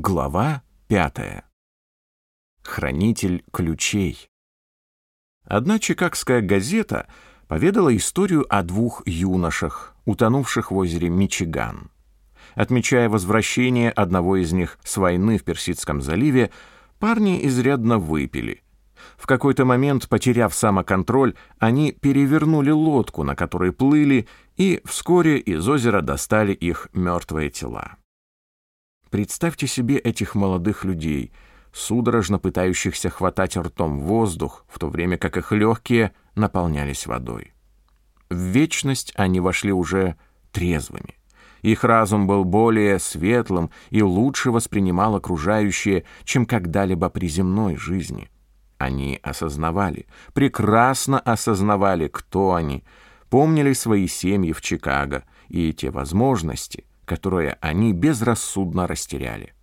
Глава пятая. Хранитель ключей. Одна чикагская газета поведала историю о двух юношах, утонувших в озере Мичиган. Отмечая возвращение одного из них с войны в Персидском заливе, парни изрядно выпили. В какой-то момент, потеряв самоконтроль, они перевернули лодку, на которой плыли, и вскоре из озера достали их мертвые тела. Представьте себе этих молодых людей, судорожно пытающихся хватать ртом воздух, в то время как их легкие наполнялись водой. В вечность они вошли уже трезвыми. Их разум был более светлым и лучше воспринимал окружающее, чем когда-либо при земной жизни. Они осознавали, прекрасно осознавали, кто они, помнили свои семьи в Чикаго и те возможности, которые они безрассудно растеряли.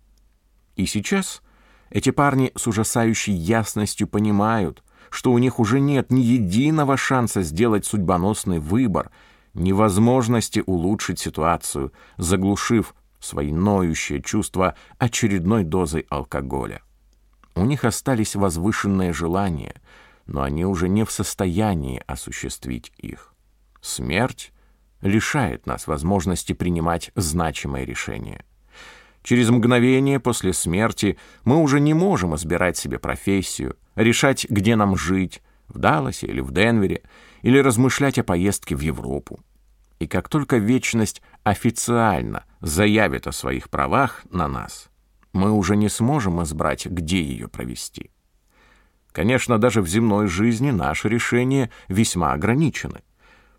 И сейчас эти парни с ужасающей ясностью понимают, что у них уже нет ни единого шанса сделать судьбоносный выбор, ни возможности улучшить ситуацию, заглушив свои ноющие чувства очередной дозой алкоголя. У них остались возвышенные желания, но они уже не в состоянии осуществить их. Смерть лишает нас возможности принимать значимые решения. Через мгновение после смерти мы уже не можем избирать себе профессию, решать, где нам жить, в Далласе или в Денвере, или размышлять о поездке в Европу. И как только вечность официально заявит о своих правах на нас, мы уже не сможем избрать, где ее провести. Конечно, даже в земной жизни наши решения весьма ограничены.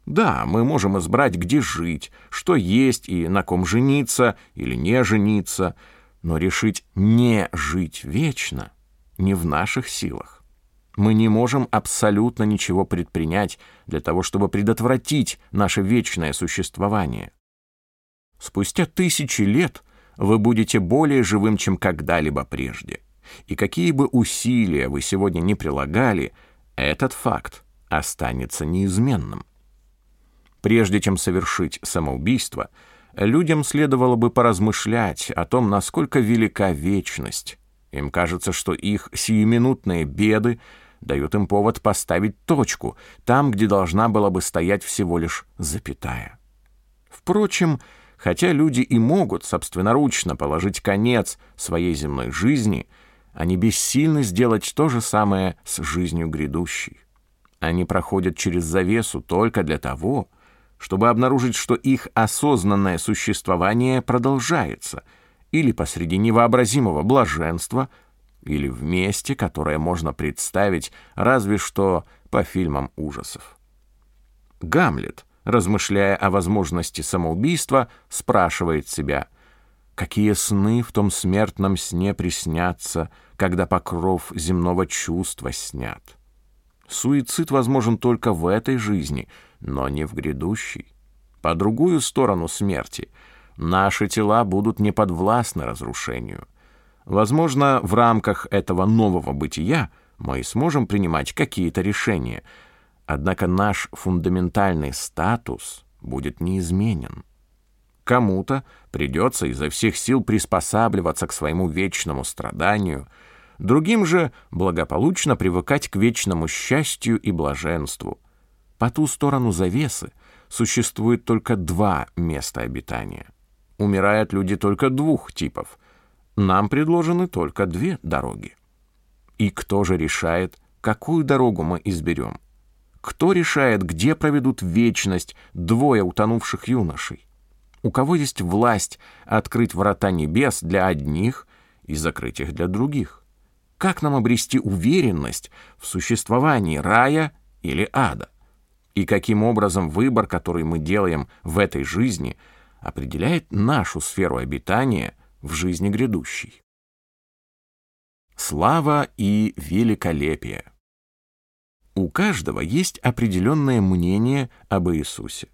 Да, мы можем избрать, где жить, что есть и на ком жениться или не жениться, но решить не жить вечно не в наших силах. Мы не можем абсолютно ничего предпринять для того, чтобы предотвратить наше вечное существование. Спустя тысячи лет вы будете более живым, чем когда-либо прежде. И какие бы усилия вы сегодня не прилагали, этот факт останется неизменным. Прежде чем совершить самоубийство, людям следовало бы поразмышлять о том, насколько велика вечность. Им кажется, что их сиюминутные беды дают им повод поставить точку там, где должна была бы стоять всего лишь запятая. Впрочем, хотя люди и могут собственноручно положить конец своей земной жизни, они бессильны сделать то же самое с жизнью грядущей. Они проходят через завесу только для того, чтобы обнаружить, что их осознанное существование продолжается, или посреди невообразимого блаженства, или в месте, которое можно представить разве что по фильмам ужасов. Гамлет, размышляя о возможности самоубийства, спрашивает себя, какие сны в том смертном сне приснятся, когда покров земного чувства снят. Суицид возможен только в этой жизни — но не в грядущей. По другую сторону смерти наши тела будут неподвластны разрушению. Возможно, в рамках этого нового бытия мы сможем принимать какие-то решения, однако наш фундаментальный статус будет неизменен. Кому-то придется изо всех сил приспосабливаться к своему вечному страданию, другим же благополучно привыкать к вечному счастью и блаженству — по ту сторону завесы существует только два места обитания. Умирают люди только двух типов. Нам предложены только две дороги. И кто же решает, какую дорогу мы изберем? Кто решает, где проведут вечность двое утонувших юношей? У кого есть власть открыть врата небес для одних и закрыть их для других? Как нам обрести уверенность в существовании рая или ада? И каким образом выбор, который мы делаем в этой жизни, определяет нашу сферу обитания в жизни грядущей. Слава и великолепие. У каждого есть определенное мнение об Иисусе.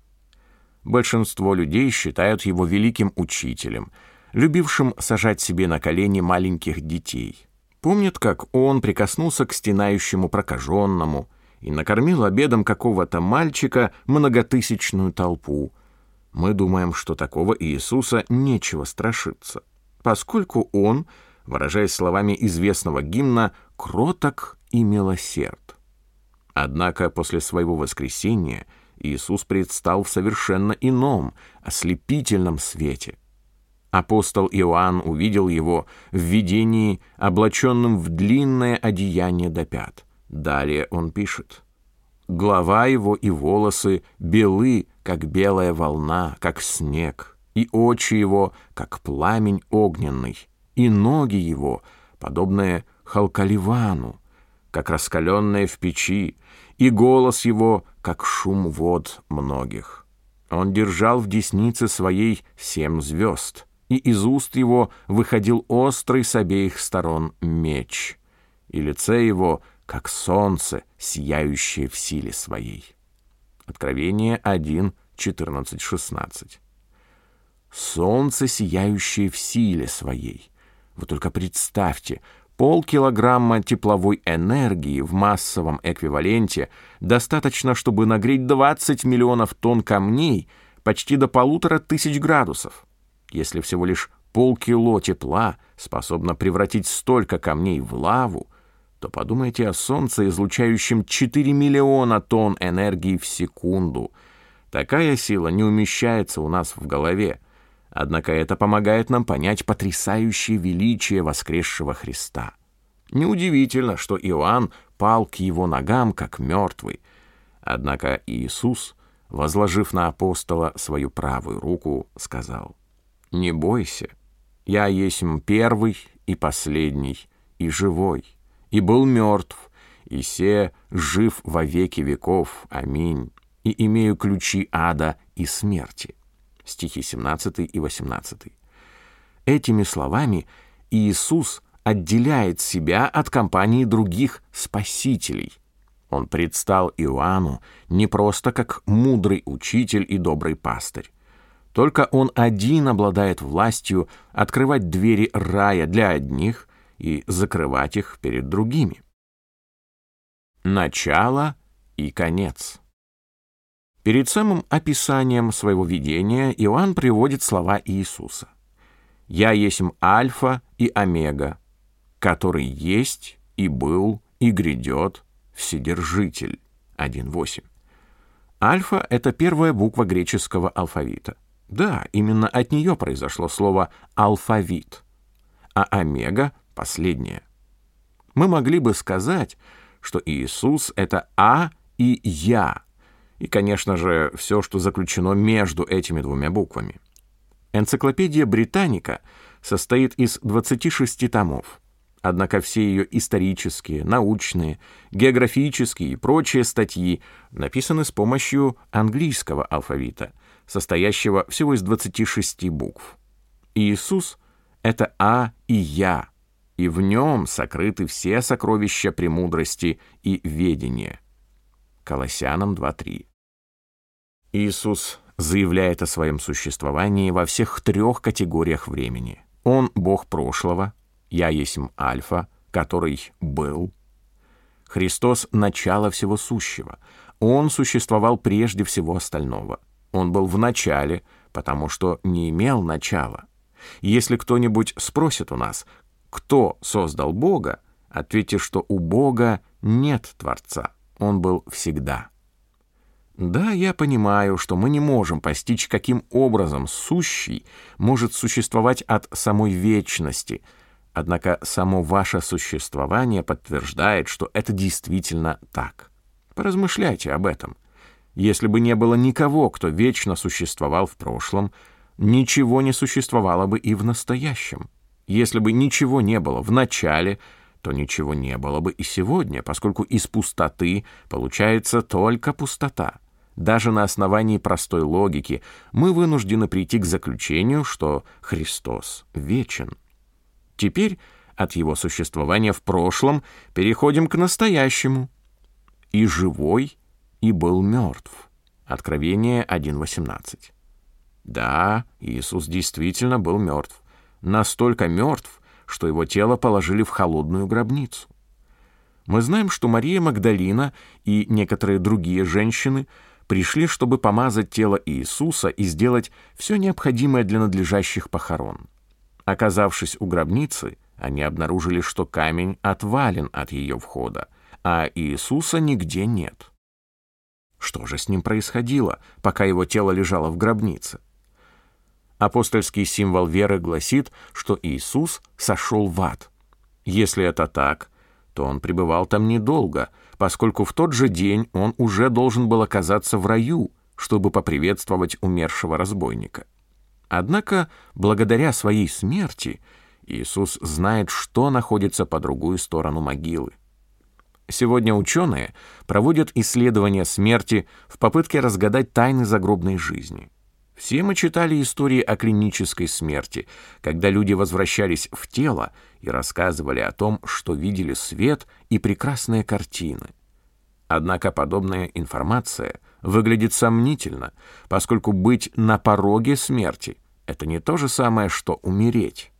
Большинство людей считают его великим учителем, любившим сажать себе на колени маленьких детей. Помнят, как он прикоснулся к стенающему прокаженному, и накормил обедом какого-то мальчика многотысячную толпу. Мы думаем, что такого Иисуса нечего страшиться. поскольку он, выражаясь словами известного гимна, кроток и милосерд. Однако после своего воскресения Иисус предстал в совершенно ином, ослепительном свете. Апостол Иоанн увидел его в видении, облаченном в длинное одеяние до пят. Далее он пишет. «Голова его и волосы белы, как белая волна, как снег, и очи его, как пламень огненный, и ноги его, подобные халкаливану, как раскаленные в печи, и голос его, как шум вод многих. Он держал в деснице своей семь звезд, и из уст его выходил острый с обеих сторон меч, и лице его, как солнце, сияющее в силе своей. Откровение 1, 14, 16. Солнце, сияющее в силе своей. Вы только представьте, полкилограмма тепловой энергии в массовом эквиваленте достаточно, чтобы нагреть 20 миллионов тонн камней почти до полутора тысяч градусов. Если всего лишь полкило тепла способно превратить столько камней в лаву, то подумайте о Солнце, излучающем 4 миллиона тонн энергии в секунду. Такая сила не умещается у нас в голове. Однако это помогает нам понять потрясающее величие воскресшего Христа. Неудивительно, что Иоанн пал к его ногам, как мертвый. Однако Иисус, возложив на апостола свою правую руку, сказал, «Не бойся, я есть первый и последний, и живой» и был мертв, и се жив во веки веков. Аминь. И имею ключи ада и смерти. Стихи 17 и 18. Этими словами Иисус отделяет себя от компании других спасителей. Он предстал Иоанну не просто как мудрый учитель и добрый пастырь. Только он один обладает властью открывать двери рая для одних и закрывать их перед другими. Начало и конец. Перед самым описанием своего видения Иоанн приводит слова Иисуса. «Я есть Альфа и Омега, который есть и был и грядет Вседержитель». 1.8. Альфа — это первая буква греческого алфавита. Да, именно от нее произошло слово «алфавит». А омега последнее. Мы могли бы сказать, что Иисус — это А и Я, и, конечно же, все, что заключено между этими двумя буквами. Энциклопедия Британика состоит из 26 томов, однако все ее исторические, научные, географические и прочие статьи написаны с помощью английского алфавита, состоящего всего из 26 букв. Иисус — это А и Я — и в нем сокрыты все сокровища премудрости и ведения. Колоссянам 2.3. Иисус заявляет о своем существовании во всех трех категориях времени. Он — Бог прошлого, «Я есть Альфа», который был. Христос — начало всего сущего. Он существовал прежде всего остального. Он был в начале, потому что не имел начала. Если кто-нибудь спросит у нас, кто создал Бога, ответьте, что у Бога нет Творца, Он был всегда. Да, я понимаю, что мы не можем постичь, каким образом сущий может существовать от самой вечности, однако само ваше существование подтверждает, что это действительно так. Поразмышляйте об этом. Если бы не было никого, кто вечно существовал в прошлом, ничего не существовало бы и в настоящем. Если бы ничего не было в начале, то ничего не было бы и сегодня, поскольку из пустоты получается только пустота. Даже на основании простой логики мы вынуждены прийти к заключению, что Христос вечен. Теперь от его существования в прошлом переходим к настоящему. И живой, и был мертв. Откровение 1.18. Да, Иисус действительно был мертв настолько мертв, что его тело положили в холодную гробницу. Мы знаем, что Мария Магдалина и некоторые другие женщины пришли, чтобы помазать тело Иисуса и сделать все необходимое для надлежащих похорон. Оказавшись у гробницы, они обнаружили, что камень отвален от ее входа, а Иисуса нигде нет. Что же с ним происходило, пока его тело лежало в гробнице? Апостольский символ веры гласит, что Иисус сошел в ад. Если это так, то он пребывал там недолго, поскольку в тот же день он уже должен был оказаться в раю, чтобы поприветствовать умершего разбойника. Однако, благодаря своей смерти, Иисус знает, что находится по другую сторону могилы. Сегодня ученые проводят исследования смерти в попытке разгадать тайны загробной жизни. Все мы читали истории о клинической смерти, когда люди возвращались в тело и рассказывали о том, что видели свет и прекрасные картины. Однако подобная информация выглядит сомнительно, поскольку быть на пороге смерти — это не то же самое, что умереть.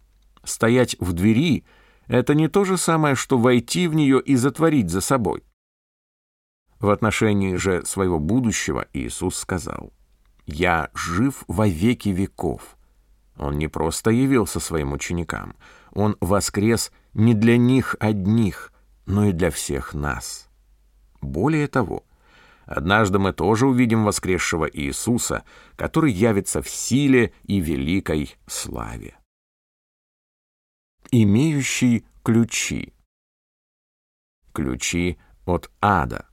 Стоять в двери — это не то же самое, что войти в нее и затворить за собой. В отношении же своего будущего Иисус сказал, «Я жив во веки веков». Он не просто явился своим ученикам, он воскрес не для них одних, но и для всех нас. Более того, однажды мы тоже увидим воскресшего Иисуса, который явится в силе и великой славе имеющий ключи. Ключи от ада.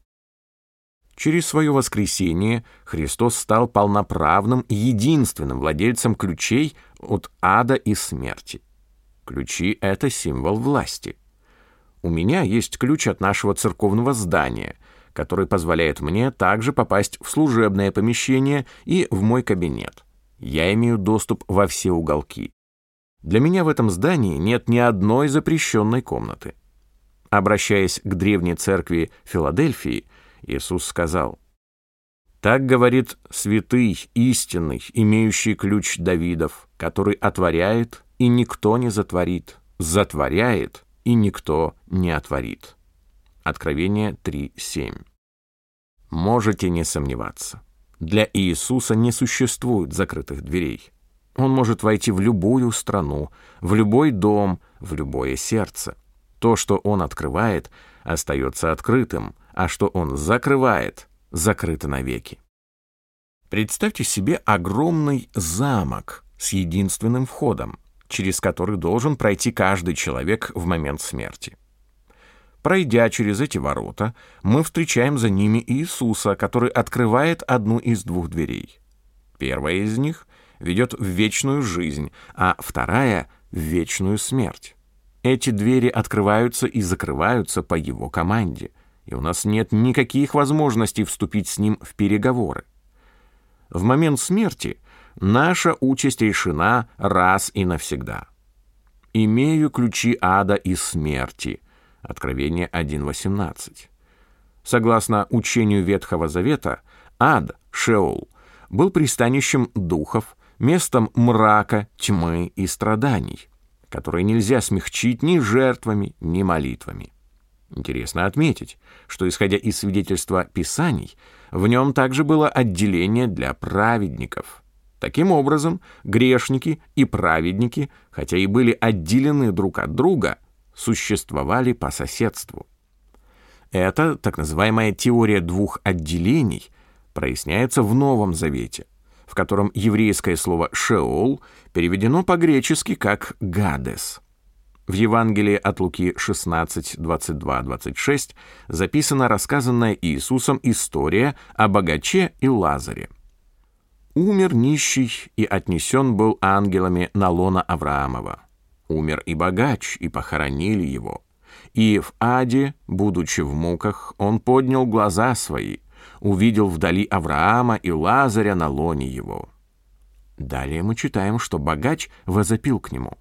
Через свое воскресение Христос стал полноправным и единственным владельцем ключей от ада и смерти. Ключи — это символ власти. У меня есть ключ от нашего церковного здания, который позволяет мне также попасть в служебное помещение и в мой кабинет. Я имею доступ во все уголки. Для меня в этом здании нет ни одной запрещенной комнаты. Обращаясь к древней церкви Филадельфии, Иисус сказал, «Так говорит святый, истинный, имеющий ключ Давидов, который отворяет, и никто не затворит, затворяет, и никто не отворит». Откровение 3.7. Можете не сомневаться. Для Иисуса не существует закрытых дверей. Он может войти в любую страну, в любой дом, в любое сердце. То, что он открывает, остается открытым, а что он закрывает, закрыто навеки. Представьте себе огромный замок с единственным входом, через который должен пройти каждый человек в момент смерти. Пройдя через эти ворота, мы встречаем за ними Иисуса, который открывает одну из двух дверей. Первая из них ведет в вечную жизнь, а вторая — в вечную смерть. Эти двери открываются и закрываются по его команде, и у нас нет никаких возможностей вступить с ним в переговоры. В момент смерти наша участь решена раз и навсегда. «Имею ключи ада и смерти» Откровение 1.18. Согласно учению Ветхого Завета, ад, Шеол, был пристанищем духов, местом мрака, тьмы и страданий, которые нельзя смягчить ни жертвами, ни молитвами. Интересно отметить, что, исходя из свидетельства Писаний, в нем также было отделение для праведников. Таким образом, грешники и праведники, хотя и были отделены друг от друга, существовали по соседству. Эта так называемая теория двух отделений проясняется в Новом Завете – в котором еврейское слово «шеол» переведено по-гречески как «гадес». В Евангелии от Луки 16, 22, 26 записана рассказанная Иисусом история о богаче и Лазаре. «Умер нищий и отнесен был ангелами на лона Авраамова. Умер и богач, и похоронили его. И в аде, будучи в муках, он поднял глаза свои — увидел вдали Авраама и Лазаря на лоне его. Далее мы читаем, что богач возопил к нему.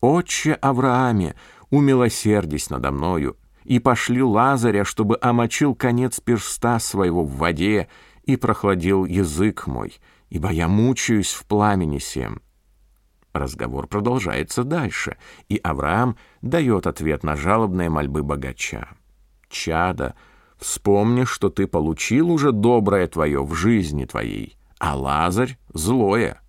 «Отче Аврааме, умилосердись надо мною, и пошли Лазаря, чтобы омочил конец перста своего в воде и прохладил язык мой, ибо я мучаюсь в пламени сем». Разговор продолжается дальше, и Авраам дает ответ на жалобные мольбы богача. «Чада, Вспомни, что ты получил уже доброе твое в жизни твоей, а Лазарь — злое.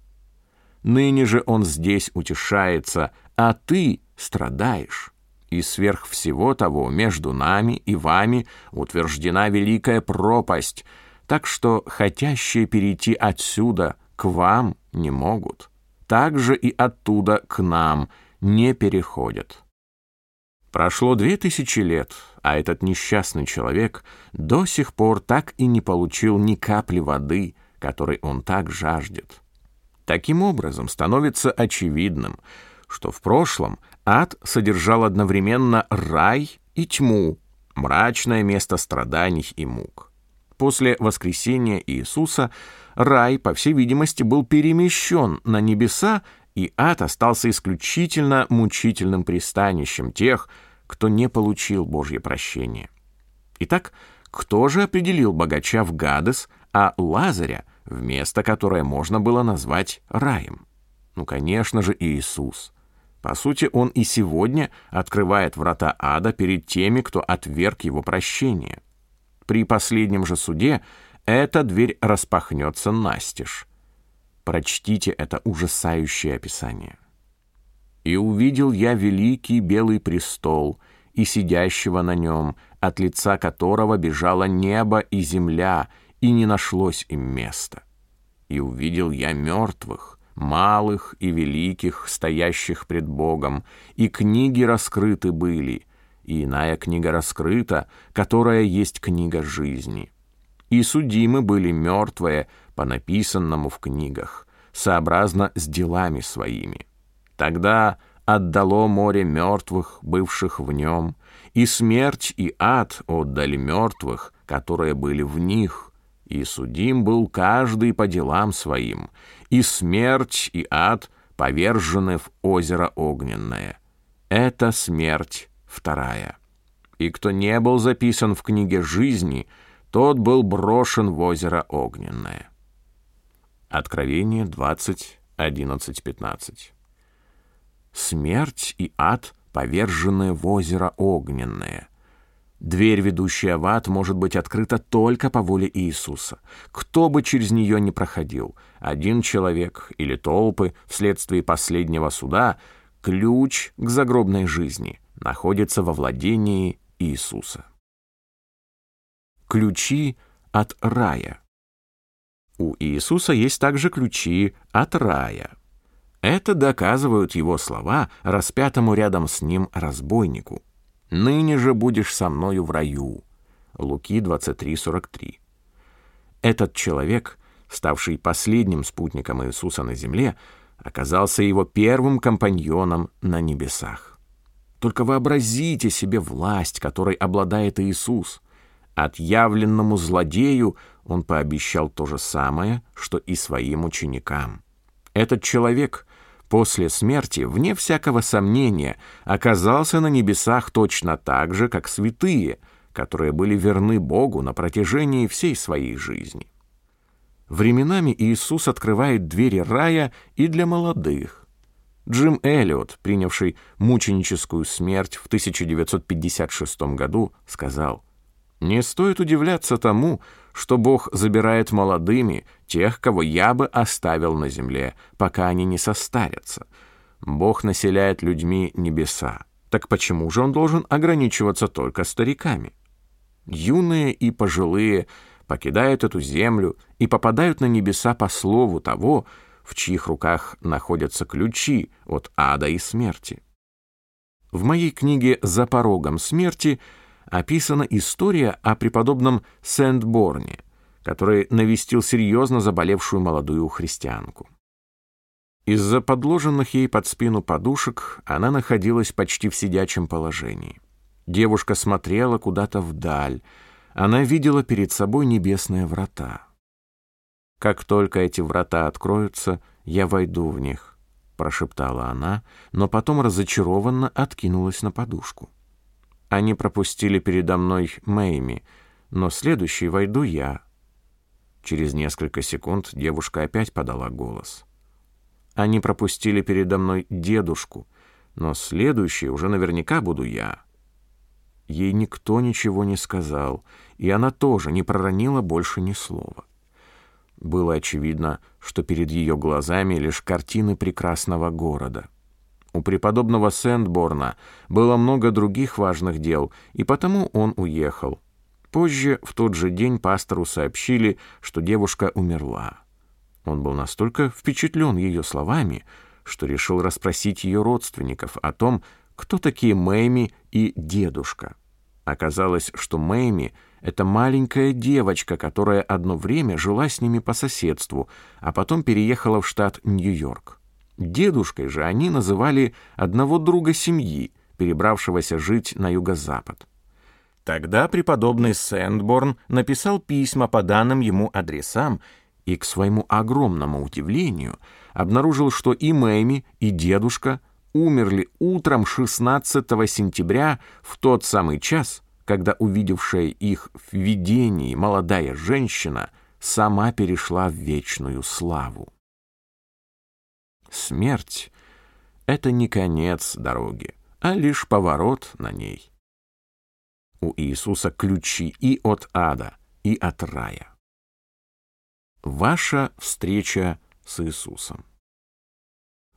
Ныне же он здесь утешается, а ты страдаешь. И сверх всего того между нами и вами утверждена великая пропасть, так что хотящие перейти отсюда к вам не могут. Также и оттуда к нам не переходят. Прошло две тысячи лет, а этот несчастный человек до сих пор так и не получил ни капли воды, которой он так жаждет. Таким образом, становится очевидным, что в прошлом ад содержал одновременно рай и тьму, мрачное место страданий и мук. После воскресения Иисуса рай, по всей видимости, был перемещен на небеса, и ад остался исключительно мучительным пристанищем тех, кто не получил Божье прощение. Итак, кто же определил богача в Гадес, а Лазаря в место, которое можно было назвать раем? Ну, конечно же, Иисус. По сути, он и сегодня открывает врата ада перед теми, кто отверг его прощение. При последнем же суде эта дверь распахнется настежь. Прочтите это ужасающее описание. «И увидел я великий белый престол, и сидящего на нем, от лица которого бежало небо и земля, и не нашлось им места. И увидел я мертвых, малых и великих, стоящих пред Богом, и книги раскрыты были, и иная книга раскрыта, которая есть книга жизни. И судимы были мертвые по написанному в книгах, сообразно с делами своими. Тогда отдало море мертвых, бывших в нем, и смерть и ад отдали мертвых, которые были в них, и судим был каждый по делам своим, и смерть и ад повержены в озеро огненное. Это смерть вторая. И кто не был записан в книге жизни, тот был брошен в озеро огненное. Откровение 20, 11, 15. Смерть и ад повержены в озеро огненное — Дверь, ведущая в ад, может быть открыта только по воле Иисуса. Кто бы через нее ни проходил, один человек или толпы вследствие последнего суда, ключ к загробной жизни находится во владении Иисуса. Ключи от рая. У Иисуса есть также ключи от рая. Это доказывают его слова распятому рядом с ним разбойнику. «Ныне же будешь со мною в раю». Луки 23:43. Этот человек, ставший последним спутником Иисуса на земле, оказался его первым компаньоном на небесах. Только вообразите себе власть, которой обладает Иисус. Отъявленному злодею он пообещал то же самое, что и своим ученикам. Этот человек после смерти, вне всякого сомнения, оказался на небесах точно так же, как святые, которые были верны Богу на протяжении всей своей жизни. Временами Иисус открывает двери рая и для молодых. Джим Эллиот, принявший мученическую смерть в 1956 году, сказал, «Не стоит удивляться тому, что Бог забирает молодыми тех, кого я бы оставил на земле, пока они не состарятся. Бог населяет людьми небеса. Так почему же он должен ограничиваться только стариками? Юные и пожилые покидают эту землю и попадают на небеса по слову того, в чьих руках находятся ключи от ада и смерти. В моей книге «За порогом смерти» описана история о преподобном Сент-Борне, который навестил серьезно заболевшую молодую христианку. Из-за подложенных ей под спину подушек она находилась почти в сидячем положении. Девушка смотрела куда-то вдаль, она видела перед собой небесные врата. «Как только эти врата откроются, я войду в них», — прошептала она, но потом разочарованно откинулась на подушку. Они пропустили передо мной Мэйми, но следующий войду я. Через несколько секунд девушка опять подала голос. Они пропустили передо мной дедушку, но следующий уже наверняка буду я. Ей никто ничего не сказал, и она тоже не проронила больше ни слова. Было очевидно, что перед ее глазами лишь картины прекрасного города. У преподобного Сэндборна было много других важных дел, и потому он уехал. Позже, в тот же день, пастору сообщили, что девушка умерла. Он был настолько впечатлен ее словами, что решил расспросить ее родственников о том, кто такие Мэйми и дедушка. Оказалось, что Мэйми — это маленькая девочка, которая одно время жила с ними по соседству, а потом переехала в штат Нью-Йорк. Дедушкой же они называли одного друга семьи, перебравшегося жить на юго-запад. Тогда преподобный Сэндборн написал письма по данным ему адресам и, к своему огромному удивлению, обнаружил, что и Мэйми, и дедушка умерли утром 16 сентября в тот самый час, когда увидевшая их в видении молодая женщина сама перешла в вечную славу. Смерть — это не конец дороги, а лишь поворот на ней. У Иисуса ключи и от ада, и от рая. Ваша встреча с Иисусом.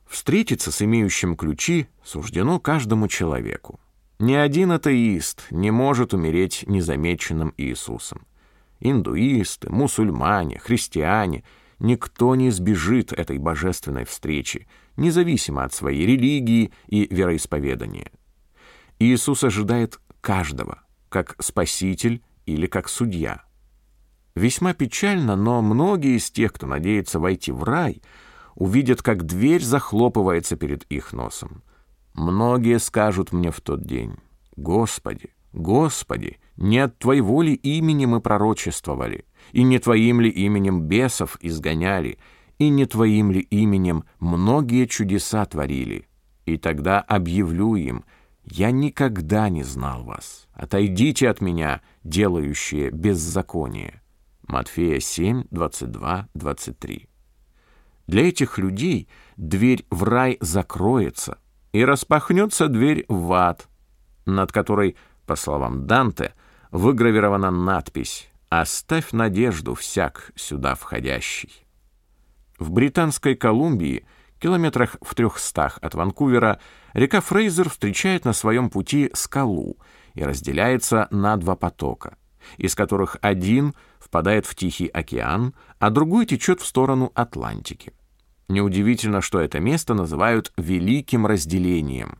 Встретиться с имеющим ключи суждено каждому человеку. Ни один атеист не может умереть незамеченным Иисусом. Индуисты, мусульмане, христиане — никто не избежит этой божественной встречи, независимо от своей религии и вероисповедания. Иисус ожидает каждого, как спаситель или как судья — Весьма печально, но многие из тех, кто надеется войти в рай, увидят, как дверь захлопывается перед их носом. Многие скажут мне в тот день, «Господи, Господи, не от Твоего ли имени мы пророчествовали, и не Твоим ли именем бесов изгоняли, и не Твоим ли именем многие чудеса творили?» И тогда объявлю им, «Я никогда не знал вас. Отойдите от меня, делающие беззаконие». Матфея 7, 22, 23. Для этих людей дверь в рай закроется, и распахнется дверь в ад, над которой, по словам Данте, выгравирована надпись «Оставь надежду всяк сюда входящий». В Британской Колумбии, километрах в трехстах от Ванкувера, река Фрейзер встречает на своем пути скалу и разделяется на два потока, из которых один — впадает в Тихий океан, а другой течет в сторону Атлантики. Неудивительно, что это место называют «великим разделением».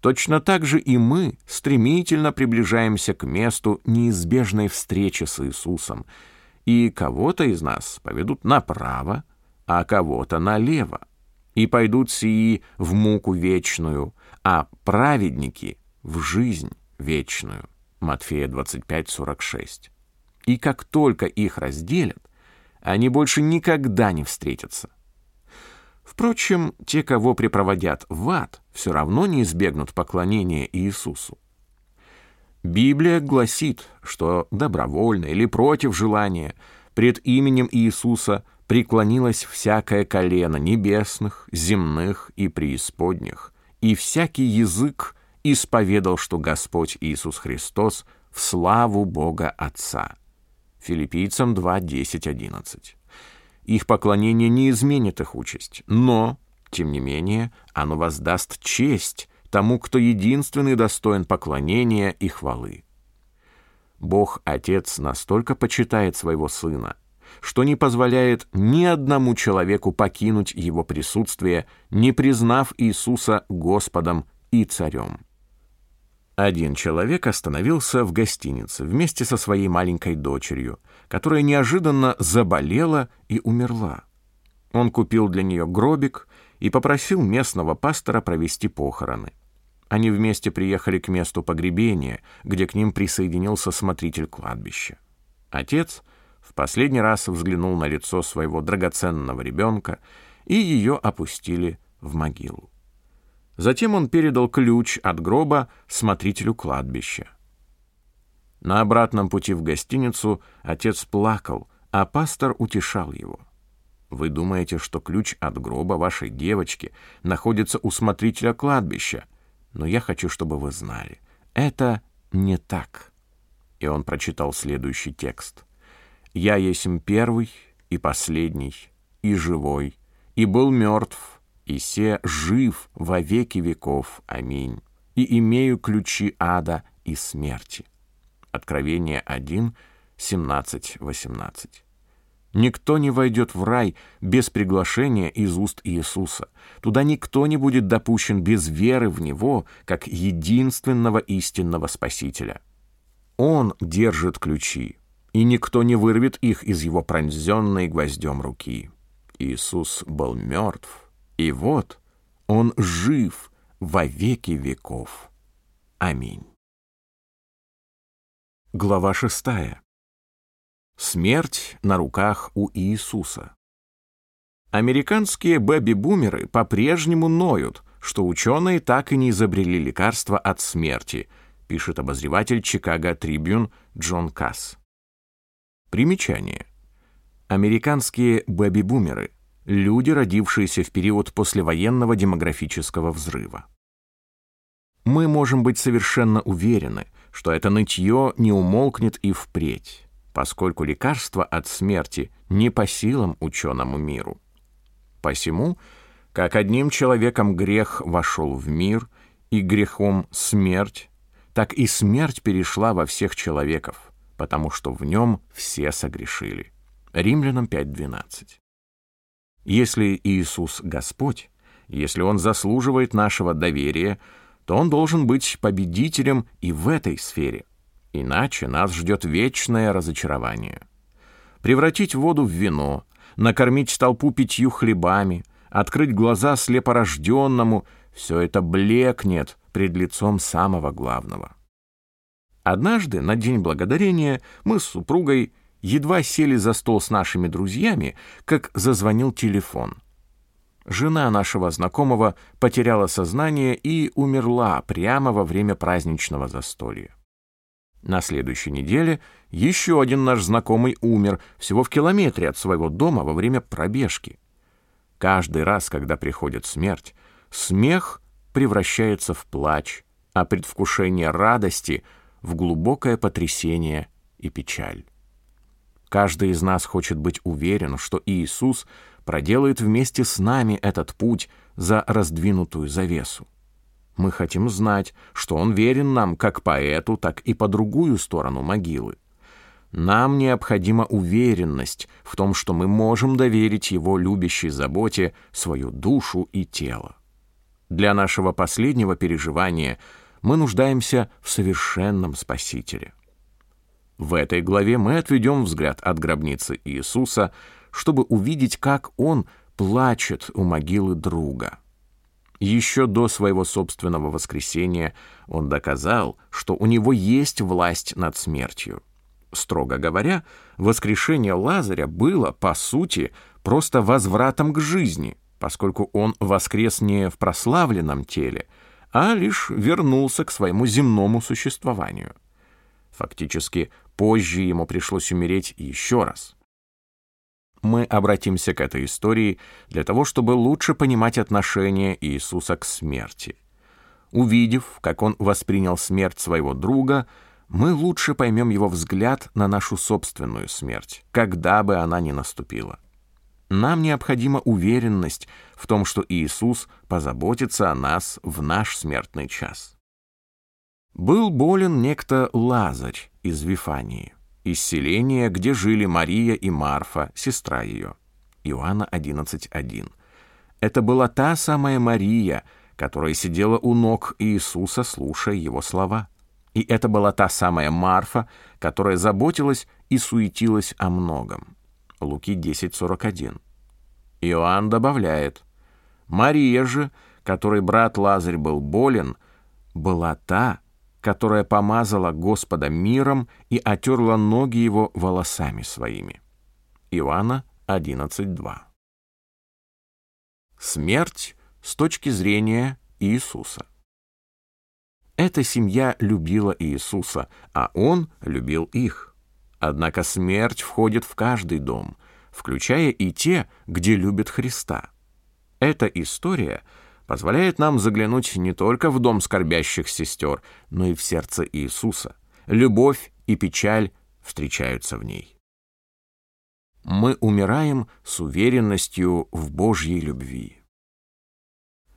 Точно так же и мы стремительно приближаемся к месту неизбежной встречи с Иисусом, и кого-то из нас поведут направо, а кого-то налево, и пойдут сии в муку вечную, а праведники — в жизнь вечную. Матфея 25, 46 и как только их разделят, они больше никогда не встретятся. Впрочем, те, кого припроводят в ад, все равно не избегнут поклонения Иисусу. Библия гласит, что добровольно или против желания пред именем Иисуса преклонилось всякое колено небесных, земных и преисподних, и всякий язык исповедал, что Господь Иисус Христос в славу Бога Отца. Филиппийцам 2, 10, 11. Их поклонение не изменит их участь, но, тем не менее, оно воздаст честь тому, кто единственный достоин поклонения и хвалы. Бог Отец настолько почитает своего Сына, что не позволяет ни одному человеку покинуть его присутствие, не признав Иисуса Господом и Царем. Один человек остановился в гостинице вместе со своей маленькой дочерью, которая неожиданно заболела и умерла. Он купил для нее гробик и попросил местного пастора провести похороны. Они вместе приехали к месту погребения, где к ним присоединился смотритель кладбища. Отец в последний раз взглянул на лицо своего драгоценного ребенка, и ее опустили в могилу. Затем он передал ключ от гроба смотрителю кладбища. На обратном пути в гостиницу отец плакал, а пастор утешал его. Вы думаете, что ключ от гроба вашей девочки находится у смотрителя кладбища, но я хочу, чтобы вы знали, это не так. И он прочитал следующий текст. «Я есмь первый и последний, и живой, и был мертв, и се жив во веки веков. Аминь. И имею ключи ада и смерти. Откровение 1, 17, 18. Никто не войдет в рай без приглашения из уст Иисуса. Туда никто не будет допущен без веры в Него, как единственного истинного Спасителя. Он держит ключи, и никто не вырвет их из Его пронзенной гвоздем руки. Иисус был мертв, и вот Он жив во веки веков. Аминь. Глава шестая. Смерть на руках у Иисуса. Американские бэби-бумеры по-прежнему ноют, что ученые так и не изобрели лекарства от смерти, пишет обозреватель Чикаго Трибюн Джон Касс. Примечание. Американские бэби-бумеры – люди, родившиеся в период послевоенного демографического взрыва. Мы можем быть совершенно уверены, что это нытье не умолкнет и впредь поскольку лекарство от смерти не по силам ученому миру. Посему, как одним человеком грех вошел в мир, и грехом смерть, так и смерть перешла во всех человеков, потому что в нем все согрешили. Римлянам 5.12. Если Иисус Господь, если Он заслуживает нашего доверия, то Он должен быть победителем и в этой сфере. Иначе нас ждет вечное разочарование. Превратить воду в вино, накормить толпу пятью хлебами, открыть глаза слепорожденному — все это блекнет пред лицом самого главного. Однажды, на День Благодарения, мы с супругой едва сели за стол с нашими друзьями, как зазвонил телефон. Жена нашего знакомого потеряла сознание и умерла прямо во время праздничного застолья. На следующей неделе еще один наш знакомый умер всего в километре от своего дома во время пробежки. Каждый раз, когда приходит смерть, смех превращается в плач, а предвкушение радости — в глубокое потрясение и печаль. Каждый из нас хочет быть уверен, что Иисус проделает вместе с нами этот путь за раздвинутую завесу. Мы хотим знать, что он верен нам как по эту, так и по другую сторону могилы. Нам необходима уверенность в том, что мы можем доверить его любящей заботе свою душу и тело. Для нашего последнего переживания мы нуждаемся в совершенном Спасителе. В этой главе мы отведем взгляд от гробницы Иисуса, чтобы увидеть, как он плачет у могилы друга. Еще до своего собственного воскресения он доказал, что у него есть власть над смертью. Строго говоря, воскрешение Лазаря было, по сути, просто возвратом к жизни, поскольку он воскрес не в прославленном теле, а лишь вернулся к своему земному существованию. Фактически, позже ему пришлось умереть еще раз мы обратимся к этой истории для того, чтобы лучше понимать отношение Иисуса к смерти. Увидев, как он воспринял смерть своего друга, мы лучше поймем его взгляд на нашу собственную смерть, когда бы она ни наступила. Нам необходима уверенность в том, что Иисус позаботится о нас в наш смертный час. Был болен некто Лазарь из Вифании из селения, где жили Мария и Марфа, сестра ее. Иоанна 11.1. Это была та самая Мария, которая сидела у ног Иисуса, слушая его слова. И это была та самая Марфа, которая заботилась и суетилась о многом. Луки 10.41. Иоанн добавляет, «Мария же, которой брат Лазарь был болен, была та, которая помазала Господа миром и отерла ноги его волосами своими. Иоанна 11.2 Смерть с точки зрения Иисуса. Эта семья любила Иисуса, а Он любил их. Однако смерть входит в каждый дом, включая и те, где любят Христа. Эта история — позволяет нам заглянуть не только в дом скорбящих сестер, но и в сердце Иисуса. Любовь и печаль встречаются в ней. мы умираем с уверенностью в Божьей любви.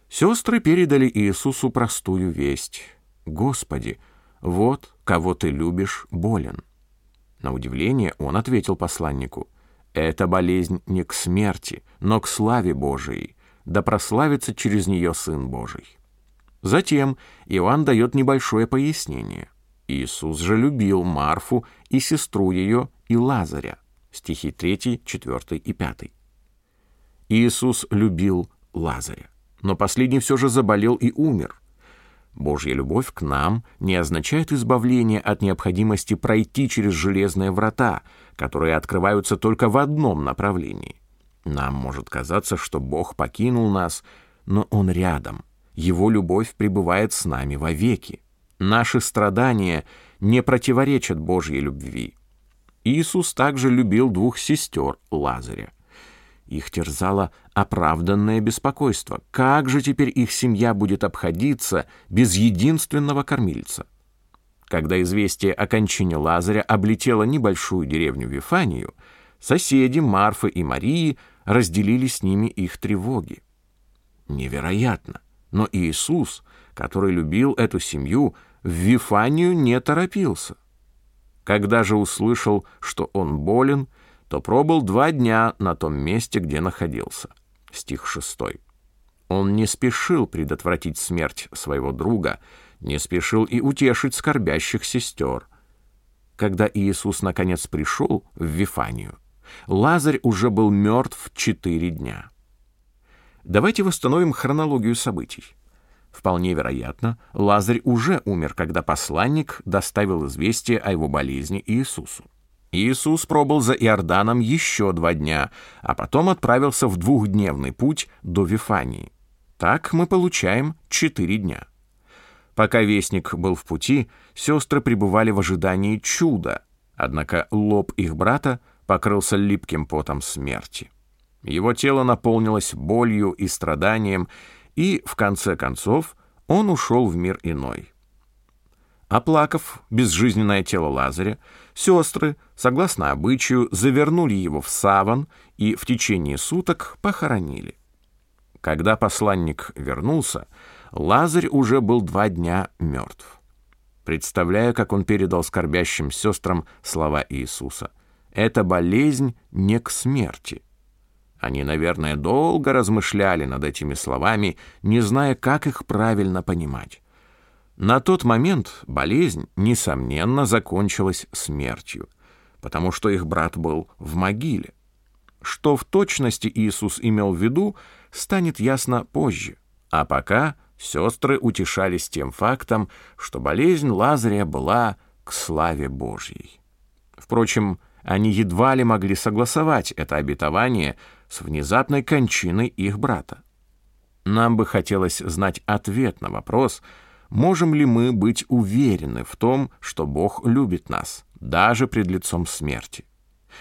Сестры передали Иисусу простую весть. «Господи, вот кого ты любишь, болен». На удивление он ответил посланнику, «Эта болезнь не к смерти, но к славе Божией, да прославится через нее Сын Божий». Затем Иоанн дает небольшое пояснение. Иисус же любил Марфу и сестру ее и Лазаря. Стихи 3, 4 и 5. Иисус любил Лазаря, но последний все же заболел и умер. Божья любовь к нам не означает избавление от необходимости пройти через железные врата, которые открываются только в одном направлении. Нам может казаться, что Бог покинул нас, но Он рядом. Его любовь пребывает с нами вовеки. Наши страдания не противоречат Божьей любви. Иисус также любил двух сестер Лазаря. Их терзало оправданное беспокойство. Как же теперь их семья будет обходиться без единственного кормильца? Когда известие о кончине Лазаря облетело небольшую деревню Вифанию, соседи Марфы и Марии разделили с ними их тревоги. Невероятно! Но Иисус, который любил эту семью, в Вифанию не торопился. Когда же услышал, что он болен, то пробыл два дня на том месте, где находился. Стих 6. Он не спешил предотвратить смерть своего друга, не спешил и утешить скорбящих сестер. Когда Иисус наконец пришел в Вифанию, Лазарь уже был мертв четыре дня. Давайте восстановим хронологию событий. Вполне вероятно, Лазарь уже умер, когда посланник доставил известие о его болезни Иисусу. Иисус пробыл за Иорданом еще два дня, а потом отправился в двухдневный путь до Вифании. Так мы получаем четыре дня. Пока вестник был в пути, сестры пребывали в ожидании чуда, однако лоб их брата покрылся липким потом смерти. Его тело наполнилось болью и страданием, и, в конце концов, он ушел в мир иной. Оплакав безжизненное тело Лазаря, сестры, согласно обычаю, завернули его в саван и в течение суток похоронили. Когда посланник вернулся, Лазарь уже был два дня мертв. Представляю, как он передал скорбящим сестрам слова Иисуса. «Эта болезнь не к смерти». Они, наверное, долго размышляли над этими словами, не зная, как их правильно понимать. На тот момент болезнь, несомненно, закончилась смертью, потому что их брат был в могиле. Что в точности Иисус имел в виду, станет ясно позже. А пока сестры утешались тем фактом, что болезнь Лазаря была к славе Божьей. Впрочем, они едва ли могли согласовать это обетование с внезапной кончиной их брата. Нам бы хотелось знать ответ на вопрос — можем ли мы быть уверены в том, что Бог любит нас, даже пред лицом смерти?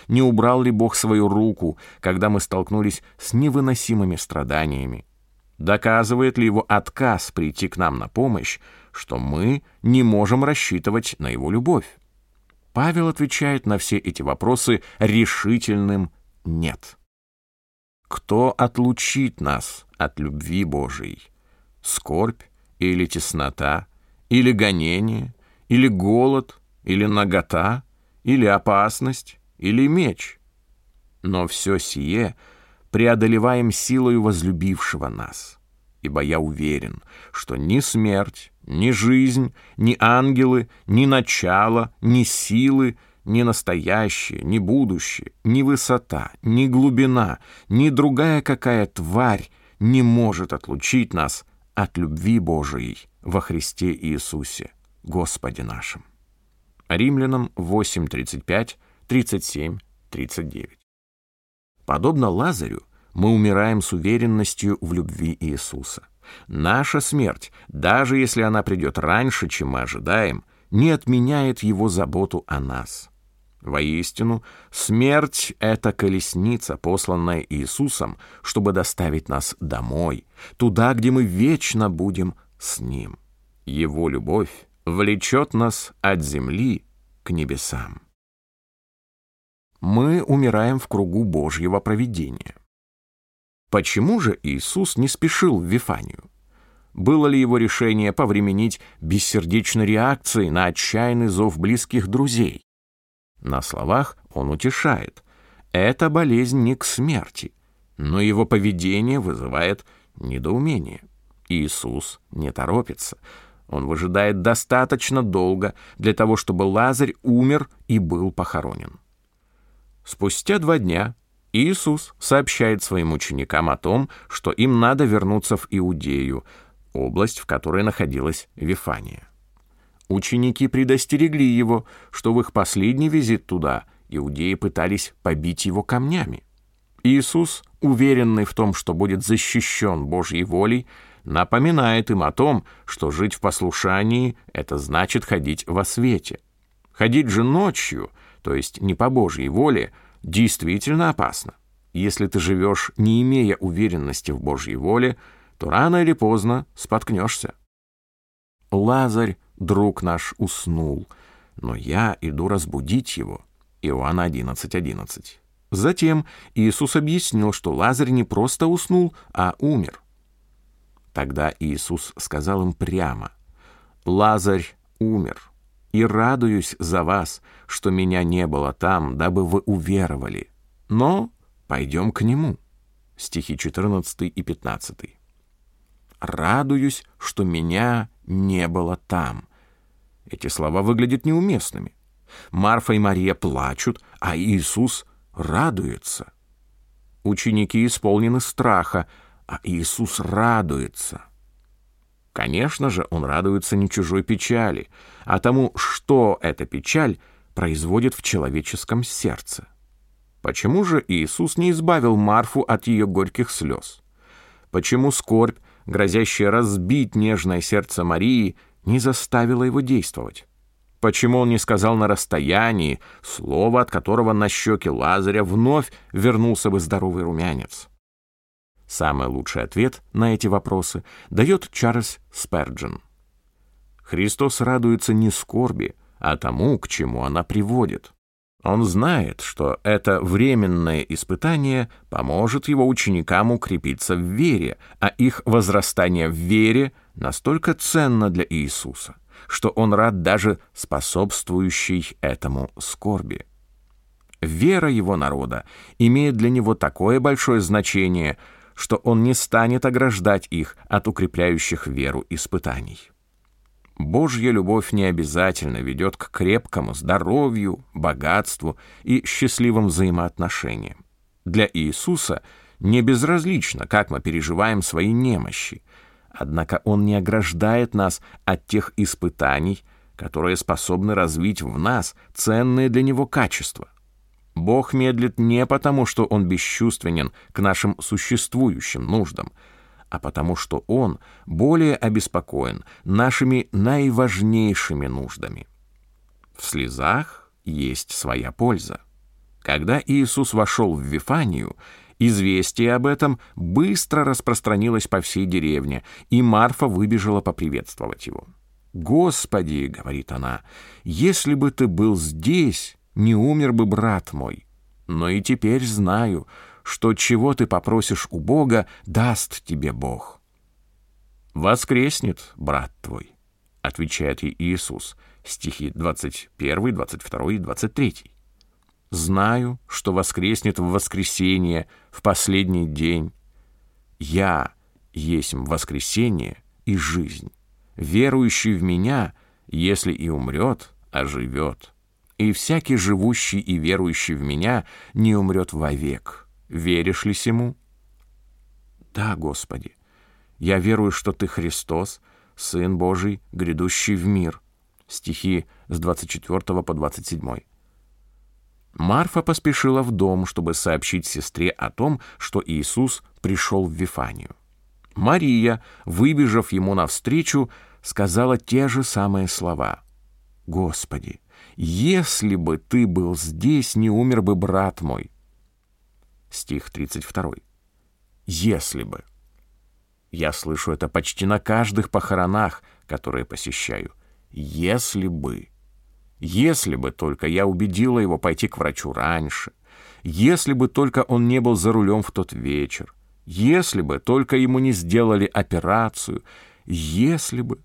Не убрал ли Бог свою руку, когда мы столкнулись с невыносимыми страданиями? Доказывает ли его отказ прийти к нам на помощь, что мы не можем рассчитывать на его любовь? Павел отвечает на все эти вопросы решительным «нет». Кто отлучит нас от любви Божией? Скорбь, или теснота, или гонение, или голод, или нагота, или опасность, или меч. Но все сие преодолеваем силою возлюбившего нас. Ибо я уверен, что ни смерть, ни жизнь, ни ангелы, ни начало, ни силы, ни настоящее, ни будущее, ни высота, ни глубина, ни другая какая тварь не может отлучить нас от любви Божией во Христе Иисусе, Господе нашим. Римлянам 8, 35, 37, 39. Подобно Лазарю, мы умираем с уверенностью в любви Иисуса. Наша смерть, даже если она придет раньше, чем мы ожидаем, не отменяет его заботу о нас. Воистину, смерть — это колесница, посланная Иисусом, чтобы доставить нас домой, туда, где мы вечно будем с Ним. Его любовь влечет нас от земли к небесам. мы умираем в кругу Божьего провидения. Почему же Иисус не спешил в Вифанию? Было ли его решение повременить бессердечной реакцией на отчаянный зов близких друзей? На словах он утешает. Это болезнь не к смерти, но его поведение вызывает недоумение. Иисус не торопится. Он выжидает достаточно долго для того, чтобы Лазарь умер и был похоронен. Спустя два дня Иисус сообщает своим ученикам о том, что им надо вернуться в Иудею, область, в которой находилась Вифания. Ученики предостерегли его, что в их последний визит туда иудеи пытались побить его камнями. Иисус, уверенный в том, что будет защищен Божьей волей, напоминает им о том, что жить в послушании — это значит ходить во свете. Ходить же ночью, то есть не по Божьей воле, действительно опасно. Если ты живешь, не имея уверенности в Божьей воле, то рано или поздно споткнешься. Лазарь, друг наш, уснул, но я иду разбудить его. Иоанна 11.11. 11. Затем Иисус объяснил, что Лазарь не просто уснул, а умер. Тогда Иисус сказал им прямо, «Лазарь умер, и радуюсь за вас, что меня не было там, дабы вы уверовали. Но пойдем к нему». Стихи 14 и 15. «Радуюсь, что меня не было там». Эти слова выглядят неуместными. Марфа и Мария плачут, а Иисус радуется. Ученики исполнены страха, а Иисус радуется. Конечно же, он радуется не чужой печали, а тому, что эта печаль производит в человеческом сердце. Почему же Иисус не избавил Марфу от ее горьких слез? Почему скорбь, грозящая разбить нежное сердце Марии, не заставила его действовать? Почему он не сказал на расстоянии слово, от которого на щеке Лазаря вновь вернулся бы здоровый румянец? Самый лучший ответ на эти вопросы дает Чарльз Сперджин. Христос радуется не скорби, а тому, к чему она приводит. Он знает, что это временное испытание поможет его ученикам укрепиться в вере, а их возрастание в вере настолько ценно для Иисуса, что он рад даже способствующей этому скорби. Вера его народа имеет для него такое большое значение – что он не станет ограждать их от укрепляющих веру испытаний. Божья любовь не обязательно ведет к крепкому здоровью, богатству и счастливым взаимоотношениям. Для Иисуса не безразлично, как мы переживаем свои немощи, однако Он не ограждает нас от тех испытаний, которые способны развить в нас ценные для Него качества — Бог медлит не потому, что Он бесчувственен к нашим существующим нуждам, а потому что Он более обеспокоен нашими наиважнейшими нуждами. В слезах есть своя польза. Когда Иисус вошел в Вифанию, известие об этом быстро распространилось по всей деревне, и Марфа выбежала поприветствовать его. «Господи!» — говорит она, — «если бы ты был здесь, не умер бы брат мой. Но и теперь знаю, что чего ты попросишь у Бога, даст тебе Бог. «Воскреснет брат твой», — отвечает ей Иисус, стихи 21, 22 и 23. «Знаю, что воскреснет в воскресенье, в последний день. Я есть воскресение и жизнь. Верующий в Меня, если и умрет, оживет и всякий живущий и верующий в меня не умрет вовек. Веришь ли сему? Да, Господи. Я верую, что Ты Христос, Сын Божий, грядущий в мир. Стихи с 24 по 27. Марфа поспешила в дом, чтобы сообщить сестре о том, что Иисус пришел в Вифанию. Мария, выбежав ему навстречу, сказала те же самые слова. «Господи, «Если бы ты был здесь, не умер бы брат мой». Стих 32. «Если бы». Я слышу это почти на каждых похоронах, которые посещаю. «Если бы». Если бы только я убедила его пойти к врачу раньше, если бы только он не был за рулем в тот вечер, если бы только ему не сделали операцию, если бы...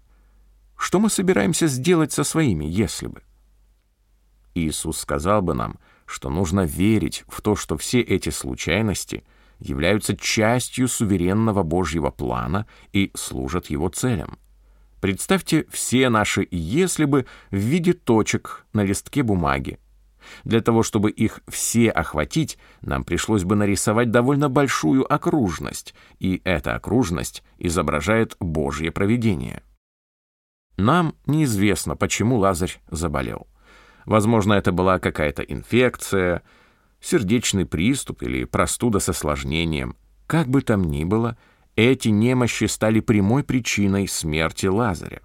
Что мы собираемся сделать со своими «если бы»? Иисус сказал бы нам, что нужно верить в то, что все эти случайности являются частью суверенного Божьего плана и служат его целям. Представьте все наши «если бы» в виде точек на листке бумаги. Для того, чтобы их все охватить, нам пришлось бы нарисовать довольно большую окружность, и эта окружность изображает Божье провидение. Нам неизвестно, почему Лазарь заболел. Возможно, это была какая-то инфекция, сердечный приступ или простуда с осложнением. Как бы там ни было, эти немощи стали прямой причиной смерти Лазаря.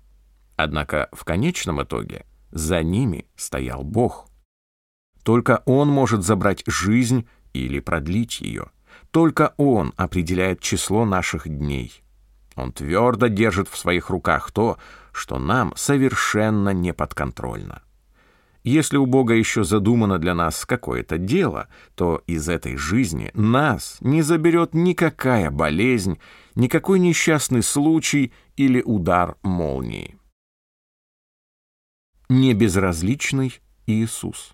Однако в конечном итоге за ними стоял Бог. Только Он может забрать жизнь или продлить ее. Только Он определяет число наших дней. Он твердо держит в своих руках то, что нам совершенно не подконтрольно. Если у Бога еще задумано для нас какое-то дело, то из этой жизни нас не заберет никакая болезнь, никакой несчастный случай или удар молнии. Небезразличный Иисус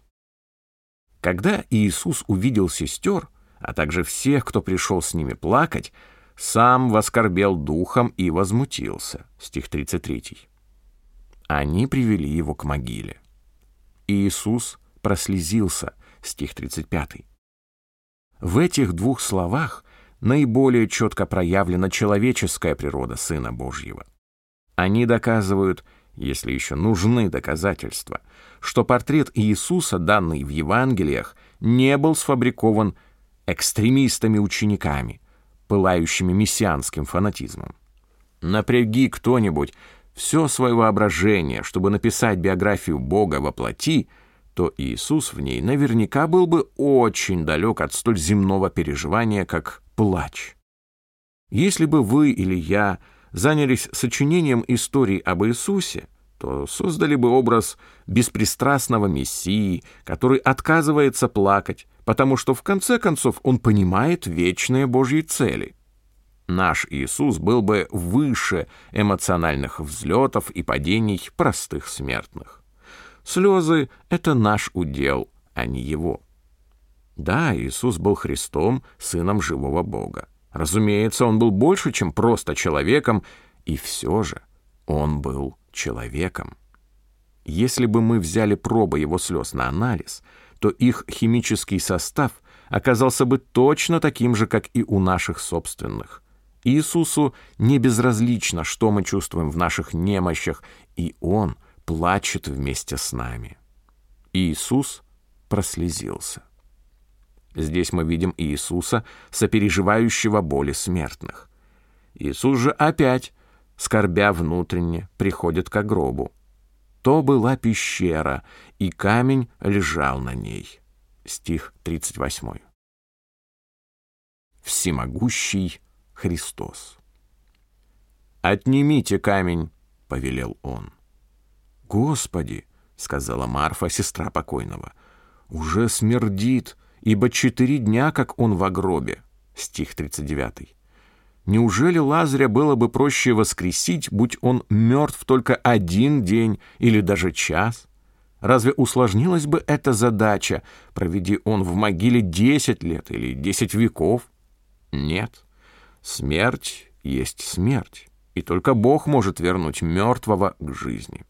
Когда Иисус увидел сестер, а также всех, кто пришел с ними плакать, сам воскорбел духом и возмутился. Стих 33. Они привели его к могиле. Иисус прослезился. Стих 35. В этих двух словах наиболее четко проявлена человеческая природа Сына Божьего. Они доказывают, если еще нужны доказательства, что портрет Иисуса, данный в Евангелиях, не был сфабрикован экстремистами-учениками, пылающими мессианским фанатизмом. Напряги кто-нибудь все свое воображение, чтобы написать биографию Бога во плоти, то Иисус в ней наверняка был бы очень далек от столь земного переживания, как плач. Если бы вы или я занялись сочинением истории об Иисусе, то создали бы образ беспристрастного Мессии, который отказывается плакать, потому что в конце концов он понимает вечные Божьи цели. Наш Иисус был бы выше эмоциональных взлетов и падений простых смертных. Слезы — это наш удел, а не его. Да, Иисус был Христом, сыном живого Бога. Разумеется, он был больше, чем просто человеком, и все же он был человеком. Если бы мы взяли пробы его слез на анализ, то их химический состав оказался бы точно таким же, как и у наших собственных. Иисусу не безразлично, что мы чувствуем в наших немощах, и Он плачет вместе с нами. Иисус прослезился. Здесь мы видим Иисуса, сопереживающего боли смертных. Иисус же опять, скорбя внутренне, приходит к гробу. То была пещера, и камень лежал на ней. Стих 38. Всемогущий Христос. «Отнимите камень», — повелел он. «Господи», — сказала Марфа, сестра покойного, — «уже смердит, ибо четыре дня, как он в гробе». Стих 39. Неужели Лазаря было бы проще воскресить, будь он мертв только один день или даже час? Разве усложнилась бы эта задача, проведи он в могиле десять лет или десять веков? Нет. Смерть есть смерть, и только Бог может вернуть мертвого к жизни.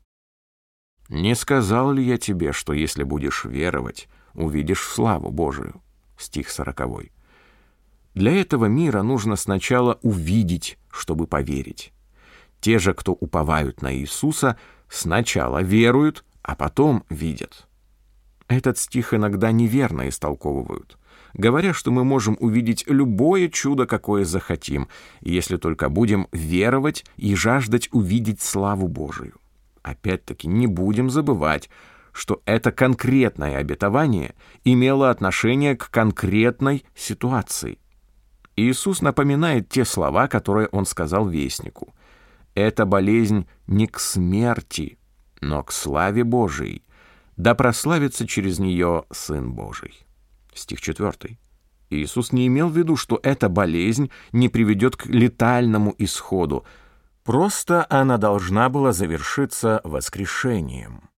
Не сказал ли я тебе, что если будешь веровать, увидишь славу Божию? Стих сороковой. Для этого мира нужно сначала увидеть, чтобы поверить. Те же, кто уповают на Иисуса, сначала веруют, а потом видят. Этот стих иногда неверно истолковывают говоря, что мы можем увидеть любое чудо, какое захотим, если только будем веровать и жаждать увидеть славу Божию. Опять-таки не будем забывать, что это конкретное обетование имело отношение к конкретной ситуации. Иисус напоминает те слова, которые он сказал вестнику. «Эта болезнь не к смерти, но к славе Божией, да прославится через нее Сын Божий. Стих 4. Иисус не имел в виду, что эта болезнь не приведет к летальному исходу, просто она должна была завершиться воскрешением.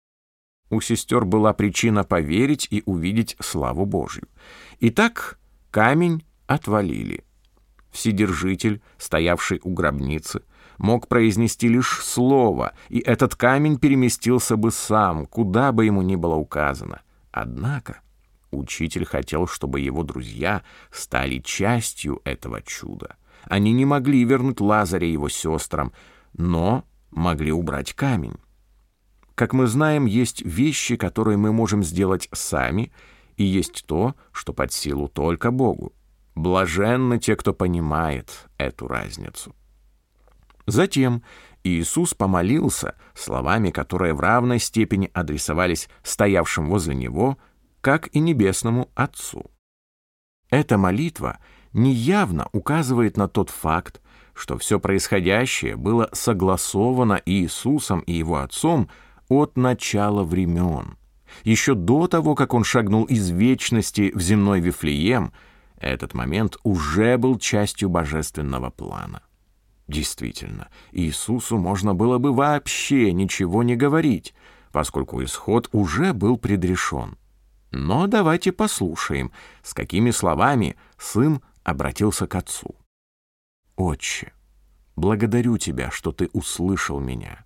У сестер была причина поверить и увидеть славу Божью. Итак, камень отвалили. Вседержитель, стоявший у гробницы, мог произнести лишь слово, и этот камень переместился бы сам, куда бы ему ни было указано. Однако учитель хотел, чтобы его друзья стали частью этого чуда. Они не могли вернуть Лазаря его сестрам, но могли убрать камень. Как мы знаем, есть вещи, которые мы можем сделать сами, и есть то, что под силу только Богу. Блаженны те, кто понимает эту разницу. Затем Иисус помолился словами, которые в равной степени адресовались стоявшим возле Него, как и Небесному Отцу. Эта молитва неявно указывает на тот факт, что все происходящее было согласовано Иисусом и Его Отцом от начала времен. Еще до того, как Он шагнул из вечности в земной Вифлеем, этот момент уже был частью божественного плана. Действительно, Иисусу можно было бы вообще ничего не говорить, поскольку исход уже был предрешен. Но давайте послушаем, с какими словами сын обратился к отцу. «Отче, благодарю тебя, что ты услышал меня.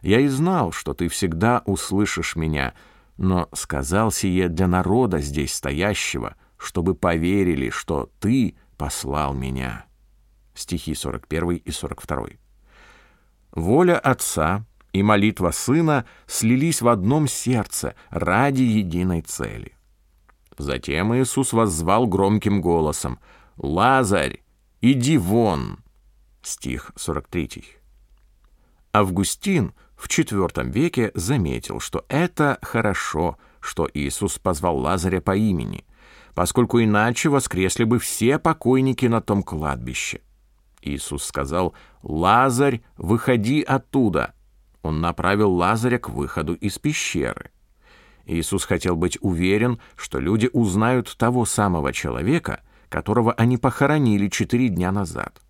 Я и знал, что ты всегда услышишь меня, но сказал сие для народа здесь стоящего, чтобы поверили, что ты послал меня» стихи 41 и 42. Воля Отца и молитва Сына слились в одном сердце ради единой цели. Затем Иисус воззвал громким голосом «Лазарь, иди вон!» Стих 43. Августин в IV веке заметил, что это хорошо, что Иисус позвал Лазаря по имени, поскольку иначе воскресли бы все покойники на том кладбище. Иисус сказал, «Лазарь, выходи оттуда!» Он направил Лазаря к выходу из пещеры. Иисус хотел быть уверен, что люди узнают того самого человека, которого они похоронили четыре дня назад.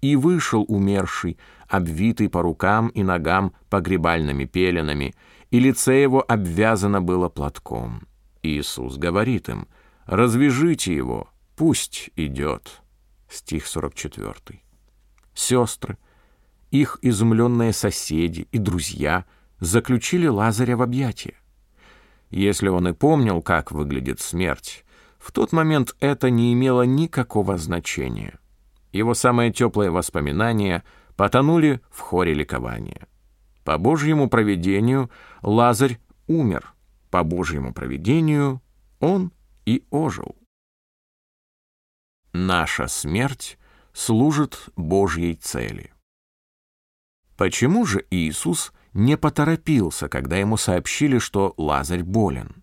И вышел умерший, обвитый по рукам и ногам погребальными пеленами, и лице его обвязано было платком. Иисус говорит им, «Развяжите его, пусть идет» стих 44. Сестры, их изумленные соседи и друзья заключили Лазаря в объятия. Если он и помнил, как выглядит смерть, в тот момент это не имело никакого значения. Его самые теплые воспоминания потонули в хоре ликования. По Божьему провидению Лазарь умер, по Божьему провидению он и ожил. Наша смерть служит Божьей цели. Почему же Иисус не поторопился, когда ему сообщили, что Лазарь болен?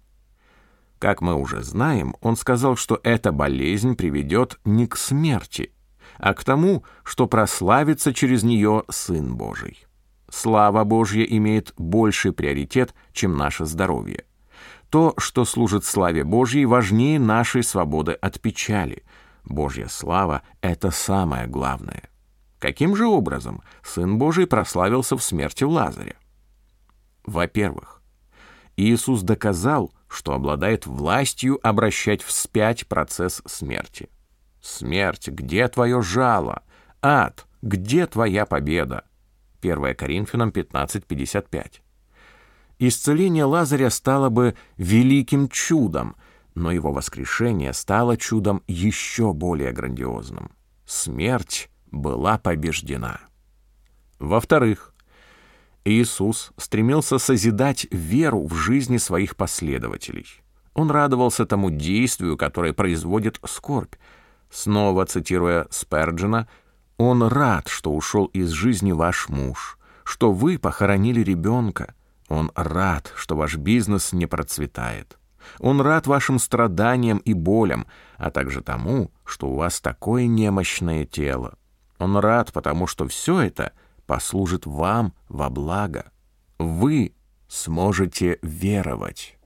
Как мы уже знаем, он сказал, что эта болезнь приведет не к смерти, а к тому, что прославится через нее Сын Божий. Слава Божья имеет больший приоритет, чем наше здоровье. То, что служит славе Божьей, важнее нашей свободы от печали – Божья слава — это самое главное. Каким же образом Сын Божий прославился в смерти Лазаря? Во-первых, Иисус доказал, что обладает властью обращать вспять процесс смерти. «Смерть, где твое жало? Ад, где твоя победа?» 1 Коринфянам 15:55. Исцеление Лазаря стало бы великим чудом, но его воскрешение стало чудом еще более грандиозным. Смерть была побеждена. Во-вторых, Иисус стремился созидать веру в жизни своих последователей. Он радовался тому действию, которое производит скорбь. Снова цитируя Сперджина, «Он рад, что ушел из жизни ваш муж, что вы похоронили ребенка. Он рад, что ваш бизнес не процветает». Он рад вашим страданиям и болям, а также тому, что у вас такое немощное тело. Он рад, потому что все это послужит вам во благо. Вы сможете веровать.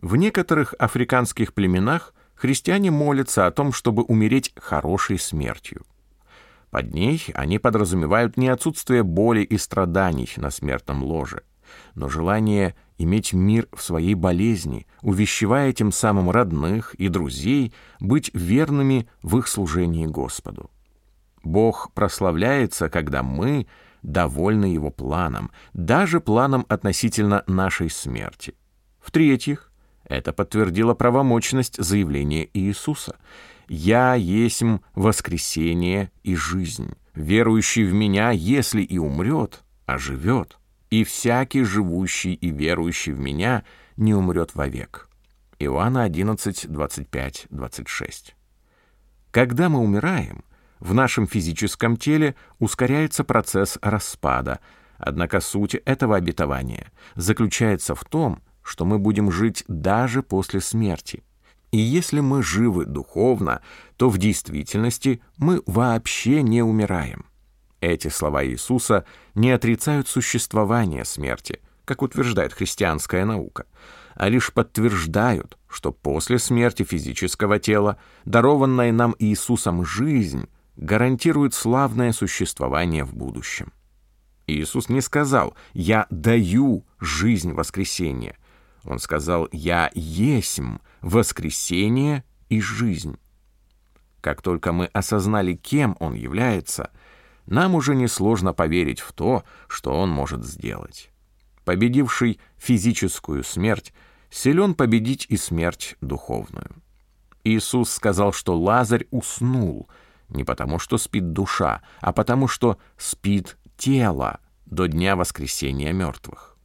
В некоторых африканских племенах христиане молятся о том, чтобы умереть хорошей смертью. Под ней они подразумевают не отсутствие боли и страданий на смертном ложе, но желание иметь мир в своей болезни, увещевая тем самым родных и друзей быть верными в их служении Господу. Бог прославляется, когда мы довольны Его планом, даже планом относительно нашей смерти. В-третьих, это подтвердило правомочность заявления Иисуса. «Я есмь воскресение и жизнь. Верующий в Меня, если и умрет, оживет. И всякий живущий и верующий в Меня не умрет вовек». Иоанна 11, 25, 26. Когда мы умираем, в нашем физическом теле ускоряется процесс распада, однако суть этого обетования заключается в том, что мы будем жить даже после смерти. И если мы живы духовно, то в действительности мы вообще не умираем. Эти слова Иисуса не отрицают существование смерти, как утверждает христианская наука, а лишь подтверждают, что после смерти физического тела дарованная нам Иисусом жизнь гарантирует славное существование в будущем. Иисус не сказал «я даю жизнь воскресения», он сказал «Я есмь воскресение и жизнь». Как только мы осознали, кем Он является, нам уже несложно поверить в то, что Он может сделать. Победивший физическую смерть силен победить и смерть духовную. Иисус сказал, что Лазарь уснул не потому, что спит душа, а потому, что спит тело до дня воскресения мертвых.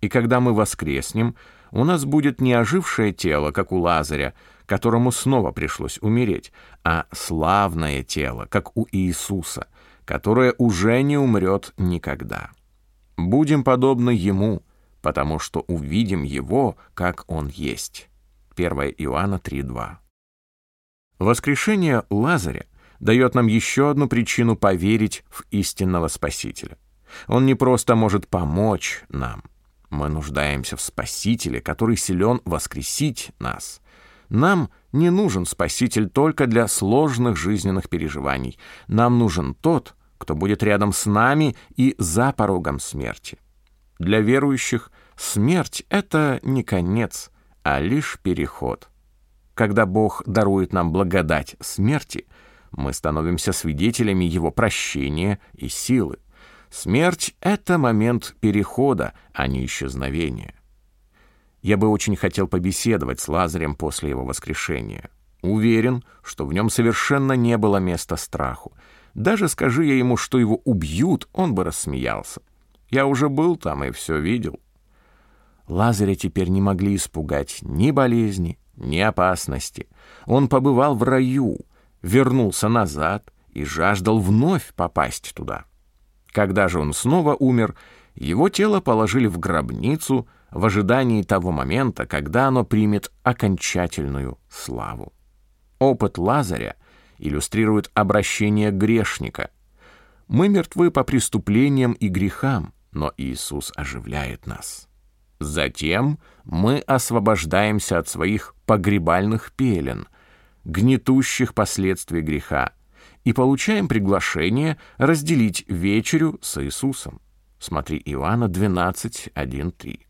И когда мы воскреснем, у нас будет не ожившее тело, как у Лазаря, которому снова пришлось умереть, а славное тело, как у Иисуса, которое уже не умрет никогда. Будем подобны Ему, потому что увидим Его, как Он есть. 1 Иоанна 3.2 Воскрешение Лазаря дает нам еще одну причину поверить в истинного Спасителя. Он не просто может помочь нам — мы нуждаемся в Спасителе, который силен воскресить нас. Нам не нужен Спаситель только для сложных жизненных переживаний. Нам нужен тот, кто будет рядом с нами и за порогом смерти. Для верующих смерть — это не конец, а лишь переход. Когда Бог дарует нам благодать смерти, мы становимся свидетелями Его прощения и силы. Смерть — это момент перехода, а не исчезновения. Я бы очень хотел побеседовать с Лазарем после его воскрешения. Уверен, что в нем совершенно не было места страху. Даже скажи я ему, что его убьют, он бы рассмеялся. Я уже был там и все видел. Лазаря теперь не могли испугать ни болезни, ни опасности. Он побывал в раю, вернулся назад и жаждал вновь попасть туда. Когда же он снова умер, его тело положили в гробницу в ожидании того момента, когда оно примет окончательную славу. Опыт Лазаря иллюстрирует обращение грешника. Мы мертвы по преступлениям и грехам, но Иисус оживляет нас. Затем мы освобождаемся от своих погребальных пелен, гнетущих последствий греха, и получаем приглашение разделить вечерю с Иисусом. Смотри Иоанна 12, 1, 3.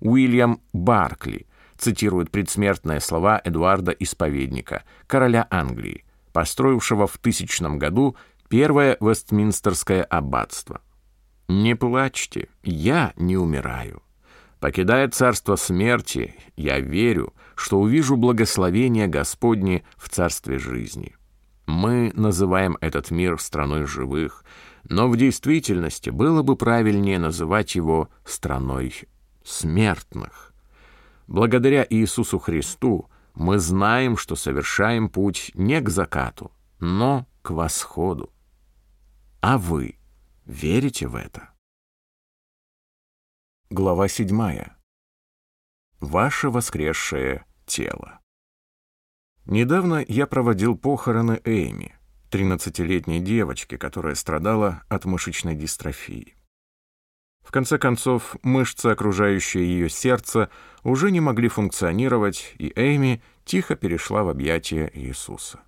Уильям Баркли цитирует предсмертные слова Эдуарда Исповедника, короля Англии, построившего в тысячном году первое Вестминстерское аббатство. «Не плачьте, я не умираю. Покидая царство смерти, я верю, что увижу благословение Господне в царстве жизни». Мы называем этот мир страной живых, но в действительности было бы правильнее называть его страной смертных. Благодаря Иисусу Христу мы знаем, что совершаем путь не к закату, но к восходу. А вы верите в это? Глава 7. Ваше воскресшее тело. Недавно я проводил похороны Эйми, 13-летней девочки, которая страдала от мышечной дистрофии. В конце концов, мышцы, окружающие ее сердце, уже не могли функционировать, и Эйми тихо перешла в объятия Иисуса.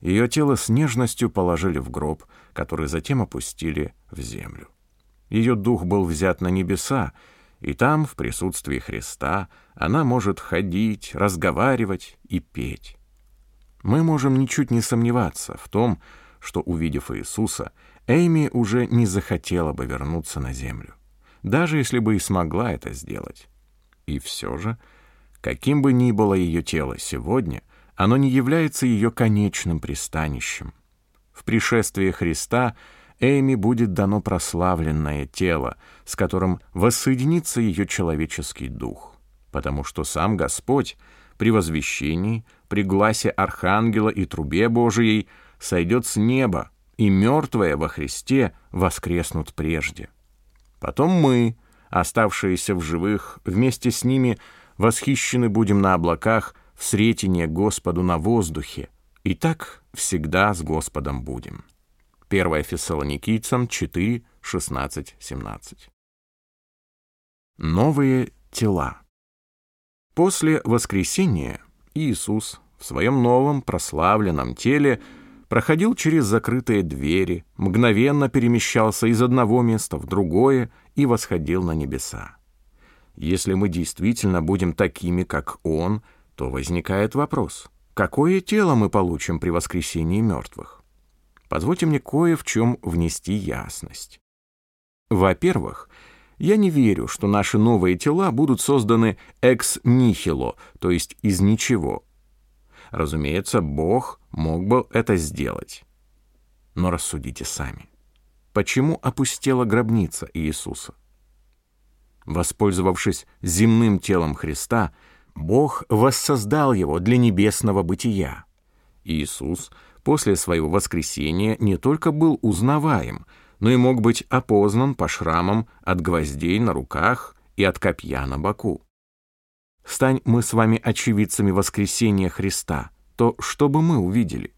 Ее тело с нежностью положили в гроб, который затем опустили в землю. Ее дух был взят на небеса, и там, в присутствии Христа, она может ходить, разговаривать и петь. Мы можем ничуть не сомневаться в том, что, увидев Иисуса, Эйми уже не захотела бы вернуться на землю, даже если бы и смогла это сделать. И все же, каким бы ни было ее тело сегодня, оно не является ее конечным пристанищем. В пришествии Христа Эйми будет дано прославленное тело, с которым воссоединится ее человеческий дух, потому что сам Господь при возвещении, при гласе Архангела и трубе Божией сойдет с неба, и мертвые во Христе воскреснут прежде. Потом мы, оставшиеся в живых, вместе с ними восхищены будем на облаках в сретение Господу на воздухе, и так всегда с Господом будем. 1 Фессалоникийцам 4, 16, 17. Новые тела. После воскресения Иисус в своем новом прославленном теле проходил через закрытые двери, мгновенно перемещался из одного места в другое и восходил на небеса. Если мы действительно будем такими, как Он, то возникает вопрос, какое тело мы получим при воскресении мертвых? Позвольте мне кое в чем внести ясность. Во-первых, я не верю, что наши новые тела будут созданы экс нихило, то есть из ничего. Разумеется, Бог мог бы это сделать. Но рассудите сами. Почему опустела гробница Иисуса? Воспользовавшись земным телом Христа, Бог воссоздал его для небесного бытия. Иисус после своего воскресения не только был узнаваем, но и мог быть опознан по шрамам от гвоздей на руках и от копья на боку. Стань мы с вами очевидцами воскресения Христа, то что бы мы увидели?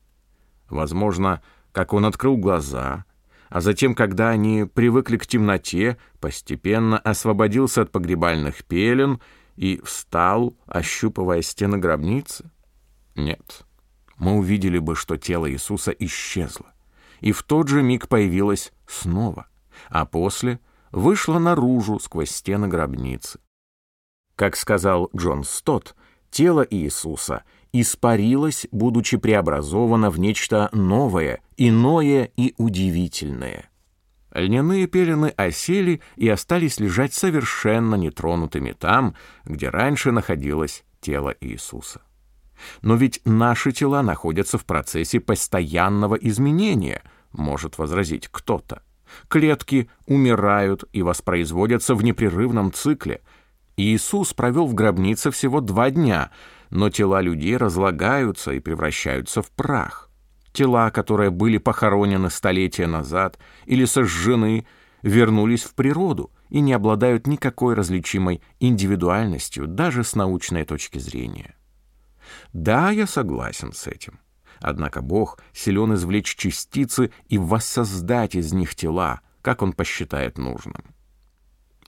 Возможно, как он открыл глаза, а затем, когда они привыкли к темноте, постепенно освободился от погребальных пелен и встал, ощупывая стены гробницы? Нет мы увидели бы, что тело Иисуса исчезло, и в тот же миг появилось снова, а после вышло наружу сквозь стены гробницы. Как сказал Джон Стот, тело Иисуса испарилось, будучи преобразовано в нечто новое, иное и удивительное. Льняные пелены осели и остались лежать совершенно нетронутыми там, где раньше находилось тело Иисуса. Но ведь наши тела находятся в процессе постоянного изменения, может возразить кто-то. Клетки умирают и воспроизводятся в непрерывном цикле. Иисус провел в гробнице всего два дня, но тела людей разлагаются и превращаются в прах. Тела, которые были похоронены столетия назад или сожжены, вернулись в природу и не обладают никакой различимой индивидуальностью даже с научной точки зрения. Да, я согласен с этим. Однако Бог силен извлечь частицы и воссоздать из них тела, как он посчитает нужным.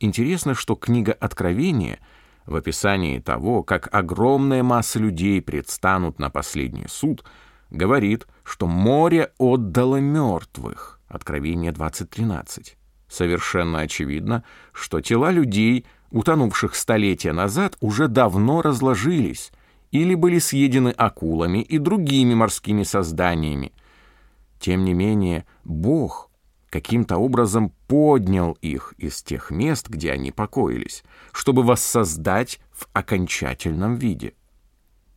Интересно, что книга Откровения в описании того, как огромная масса людей предстанут на последний суд, говорит, что море отдало мертвых. Откровение 20.13. Совершенно очевидно, что тела людей, утонувших столетия назад, уже давно разложились, или были съедены акулами и другими морскими созданиями. Тем не менее, Бог каким-то образом поднял их из тех мест, где они покоились, чтобы воссоздать в окончательном виде.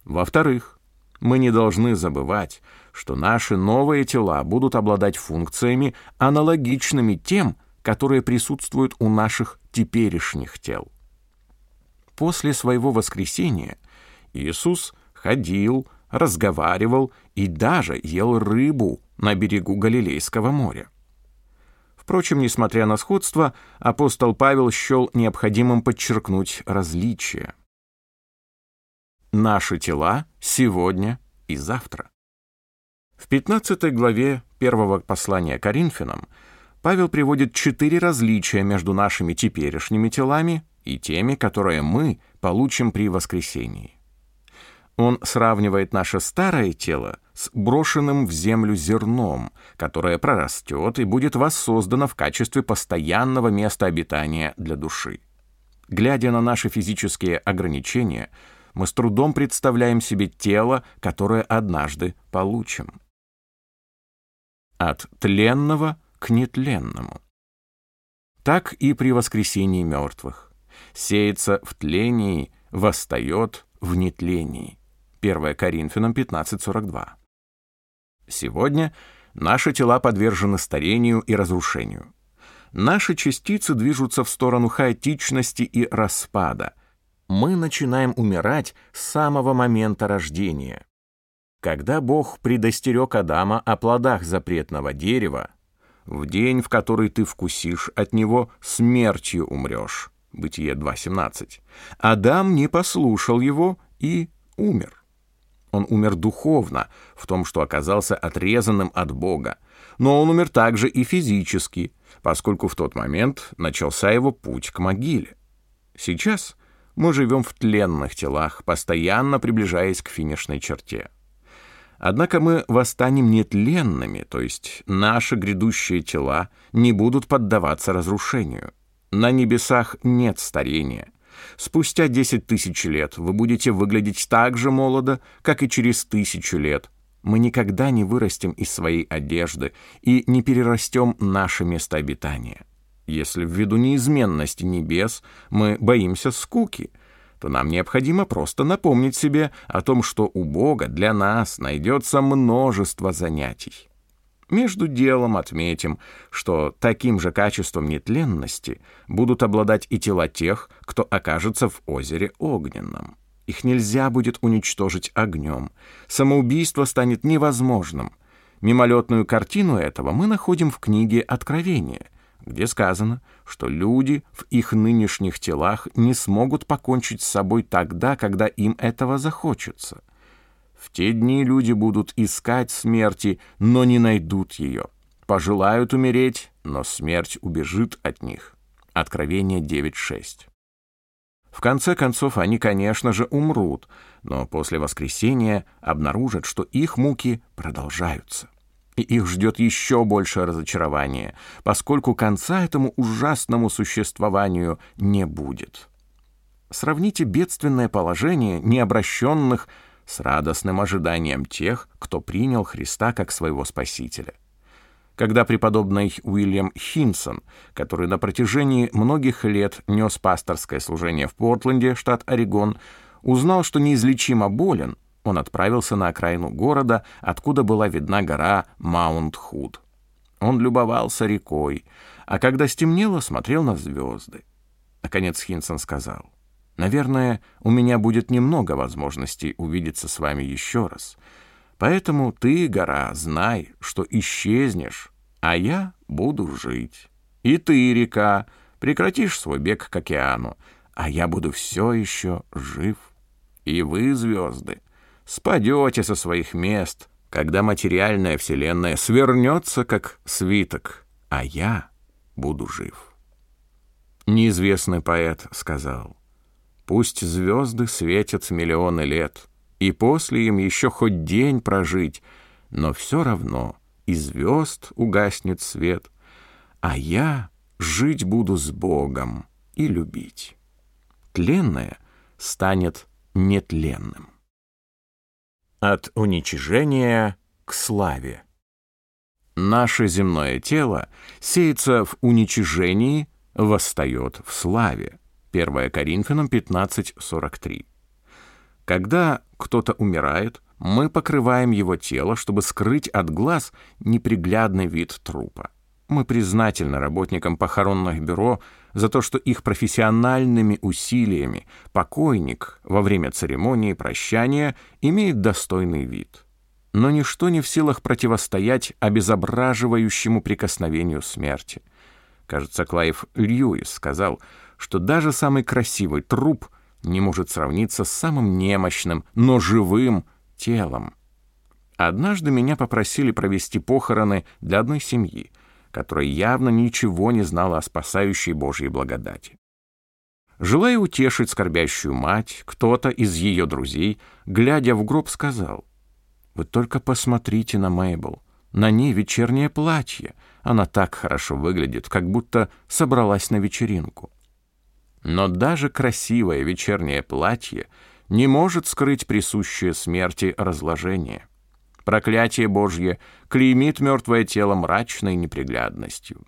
Во-вторых, мы не должны забывать, что наши новые тела будут обладать функциями, аналогичными тем, которые присутствуют у наших теперешних тел. После своего воскресения – Иисус ходил, разговаривал и даже ел рыбу на берегу Галилейского моря. Впрочем, несмотря на сходство, апостол Павел счел необходимым подчеркнуть различия. Наши тела сегодня и завтра. В 15 главе первого послания Коринфянам Павел приводит четыре различия между нашими теперешними телами и теми, которые мы получим при воскресении. Он сравнивает наше старое тело с брошенным в землю зерном, которое прорастет и будет воссоздано в качестве постоянного места обитания для души. Глядя на наши физические ограничения, мы с трудом представляем себе тело, которое однажды получим. От тленного к нетленному. Так и при воскресении мертвых. Сеется в тлении, восстает в нетлении. 1 Коринфянам 15.42. Сегодня наши тела подвержены старению и разрушению. Наши частицы движутся в сторону хаотичности и распада. Мы начинаем умирать с самого момента рождения. Когда Бог предостерег Адама о плодах запретного дерева, в день, в который ты вкусишь от него, смертью умрешь. Бытие 2.17. Адам не послушал его и умер. Он умер духовно, в том, что оказался отрезанным от Бога. Но он умер также и физически, поскольку в тот момент начался его путь к могиле. Сейчас мы живем в тленных телах, постоянно приближаясь к финишной черте. Однако мы восстанем нетленными, то есть наши грядущие тела не будут поддаваться разрушению. На небесах нет старения — Спустя 10 тысяч лет вы будете выглядеть так же молодо, как и через тысячу лет. Мы никогда не вырастем из своей одежды и не перерастем наше место обитания. Если ввиду неизменности небес мы боимся скуки, то нам необходимо просто напомнить себе о том, что у Бога для нас найдется множество занятий. Между делом отметим, что таким же качеством нетленности будут обладать и тела тех, кто окажется в озере Огненном. Их нельзя будет уничтожить огнем. Самоубийство станет невозможным. Мимолетную картину этого мы находим в книге Откровения, где сказано, что люди в их нынешних телах не смогут покончить с собой тогда, когда им этого захочется. В те дни люди будут искать смерти, но не найдут ее. Пожелают умереть, но смерть убежит от них. Откровение 9.6. В конце концов, они, конечно же, умрут, но после воскресения обнаружат, что их муки продолжаются. И их ждет еще большее разочарование, поскольку конца этому ужасному существованию не будет. Сравните бедственное положение необращенных с радостным ожиданием тех, кто принял Христа как своего Спасителя. Когда преподобный Уильям Хинсон, который на протяжении многих лет нес пасторское служение в Портленде, штат Орегон, узнал, что неизлечимо болен, он отправился на окраину города, откуда была видна гора Маунт-Худ. Он любовался рекой, а когда стемнело, смотрел на звезды. Наконец Хинсон сказал — Наверное, у меня будет немного возможностей увидеться с вами еще раз. Поэтому ты, гора, знай, что исчезнешь, а я буду жить. И ты, река, прекратишь свой бег к океану, а я буду все еще жив. И вы, звезды, спадете со своих мест, когда материальная вселенная свернется, как свиток, а я буду жив. Неизвестный поэт сказал, Пусть звезды светят миллионы лет, и после им еще хоть день прожить, но все равно и звезд угаснет свет, а я жить буду с Богом и любить. Тленное станет нетленным. От уничижения к славе. Наше земное тело сеется в уничижении, восстает в славе. 1 Коринфянам 15.43. Когда кто-то умирает, мы покрываем его тело, чтобы скрыть от глаз неприглядный вид трупа. Мы признательны работникам похоронных бюро за то, что их профессиональными усилиями покойник во время церемонии прощания имеет достойный вид. Но ничто не в силах противостоять обезображивающему прикосновению смерти. Кажется, Клайв Льюис сказал, что даже самый красивый труп не может сравниться с самым немощным, но живым телом. Однажды меня попросили провести похороны для одной семьи, которая явно ничего не знала о спасающей Божьей благодати. Желая утешить скорбящую мать, кто-то из ее друзей, глядя в гроб, сказал, «Вы только посмотрите на Мейбл. На ней вечернее платье. Она так хорошо выглядит, как будто собралась на вечеринку». Но даже красивое вечернее платье не может скрыть присущее смерти разложение. Проклятие Божье клеймит мертвое тело мрачной неприглядностью.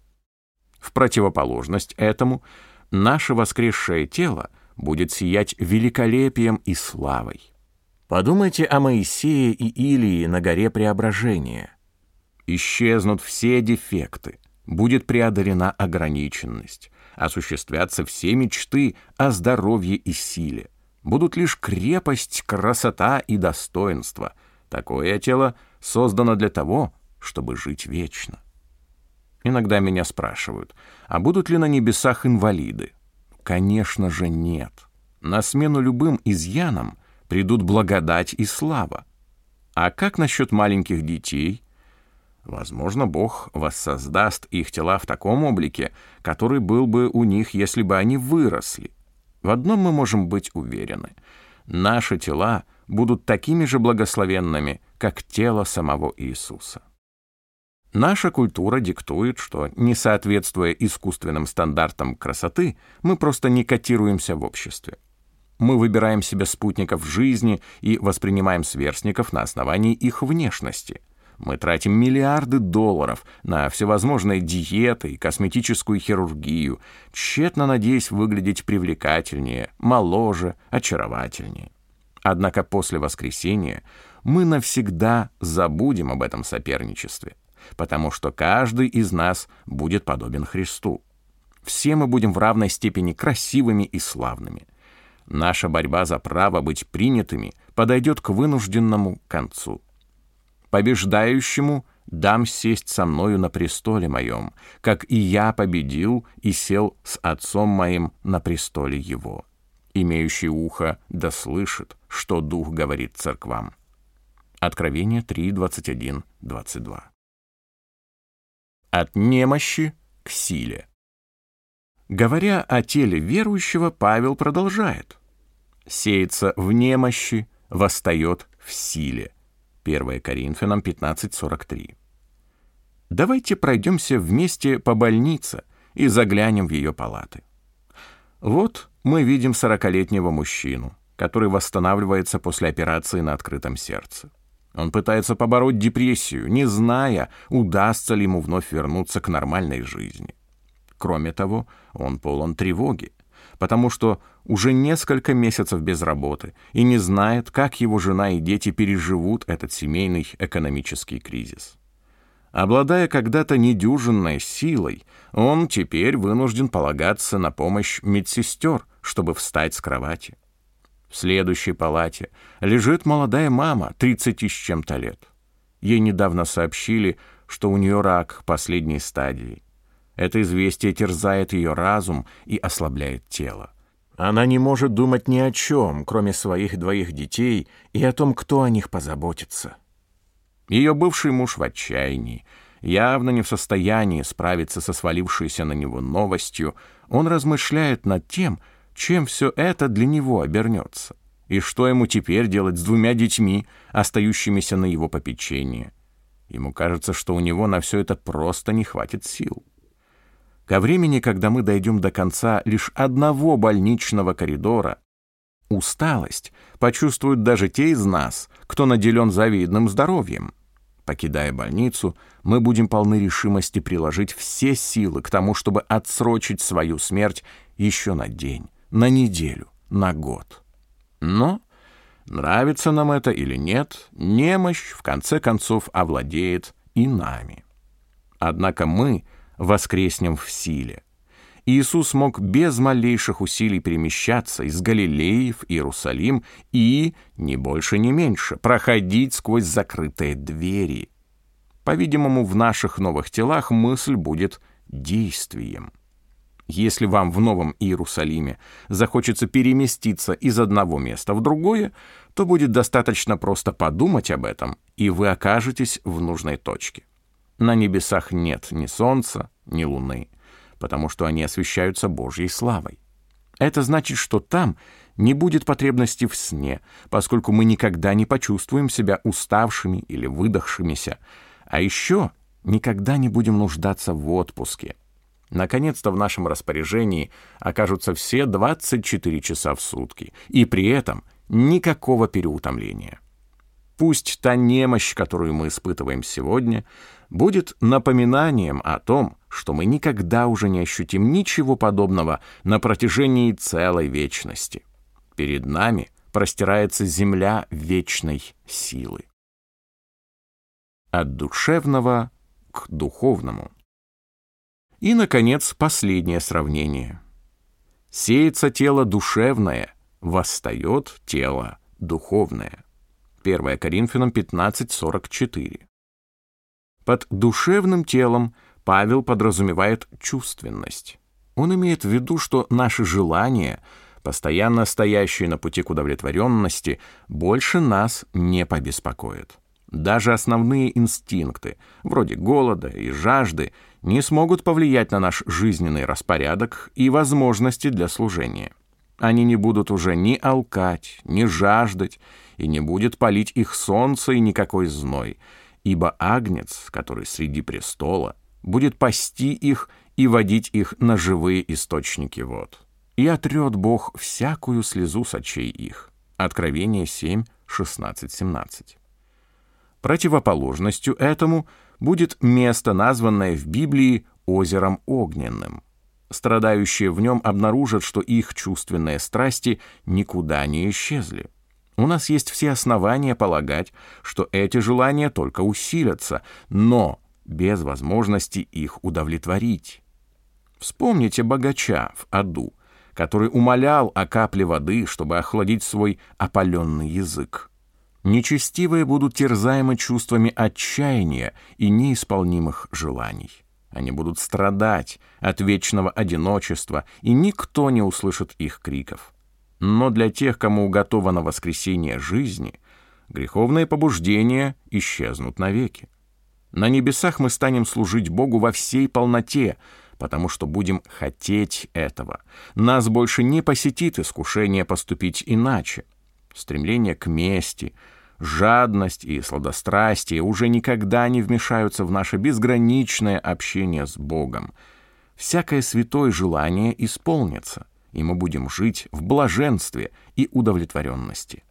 В противоположность этому — наше воскресшее тело будет сиять великолепием и славой. Подумайте о Моисее и Илии на горе Преображения. Исчезнут все дефекты, будет преодолена ограниченность, осуществятся все мечты о здоровье и силе. Будут лишь крепость, красота и достоинство. Такое тело создано для того, чтобы жить вечно. Иногда меня спрашивают, а будут ли на небесах инвалиды? Конечно же нет. На смену любым изъянам придут благодать и слава. А как насчет маленьких детей? Возможно, Бог воссоздаст их тела в таком облике, который был бы у них, если бы они выросли. В одном мы можем быть уверены. Наши тела будут такими же благословенными, как тело самого Иисуса. Наша культура диктует, что, не соответствуя искусственным стандартам красоты, мы просто не котируемся в обществе. Мы выбираем себе спутников жизни и воспринимаем сверстников на основании их внешности. Мы тратим миллиарды долларов на всевозможные диеты и косметическую хирургию, тщетно надеясь выглядеть привлекательнее, моложе, очаровательнее. Однако после воскресения мы навсегда забудем об этом соперничестве потому что каждый из нас будет подобен Христу. Все мы будем в равной степени красивыми и славными. Наша борьба за право быть принятыми подойдет к вынужденному концу. Побеждающему дам сесть со мною на престоле моем, как и я победил и сел с отцом моим на престоле его. Имеющий ухо да слышит, что Дух говорит церквам. Откровение 3, 21, 22 от немощи к силе. Говоря о теле верующего, Павел продолжает. «Сеется в немощи, восстает в силе». 1 Коринфянам 15.43. Давайте пройдемся вместе по больнице и заглянем в ее палаты. Вот мы видим сорокалетнего мужчину, который восстанавливается после операции на открытом сердце. Он пытается побороть депрессию, не зная, удастся ли ему вновь вернуться к нормальной жизни. Кроме того, он полон тревоги, потому что уже несколько месяцев без работы и не знает, как его жена и дети переживут этот семейный экономический кризис. Обладая когда-то недюжинной силой, он теперь вынужден полагаться на помощь медсестер, чтобы встать с кровати. В следующей палате лежит молодая мама, 30 с чем-то лет. Ей недавно сообщили, что у нее рак последней стадии. Это известие терзает ее разум и ослабляет тело. Она не может думать ни о чем, кроме своих двоих детей и о том, кто о них позаботится. Ее бывший муж в отчаянии, явно не в состоянии справиться со свалившейся на него новостью, он размышляет над тем, чем все это для него обернется, и что ему теперь делать с двумя детьми, остающимися на его попечении. Ему кажется, что у него на все это просто не хватит сил. Ко времени, когда мы дойдем до конца лишь одного больничного коридора, усталость почувствуют даже те из нас, кто наделен завидным здоровьем. Покидая больницу, мы будем полны решимости приложить все силы к тому, чтобы отсрочить свою смерть еще на день на неделю, на год. Но, нравится нам это или нет, немощь в конце концов овладеет и нами. Однако мы воскреснем в силе. Иисус мог без малейших усилий перемещаться из Галилеи в Иерусалим и, ни больше, ни меньше, проходить сквозь закрытые двери. По-видимому, в наших новых телах мысль будет действием. Если вам в Новом Иерусалиме захочется переместиться из одного места в другое, то будет достаточно просто подумать об этом, и вы окажетесь в нужной точке. На небесах нет ни солнца, ни луны, потому что они освещаются Божьей славой. Это значит, что там не будет потребности в сне, поскольку мы никогда не почувствуем себя уставшими или выдохшимися, а еще никогда не будем нуждаться в отпуске. Наконец-то в нашем распоряжении окажутся все 24 часа в сутки, и при этом никакого переутомления. Пусть та немощь, которую мы испытываем сегодня, будет напоминанием о том, что мы никогда уже не ощутим ничего подобного на протяжении целой вечности. Перед нами простирается земля вечной силы. От душевного к духовному. И, наконец, последнее сравнение. Сеется тело душевное, восстает тело духовное. 1 Коринфянам 15.44. Под душевным телом Павел подразумевает чувственность. Он имеет в виду, что наши желания, постоянно стоящие на пути к удовлетворенности, больше нас не побеспокоят. Даже основные инстинкты, вроде голода и жажды, не смогут повлиять на наш жизненный распорядок и возможности для служения. Они не будут уже ни алкать, ни жаждать, и не будет палить их солнце и никакой зной, ибо агнец, который среди престола, будет пасти их и водить их на живые источники вод. И отрет Бог всякую слезу с очей их. Откровение 7, 16, 17. Противоположностью этому будет место, названное в Библии озером огненным. Страдающие в нем обнаружат, что их чувственные страсти никуда не исчезли. У нас есть все основания полагать, что эти желания только усилятся, но без возможности их удовлетворить. Вспомните богача в аду, который умолял о капле воды, чтобы охладить свой опаленный язык. Нечестивые будут терзаемы чувствами отчаяния и неисполнимых желаний. Они будут страдать от вечного одиночества, и никто не услышит их криков. Но для тех, кому уготовано воскресение жизни, греховные побуждения исчезнут навеки. На небесах мы станем служить Богу во всей полноте, потому что будем хотеть этого. Нас больше не посетит искушение поступить иначе. Стремление к мести, жадность и сладострастие уже никогда не вмешаются в наше безграничное общение с Богом. Всякое святое желание исполнится, и мы будем жить в блаженстве и удовлетворенности.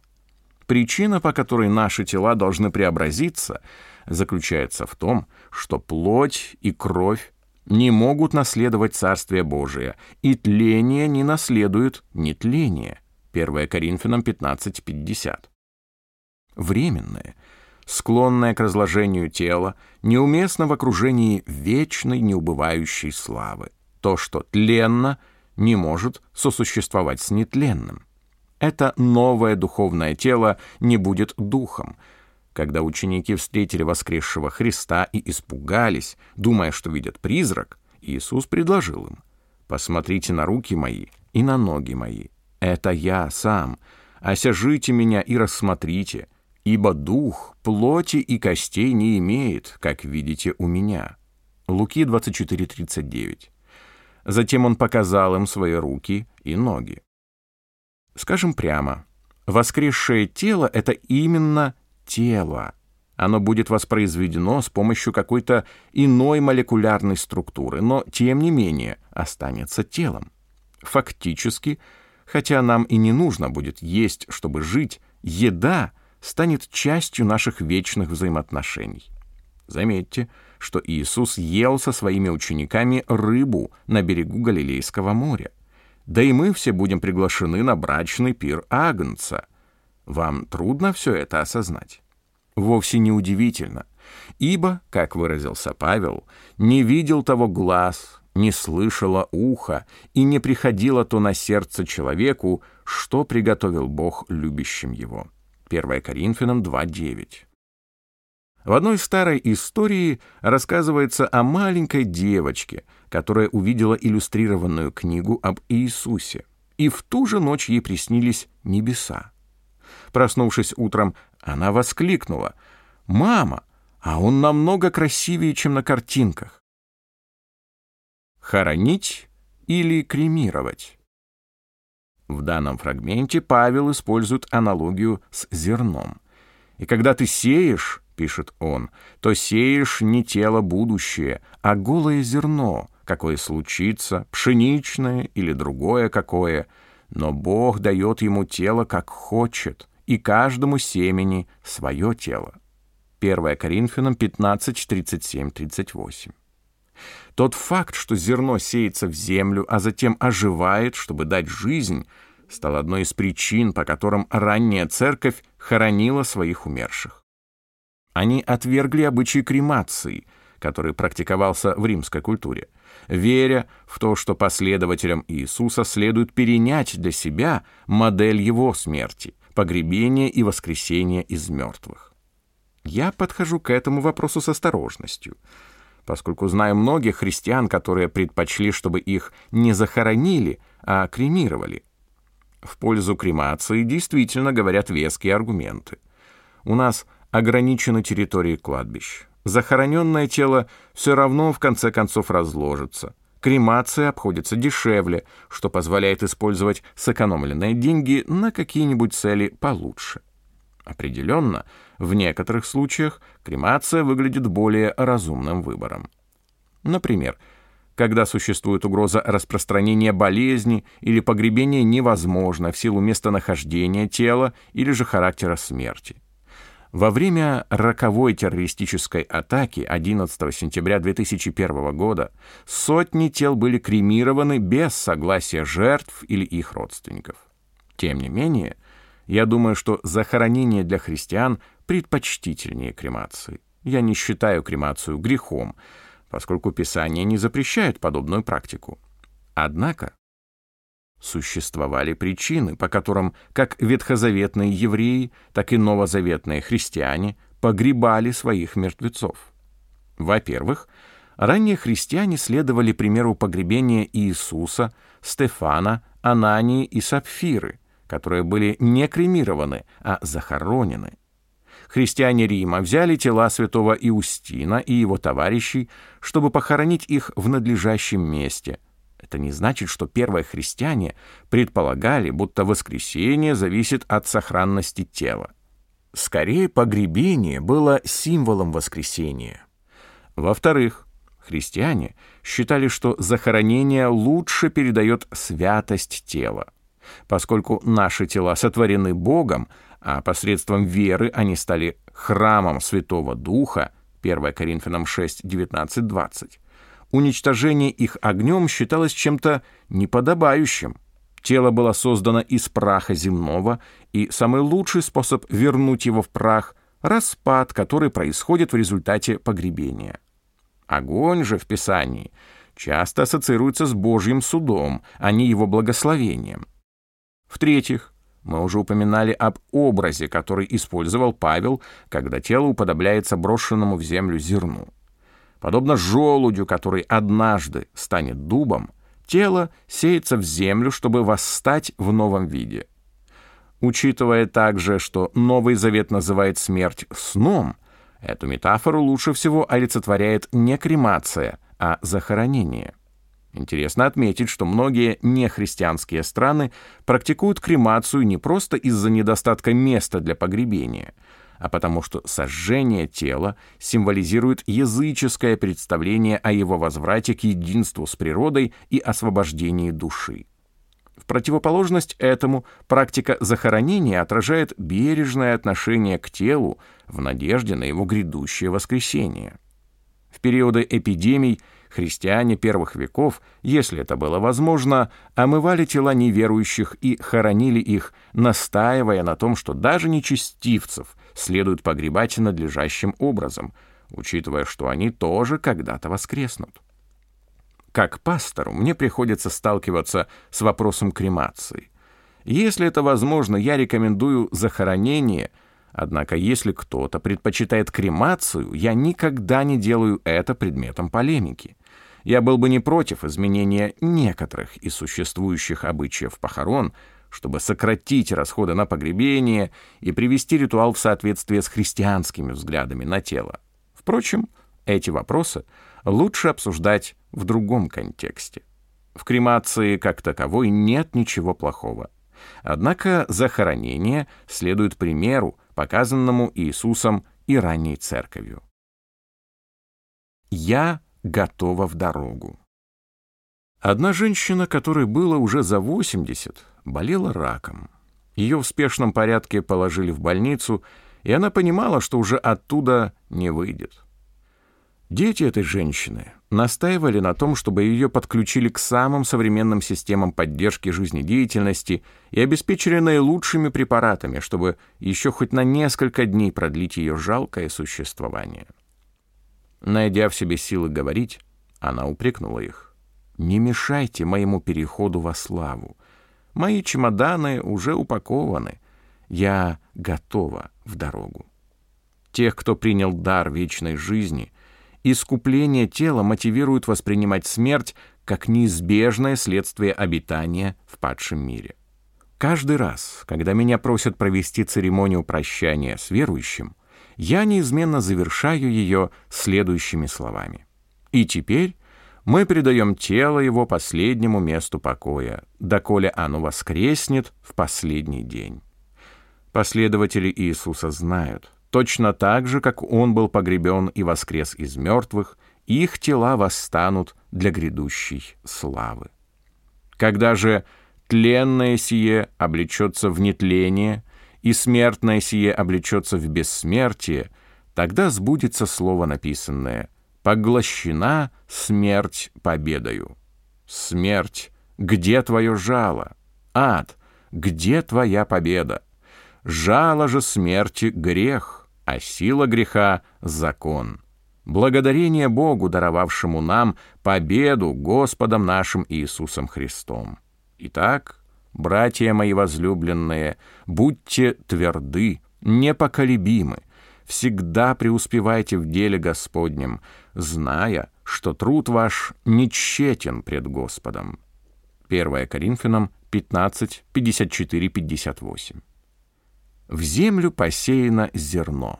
Причина, по которой наши тела должны преобразиться, заключается в том, что плоть и кровь не могут наследовать Царствие Божие, и тление не наследует нетление. 1 Коринфянам 15.50. Временное, склонное к разложению тела, неуместно в окружении вечной неубывающей славы. То, что тленно, не может сосуществовать с нетленным. Это новое духовное тело не будет духом. Когда ученики встретили воскресшего Христа и испугались, думая, что видят призрак, Иисус предложил им, «Посмотрите на руки мои и на ноги мои. Это я сам. Осяжите меня и рассмотрите, ибо дух плоти и костей не имеет, как видите у меня». Луки 24:39. Затем он показал им свои руки и ноги. Скажем прямо, воскресшее тело — это именно тело. Оно будет воспроизведено с помощью какой-то иной молекулярной структуры, но, тем не менее, останется телом. Фактически, хотя нам и не нужно будет есть, чтобы жить, еда станет частью наших вечных взаимоотношений. Заметьте, что Иисус ел со своими учениками рыбу на берегу Галилейского моря. Да и мы все будем приглашены на брачный пир Агнца. Вам трудно все это осознать? Вовсе не удивительно, ибо, как выразился Павел, не видел того глаз, не слышало ухо и не приходило то на сердце человеку, что приготовил Бог любящим его. 1 Коринфянам 2.9 в одной старой истории рассказывается о маленькой девочке, которая увидела иллюстрированную книгу об Иисусе, и в ту же ночь ей приснились небеса. Проснувшись утром, она воскликнула, «Мама, а он намного красивее, чем на картинках. Хоронить или кремировать? В данном фрагменте Павел использует аналогию с зерном. И когда ты сеешь, пишет он, то сеешь не тело будущее, а голое зерно, какое случится, пшеничное или другое какое, но Бог дает ему тело, как хочет, и каждому семени свое тело. 1 Коринфянам 15, 37, 38. Тот факт, что зерно сеется в землю, а затем оживает, чтобы дать жизнь, стал одной из причин, по которым ранняя церковь хоронила своих умерших. Они отвергли обычай кремации, который практиковался в римской культуре, веря в то, что последователям Иисуса следует перенять для себя модель его смерти, погребения и воскресения из мертвых. Я подхожу к этому вопросу с осторожностью, поскольку знаю многих христиан, которые предпочли, чтобы их не захоронили, а кремировали. В пользу кремации действительно говорят веские аргументы. У нас ограничены территории кладбищ. Захороненное тело все равно в конце концов разложится. Кремация обходится дешевле, что позволяет использовать сэкономленные деньги на какие-нибудь цели получше. Определенно, в некоторых случаях кремация выглядит более разумным выбором. Например, когда существует угроза распространения болезни или погребение невозможно в силу местонахождения тела или же характера смерти. Во время роковой террористической атаки 11 сентября 2001 года сотни тел были кремированы без согласия жертв или их родственников. Тем не менее, я думаю, что захоронение для христиан предпочтительнее кремации. Я не считаю кремацию грехом, поскольку Писание не запрещает подобную практику. Однако Существовали причины, по которым как ветхозаветные евреи, так и новозаветные христиане погребали своих мертвецов. Во-первых, ранние христиане следовали примеру погребения Иисуса, Стефана, Анании и Сапфиры, которые были не кремированы, а захоронены. Христиане Рима взяли тела святого Иустина и его товарищей, чтобы похоронить их в надлежащем месте – это не значит, что первые христиане предполагали, будто воскресение зависит от сохранности тела. Скорее, погребение было символом воскресения. Во-вторых, христиане считали, что захоронение лучше передает святость тела. Поскольку наши тела сотворены Богом, а посредством веры они стали храмом Святого Духа, 1 Коринфянам 6, 19, 20, уничтожение их огнем считалось чем-то неподобающим. Тело было создано из праха земного, и самый лучший способ вернуть его в прах — распад, который происходит в результате погребения. Огонь же в Писании часто ассоциируется с Божьим судом, а не его благословением. В-третьих, мы уже упоминали об образе, который использовал Павел, когда тело уподобляется брошенному в землю зерну. Подобно желудю, который однажды станет дубом, тело сеется в землю, чтобы восстать в новом виде. Учитывая также, что Новый Завет называет смерть сном, эту метафору лучше всего олицетворяет не кремация, а захоронение. Интересно отметить, что многие нехристианские страны практикуют кремацию не просто из-за недостатка места для погребения – а потому что сожжение тела символизирует языческое представление о его возврате к единству с природой и освобождении души. В противоположность этому практика захоронения отражает бережное отношение к телу в надежде на его грядущее воскресение. В периоды эпидемий христиане первых веков, если это было возможно, омывали тела неверующих и хоронили их, настаивая на том, что даже нечестивцев следует погребать надлежащим образом, учитывая, что они тоже когда-то воскреснут. Как пастору мне приходится сталкиваться с вопросом кремации. Если это возможно, я рекомендую захоронение, однако если кто-то предпочитает кремацию, я никогда не делаю это предметом полемики. Я был бы не против изменения некоторых из существующих обычаев похорон, чтобы сократить расходы на погребение и привести ритуал в соответствие с христианскими взглядами на тело. Впрочем, эти вопросы лучше обсуждать в другом контексте. В кремации как таковой нет ничего плохого. Однако захоронение следует примеру, показанному Иисусом и ранней церковью. «Я готова в дорогу». Одна женщина, которой было уже за 80, болела раком. Ее в спешном порядке положили в больницу, и она понимала, что уже оттуда не выйдет. Дети этой женщины настаивали на том, чтобы ее подключили к самым современным системам поддержки жизнедеятельности и обеспечили наилучшими препаратами, чтобы еще хоть на несколько дней продлить ее жалкое существование. Найдя в себе силы говорить, она упрекнула их. Не мешайте моему переходу во славу. Мои чемоданы уже упакованы. Я готова в дорогу. Тех, кто принял дар вечной жизни, искупление тела мотивирует воспринимать смерть как неизбежное следствие обитания в падшем мире. Каждый раз, когда меня просят провести церемонию прощания с верующим, я неизменно завершаю ее следующими словами. И теперь мы предаем тело его последнему месту покоя, доколе оно воскреснет в последний день. Последователи Иисуса знают, точно так же, как Он был погребен и воскрес из мертвых, их тела восстанут для грядущей славы. Когда же тленное сие облечется в нетление, и смертное сие облечется в бессмертие, тогда сбудется слово написанное поглощена смерть победою. Смерть, где твое жало? Ад, где твоя победа? Жало же смерти — грех, а сила греха — закон. Благодарение Богу, даровавшему нам победу Господом нашим Иисусом Христом. Итак, братья мои возлюбленные, будьте тверды, непоколебимы, всегда преуспевайте в деле Господнем, зная, что труд ваш не тщетен пред Господом. 1 Коринфянам 15, 54, 58. В землю посеяно зерно,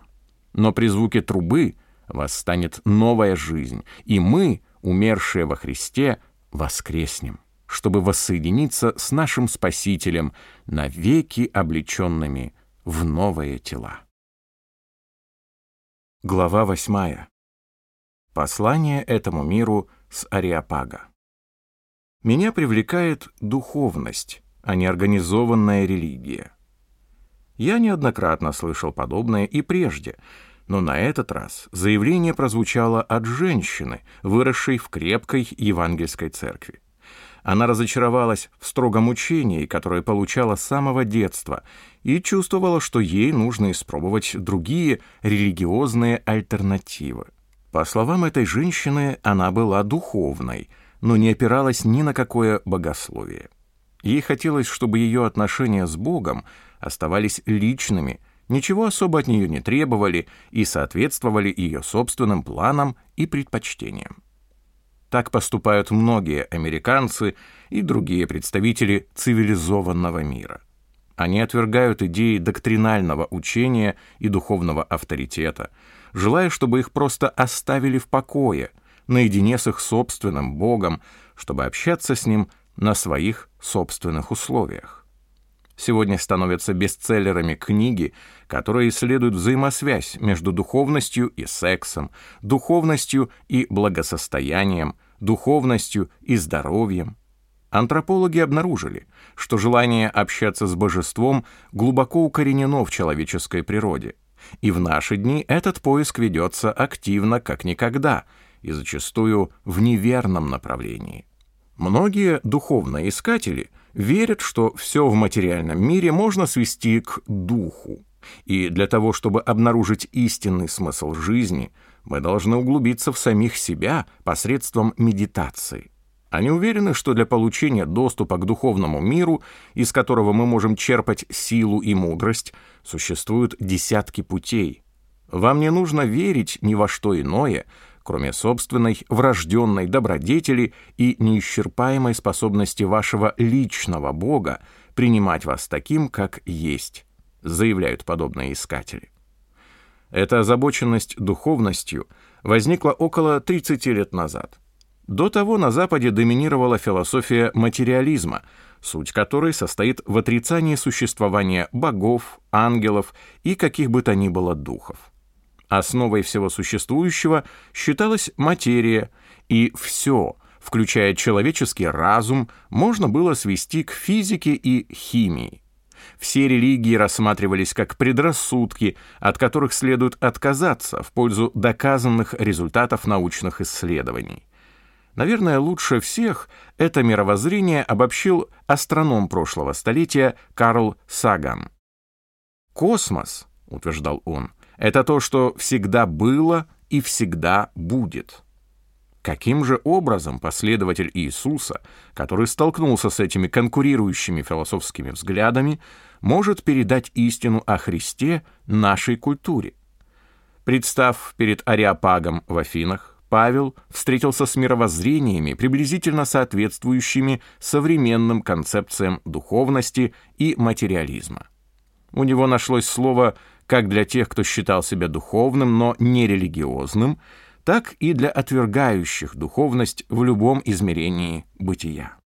но при звуке трубы восстанет новая жизнь, и мы, умершие во Христе, воскреснем, чтобы воссоединиться с нашим Спасителем, навеки облеченными в новые тела. Глава восьмая. Послание этому миру с Ариапага. Меня привлекает духовность, а не организованная религия. Я неоднократно слышал подобное и прежде, но на этот раз заявление прозвучало от женщины, выросшей в крепкой евангельской церкви. Она разочаровалась в строгом учении, которое получала с самого детства, и чувствовала, что ей нужно испробовать другие религиозные альтернативы. По словам этой женщины, она была духовной, но не опиралась ни на какое богословие. Ей хотелось, чтобы ее отношения с Богом оставались личными, ничего особо от нее не требовали и соответствовали ее собственным планам и предпочтениям. Так поступают многие американцы и другие представители цивилизованного мира. Они отвергают идеи доктринального учения и духовного авторитета – желая, чтобы их просто оставили в покое, наедине с их собственным Богом, чтобы общаться с Ним на своих собственных условиях. Сегодня становятся бестселлерами книги, которые исследуют взаимосвязь между духовностью и сексом, духовностью и благосостоянием, духовностью и здоровьем. Антропологи обнаружили, что желание общаться с божеством глубоко укоренено в человеческой природе – и в наши дни этот поиск ведется активно, как никогда, и зачастую в неверном направлении. Многие духовные искатели верят, что все в материальном мире можно свести к духу. И для того, чтобы обнаружить истинный смысл жизни, мы должны углубиться в самих себя посредством медитации. Они уверены, что для получения доступа к духовному миру, из которого мы можем черпать силу и мудрость, существуют десятки путей. Вам не нужно верить ни во что иное, кроме собственной врожденной добродетели и неисчерпаемой способности вашего личного Бога принимать вас таким, как есть, заявляют подобные искатели. Эта озабоченность духовностью возникла около 30 лет назад. До того на Западе доминировала философия материализма, суть которой состоит в отрицании существования богов, ангелов и каких бы то ни было духов. Основой всего существующего считалась материя, и все, включая человеческий разум, можно было свести к физике и химии. Все религии рассматривались как предрассудки, от которых следует отказаться в пользу доказанных результатов научных исследований. Наверное, лучше всех это мировоззрение обобщил астроном прошлого столетия Карл Саган. «Космос», — утверждал он, — «это то, что всегда было и всегда будет». Каким же образом последователь Иисуса, который столкнулся с этими конкурирующими философскими взглядами, может передать истину о Христе нашей культуре? Представ перед Ариапагом в Афинах, Павел встретился с мировоззрениями, приблизительно соответствующими современным концепциям духовности и материализма. У него нашлось слово как для тех, кто считал себя духовным, но не религиозным, так и для отвергающих духовность в любом измерении бытия.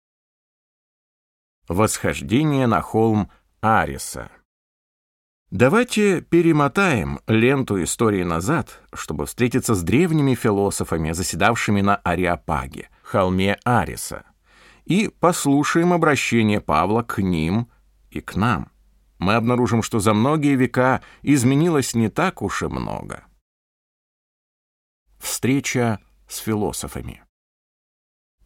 Восхождение на холм Ариса Давайте перемотаем ленту истории назад, чтобы встретиться с древними философами, заседавшими на Ариапаге, холме Ариса, и послушаем обращение Павла к ним и к нам. Мы обнаружим, что за многие века изменилось не так уж и много. Встреча с философами.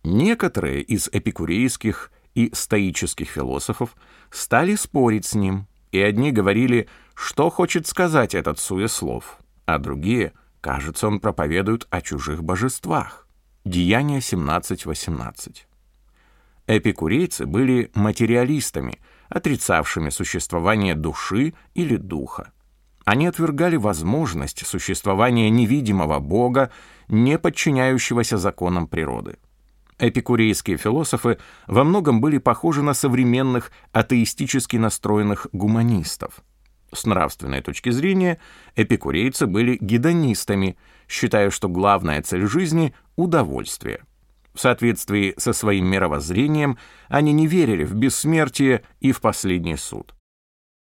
Некоторые из эпикурейских и стоических философов стали спорить с ним, и одни говорили, что хочет сказать этот суеслов, а другие, кажется, он проповедует о чужих божествах. Деяние 17.18. Эпикурейцы были материалистами, отрицавшими существование души или духа. Они отвергали возможность существования невидимого Бога, не подчиняющегося законам природы. Эпикурейские философы во многом были похожи на современных атеистически настроенных гуманистов. С нравственной точки зрения эпикурейцы были гедонистами, считая, что главная цель жизни — удовольствие. В соответствии со своим мировоззрением они не верили в бессмертие и в последний суд.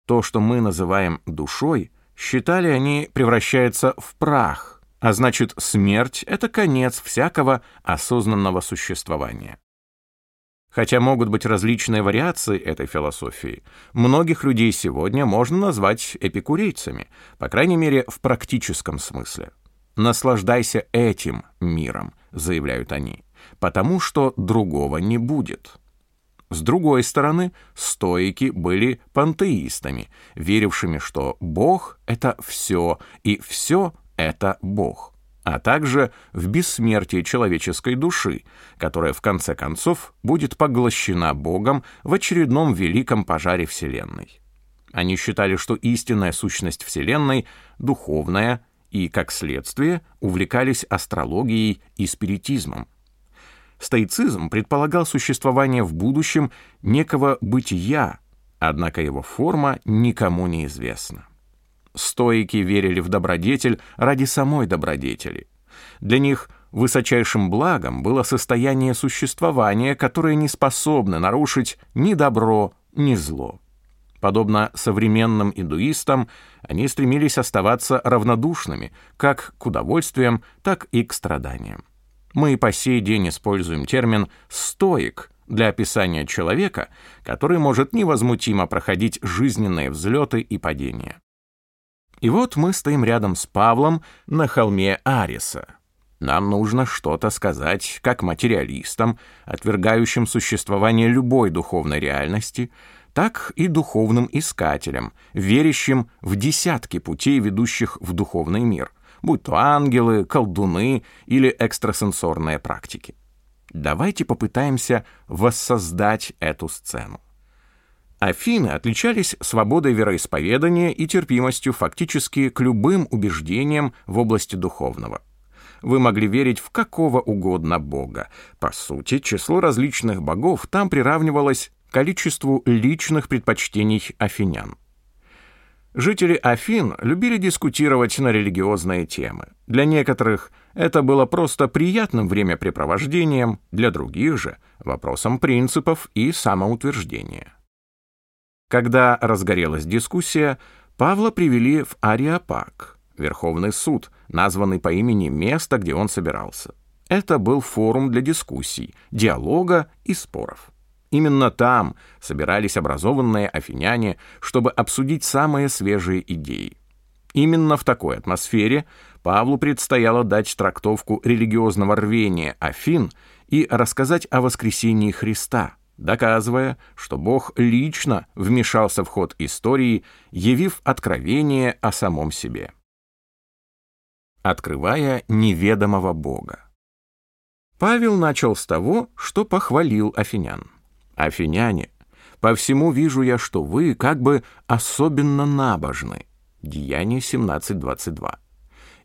То, что мы называем душой — Считали они, превращается в прах, а значит, смерть — это конец всякого осознанного существования. Хотя могут быть различные вариации этой философии, многих людей сегодня можно назвать эпикурейцами, по крайней мере, в практическом смысле. «Наслаждайся этим миром», — заявляют они, «потому что другого не будет». С другой стороны, стоики были пантеистами, верившими, что Бог — это все, и все — это Бог, а также в бессмертие человеческой души, которая в конце концов будет поглощена Богом в очередном великом пожаре Вселенной. Они считали, что истинная сущность Вселенной — духовная, и, как следствие, увлекались астрологией и спиритизмом. Стоицизм предполагал существование в будущем некого бытия, однако его форма никому не известна. Стоики верили в добродетель ради самой добродетели. Для них высочайшим благом было состояние существования, которое не способно нарушить ни добро, ни зло. Подобно современным индуистам, они стремились оставаться равнодушными как к удовольствиям, так и к страданиям. Мы и по сей день используем термин «стоик» для описания человека, который может невозмутимо проходить жизненные взлеты и падения. И вот мы стоим рядом с Павлом на холме Ариса. Нам нужно что-то сказать как материалистам, отвергающим существование любой духовной реальности, так и духовным искателям, верящим в десятки путей, ведущих в духовный мир, будь то ангелы, колдуны или экстрасенсорные практики. Давайте попытаемся воссоздать эту сцену. Афины отличались свободой вероисповедания и терпимостью фактически к любым убеждениям в области духовного. Вы могли верить в какого угодно бога. По сути, число различных богов там приравнивалось количеству личных предпочтений афинян. Жители Афин любили дискутировать на религиозные темы. Для некоторых это было просто приятным времяпрепровождением, для других же — вопросом принципов и самоутверждения. Когда разгорелась дискуссия, Павла привели в Ариапак, Верховный суд, названный по имени места, где он собирался. Это был форум для дискуссий, диалога и споров. Именно там собирались образованные афиняне, чтобы обсудить самые свежие идеи. Именно в такой атмосфере Павлу предстояло дать трактовку религиозного рвения Афин и рассказать о воскресении Христа, доказывая, что Бог лично вмешался в ход истории, явив откровение о самом себе. Открывая неведомого Бога. Павел начал с того, что похвалил афинян. Афиняне, по всему вижу я, что вы как бы особенно набожны. Деяние 17.22.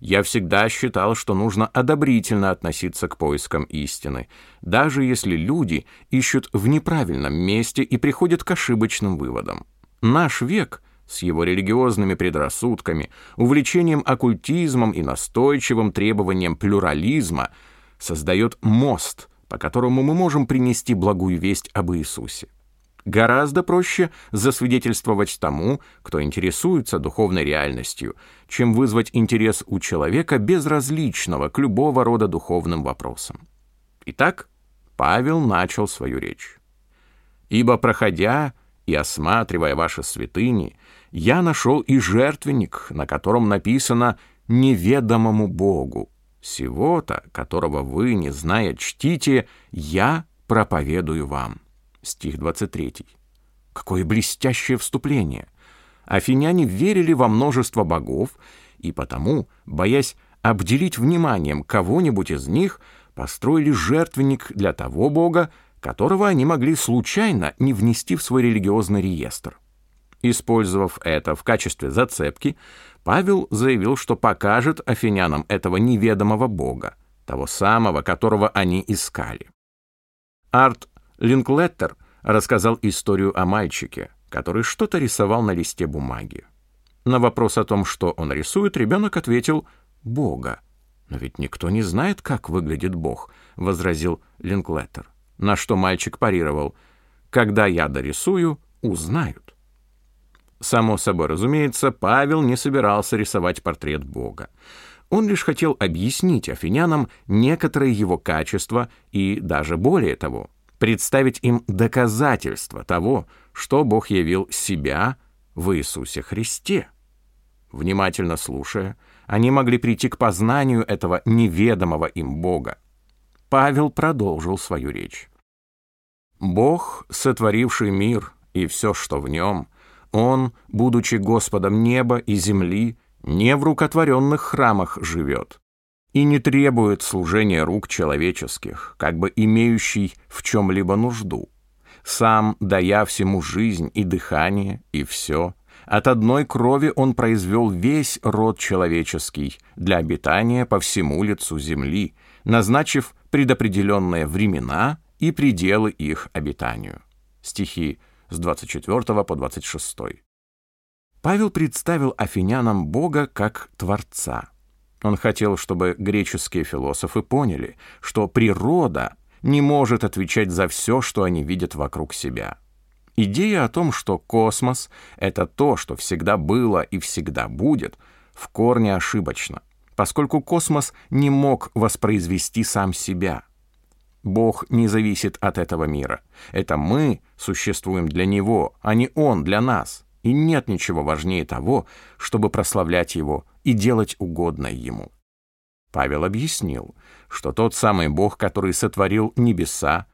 Я всегда считал, что нужно одобрительно относиться к поискам истины, даже если люди ищут в неправильном месте и приходят к ошибочным выводам. Наш век с его религиозными предрассудками, увлечением оккультизмом и настойчивым требованием плюрализма создает мост – по которому мы можем принести благую весть об Иисусе. Гораздо проще засвидетельствовать тому, кто интересуется духовной реальностью, чем вызвать интерес у человека безразличного к любого рода духовным вопросам. Итак, Павел начал свою речь. «Ибо, проходя и осматривая ваши святыни, я нашел и жертвенник, на котором написано «неведомому Богу», Всего-то, которого вы, не зная, чтите, я проповедую вам. Стих 23. Какое блестящее вступление! Афиняне верили во множество богов, и потому, боясь обделить вниманием кого-нибудь из них, построили жертвенник для того бога, которого они могли случайно не внести в свой религиозный реестр. Использовав это в качестве зацепки, Павел заявил, что покажет афинянам этого неведомого бога, того самого, которого они искали. Арт Линклеттер рассказал историю о мальчике, который что-то рисовал на листе бумаги. На вопрос о том, что он рисует, ребенок ответил «Бога». «Но ведь никто не знает, как выглядит Бог», — возразил Линклеттер. На что мальчик парировал «Когда я дорисую, узнают». Само собой разумеется, Павел не собирался рисовать портрет Бога. Он лишь хотел объяснить афинянам некоторые его качества и даже более того, представить им доказательства того, что Бог явил себя в Иисусе Христе. Внимательно слушая, они могли прийти к познанию этого неведомого им Бога. Павел продолжил свою речь. «Бог, сотворивший мир и все, что в нем, он, будучи Господом неба и земли, не в рукотворенных храмах живет и не требует служения рук человеческих, как бы имеющий в чем-либо нужду. Сам, дая всему жизнь и дыхание, и все, от одной крови он произвел весь род человеческий для обитания по всему лицу земли, назначив предопределенные времена и пределы их обитанию. Стихи с 24 по 26. Павел представил афинянам Бога как Творца. Он хотел, чтобы греческие философы поняли, что природа не может отвечать за все, что они видят вокруг себя. Идея о том, что космос — это то, что всегда было и всегда будет, в корне ошибочна, поскольку космос не мог воспроизвести сам себя — Бог не зависит от этого мира. Это мы существуем для Него, а не Он для нас. И нет ничего важнее того, чтобы прославлять Его и делать угодное Ему. Павел объяснил, что тот самый Бог, который сотворил небеса,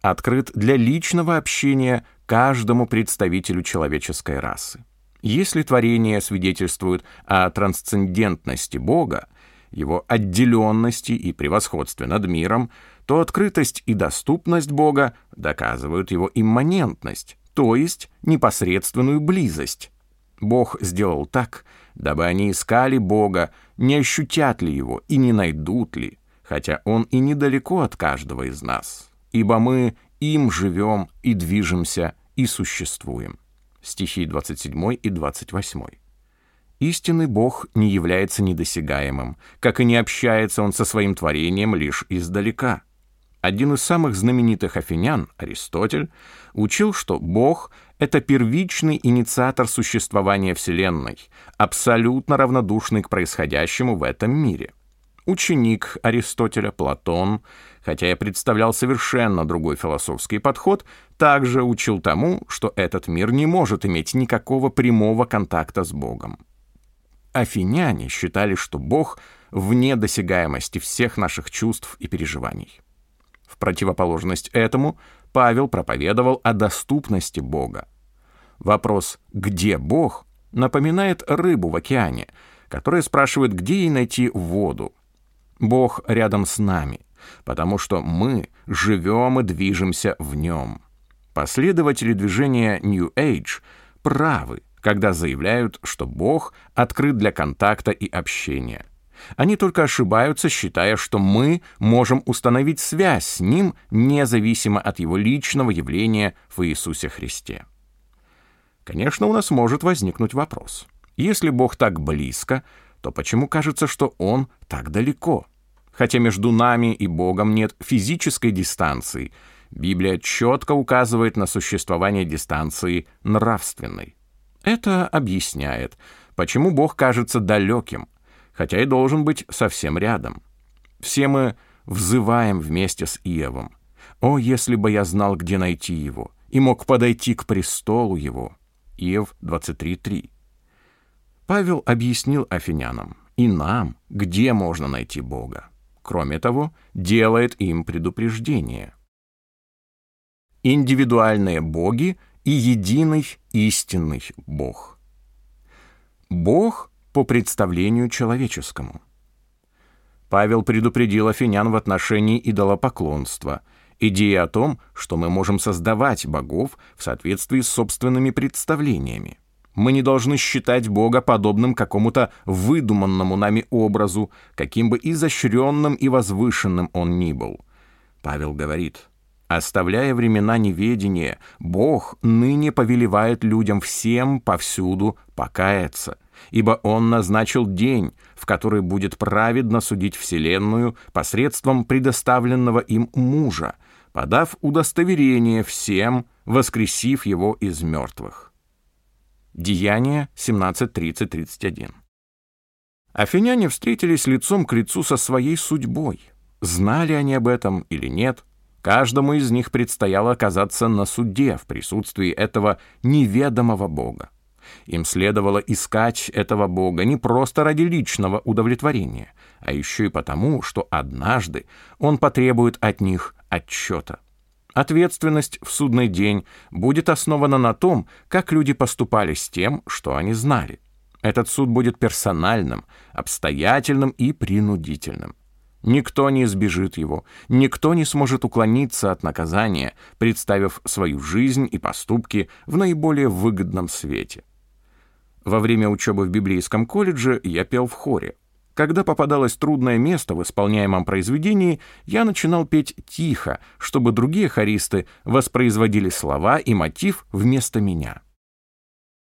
открыт для личного общения каждому представителю человеческой расы. Если творение свидетельствует о трансцендентности Бога, его отделенности и превосходстве над миром, то открытость и доступность Бога доказывают его имманентность, то есть непосредственную близость. Бог сделал так, дабы они искали Бога, не ощутят ли его и не найдут ли, хотя Он и недалеко от каждого из нас, ибо мы им живем и движемся и существуем. стихи 27 и 28. Истинный Бог не является недосягаемым, как и не общается он со своим творением лишь издалека. Один из самых знаменитых афинян, Аристотель, учил, что Бог — это первичный инициатор существования Вселенной, абсолютно равнодушный к происходящему в этом мире. Ученик Аристотеля Платон, хотя и представлял совершенно другой философский подход, также учил тому, что этот мир не может иметь никакого прямого контакта с Богом. Афиняне считали, что Бог вне досягаемости всех наших чувств и переживаний. В противоположность этому Павел проповедовал о доступности Бога. Вопрос «где Бог?» напоминает рыбу в океане, которая спрашивает, где ей найти воду. Бог рядом с нами, потому что мы живем и движемся в нем. Последователи движения New Age правы, когда заявляют, что Бог открыт для контакта и общения. Они только ошибаются, считая, что мы можем установить связь с Ним независимо от Его личного явления в Иисусе Христе. Конечно, у нас может возникнуть вопрос. Если Бог так близко, то почему кажется, что Он так далеко? Хотя между нами и Богом нет физической дистанции, Библия четко указывает на существование дистанции нравственной. Это объясняет, почему Бог кажется далеким, хотя и должен быть совсем рядом. Все мы взываем вместе с Иовом. «О, если бы я знал, где найти его, и мог подойти к престолу его!» Иов 23.3. Павел объяснил афинянам и нам, где можно найти Бога. Кроме того, делает им предупреждение. Индивидуальные боги и единый истинный Бог. Бог по представлению человеческому. Павел предупредил афинян в отношении идолопоклонства, идея о том, что мы можем создавать богов в соответствии с собственными представлениями. Мы не должны считать Бога подобным какому-то выдуманному нами образу, каким бы изощренным и возвышенным он ни был. Павел говорит, Оставляя времена неведения, Бог ныне повелевает людям всем повсюду покаяться, ибо Он назначил день, в который будет праведно судить Вселенную посредством предоставленного им мужа, подав удостоверение всем, воскресив его из мертвых. Деяние 17.30-31 Афиняне встретились лицом к лицу со своей судьбой. Знали они об этом или нет – Каждому из них предстояло оказаться на суде в присутствии этого неведомого Бога. Им следовало искать этого Бога не просто ради личного удовлетворения, а еще и потому, что однажды Он потребует от них отчета. Ответственность в судный день будет основана на том, как люди поступали с тем, что они знали. Этот суд будет персональным, обстоятельным и принудительным. Никто не избежит его, никто не сможет уклониться от наказания, представив свою жизнь и поступки в наиболее выгодном свете. Во время учебы в библейском колледже я пел в хоре. Когда попадалось трудное место в исполняемом произведении, я начинал петь тихо, чтобы другие хористы воспроизводили слова и мотив вместо меня.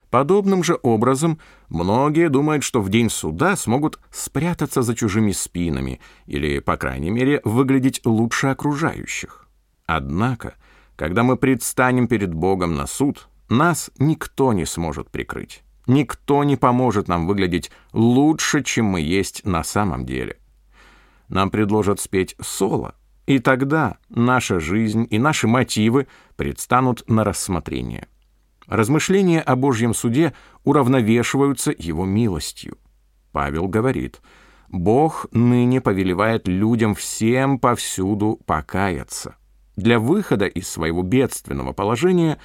Подобным же образом многие думают, что в день суда смогут спрятаться за чужими спинами или, по крайней мере, выглядеть лучше окружающих. Однако, когда мы предстанем перед Богом на суд, нас никто не сможет прикрыть. Никто не поможет нам выглядеть лучше, чем мы есть на самом деле. Нам предложат спеть соло, и тогда наша жизнь и наши мотивы предстанут на рассмотрение. Размышления о Божьем суде уравновешиваются его милостью. Павел говорит, «Бог ныне повелевает людям всем повсюду покаяться. Для выхода из своего бедственного положения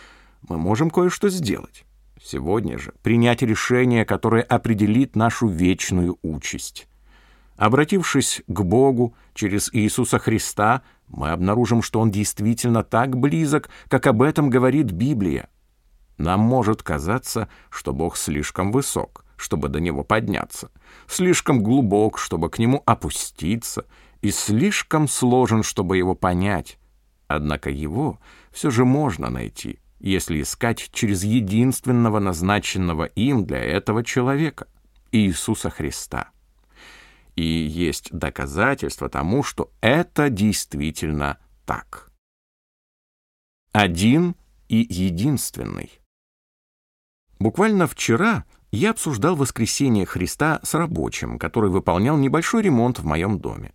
мы можем кое-что сделать. Сегодня же принять решение, которое определит нашу вечную участь. Обратившись к Богу через Иисуса Христа, мы обнаружим, что Он действительно так близок, как об этом говорит Библия. Нам может казаться, что Бог слишком высок, чтобы до Него подняться, слишком глубок, чтобы к Нему опуститься, и слишком сложен, чтобы Его понять. Однако Его все же можно найти, если искать через единственного назначенного им для этого человека, Иисуса Христа. И есть доказательство тому, что это действительно так. Один и единственный. Буквально вчера я обсуждал воскресение Христа с рабочим, который выполнял небольшой ремонт в моем доме.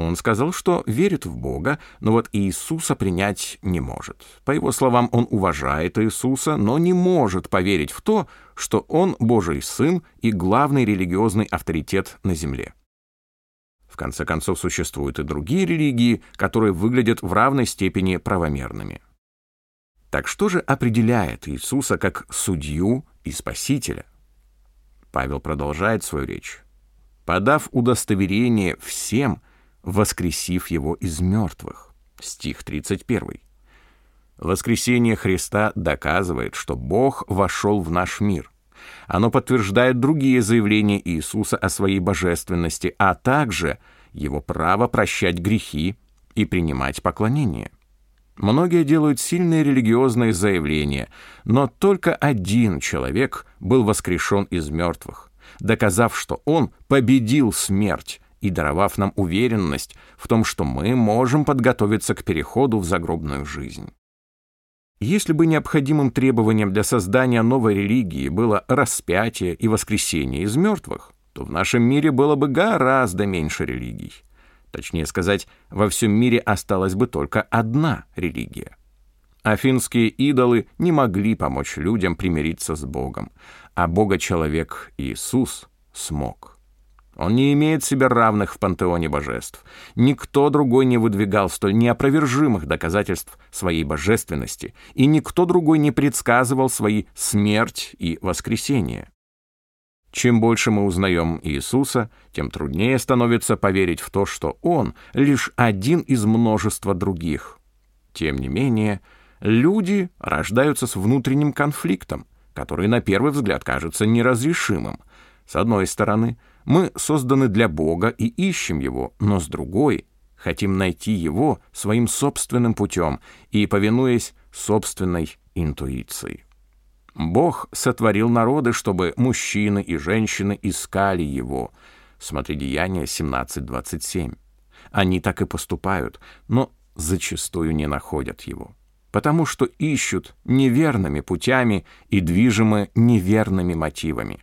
Он сказал, что верит в Бога, но вот Иисуса принять не может. По его словам, он уважает Иисуса, но не может поверить в то, что он Божий Сын и главный религиозный авторитет на земле. В конце концов, существуют и другие религии, которые выглядят в равной степени правомерными. Так что же определяет Иисуса как судью и спасителя? Павел продолжает свою речь. «Подав удостоверение всем, воскресив его из мертвых». Стих 31. Воскресение Христа доказывает, что Бог вошел в наш мир. Оно подтверждает другие заявления Иисуса о своей божественности, а также его право прощать грехи и принимать поклонение. Многие делают сильные религиозные заявления, но только один человек был воскрешен из мертвых, доказав, что он победил смерть и даровав нам уверенность в том, что мы можем подготовиться к переходу в загробную жизнь. Если бы необходимым требованием для создания новой религии было распятие и воскресение из мертвых, то в нашем мире было бы гораздо меньше религий. Точнее сказать, во всем мире осталась бы только одна религия. Афинские идолы не могли помочь людям примириться с Богом, а Бога-человек Иисус смог. Он не имеет себе равных в пантеоне божеств. Никто другой не выдвигал столь неопровержимых доказательств своей божественности, и никто другой не предсказывал свои смерть и воскресение. Чем больше мы узнаем Иисуса, тем труднее становится поверить в то, что Он лишь один из множества других. Тем не менее, люди рождаются с внутренним конфликтом, который на первый взгляд кажется неразрешимым. С одной стороны, мы созданы для Бога и ищем Его, но с другой хотим найти Его своим собственным путем и повинуясь собственной интуиции. Бог сотворил народы, чтобы мужчины и женщины искали Его. Смотри Деяние 17.27. Они так и поступают, но зачастую не находят Его, потому что ищут неверными путями и движимы неверными мотивами.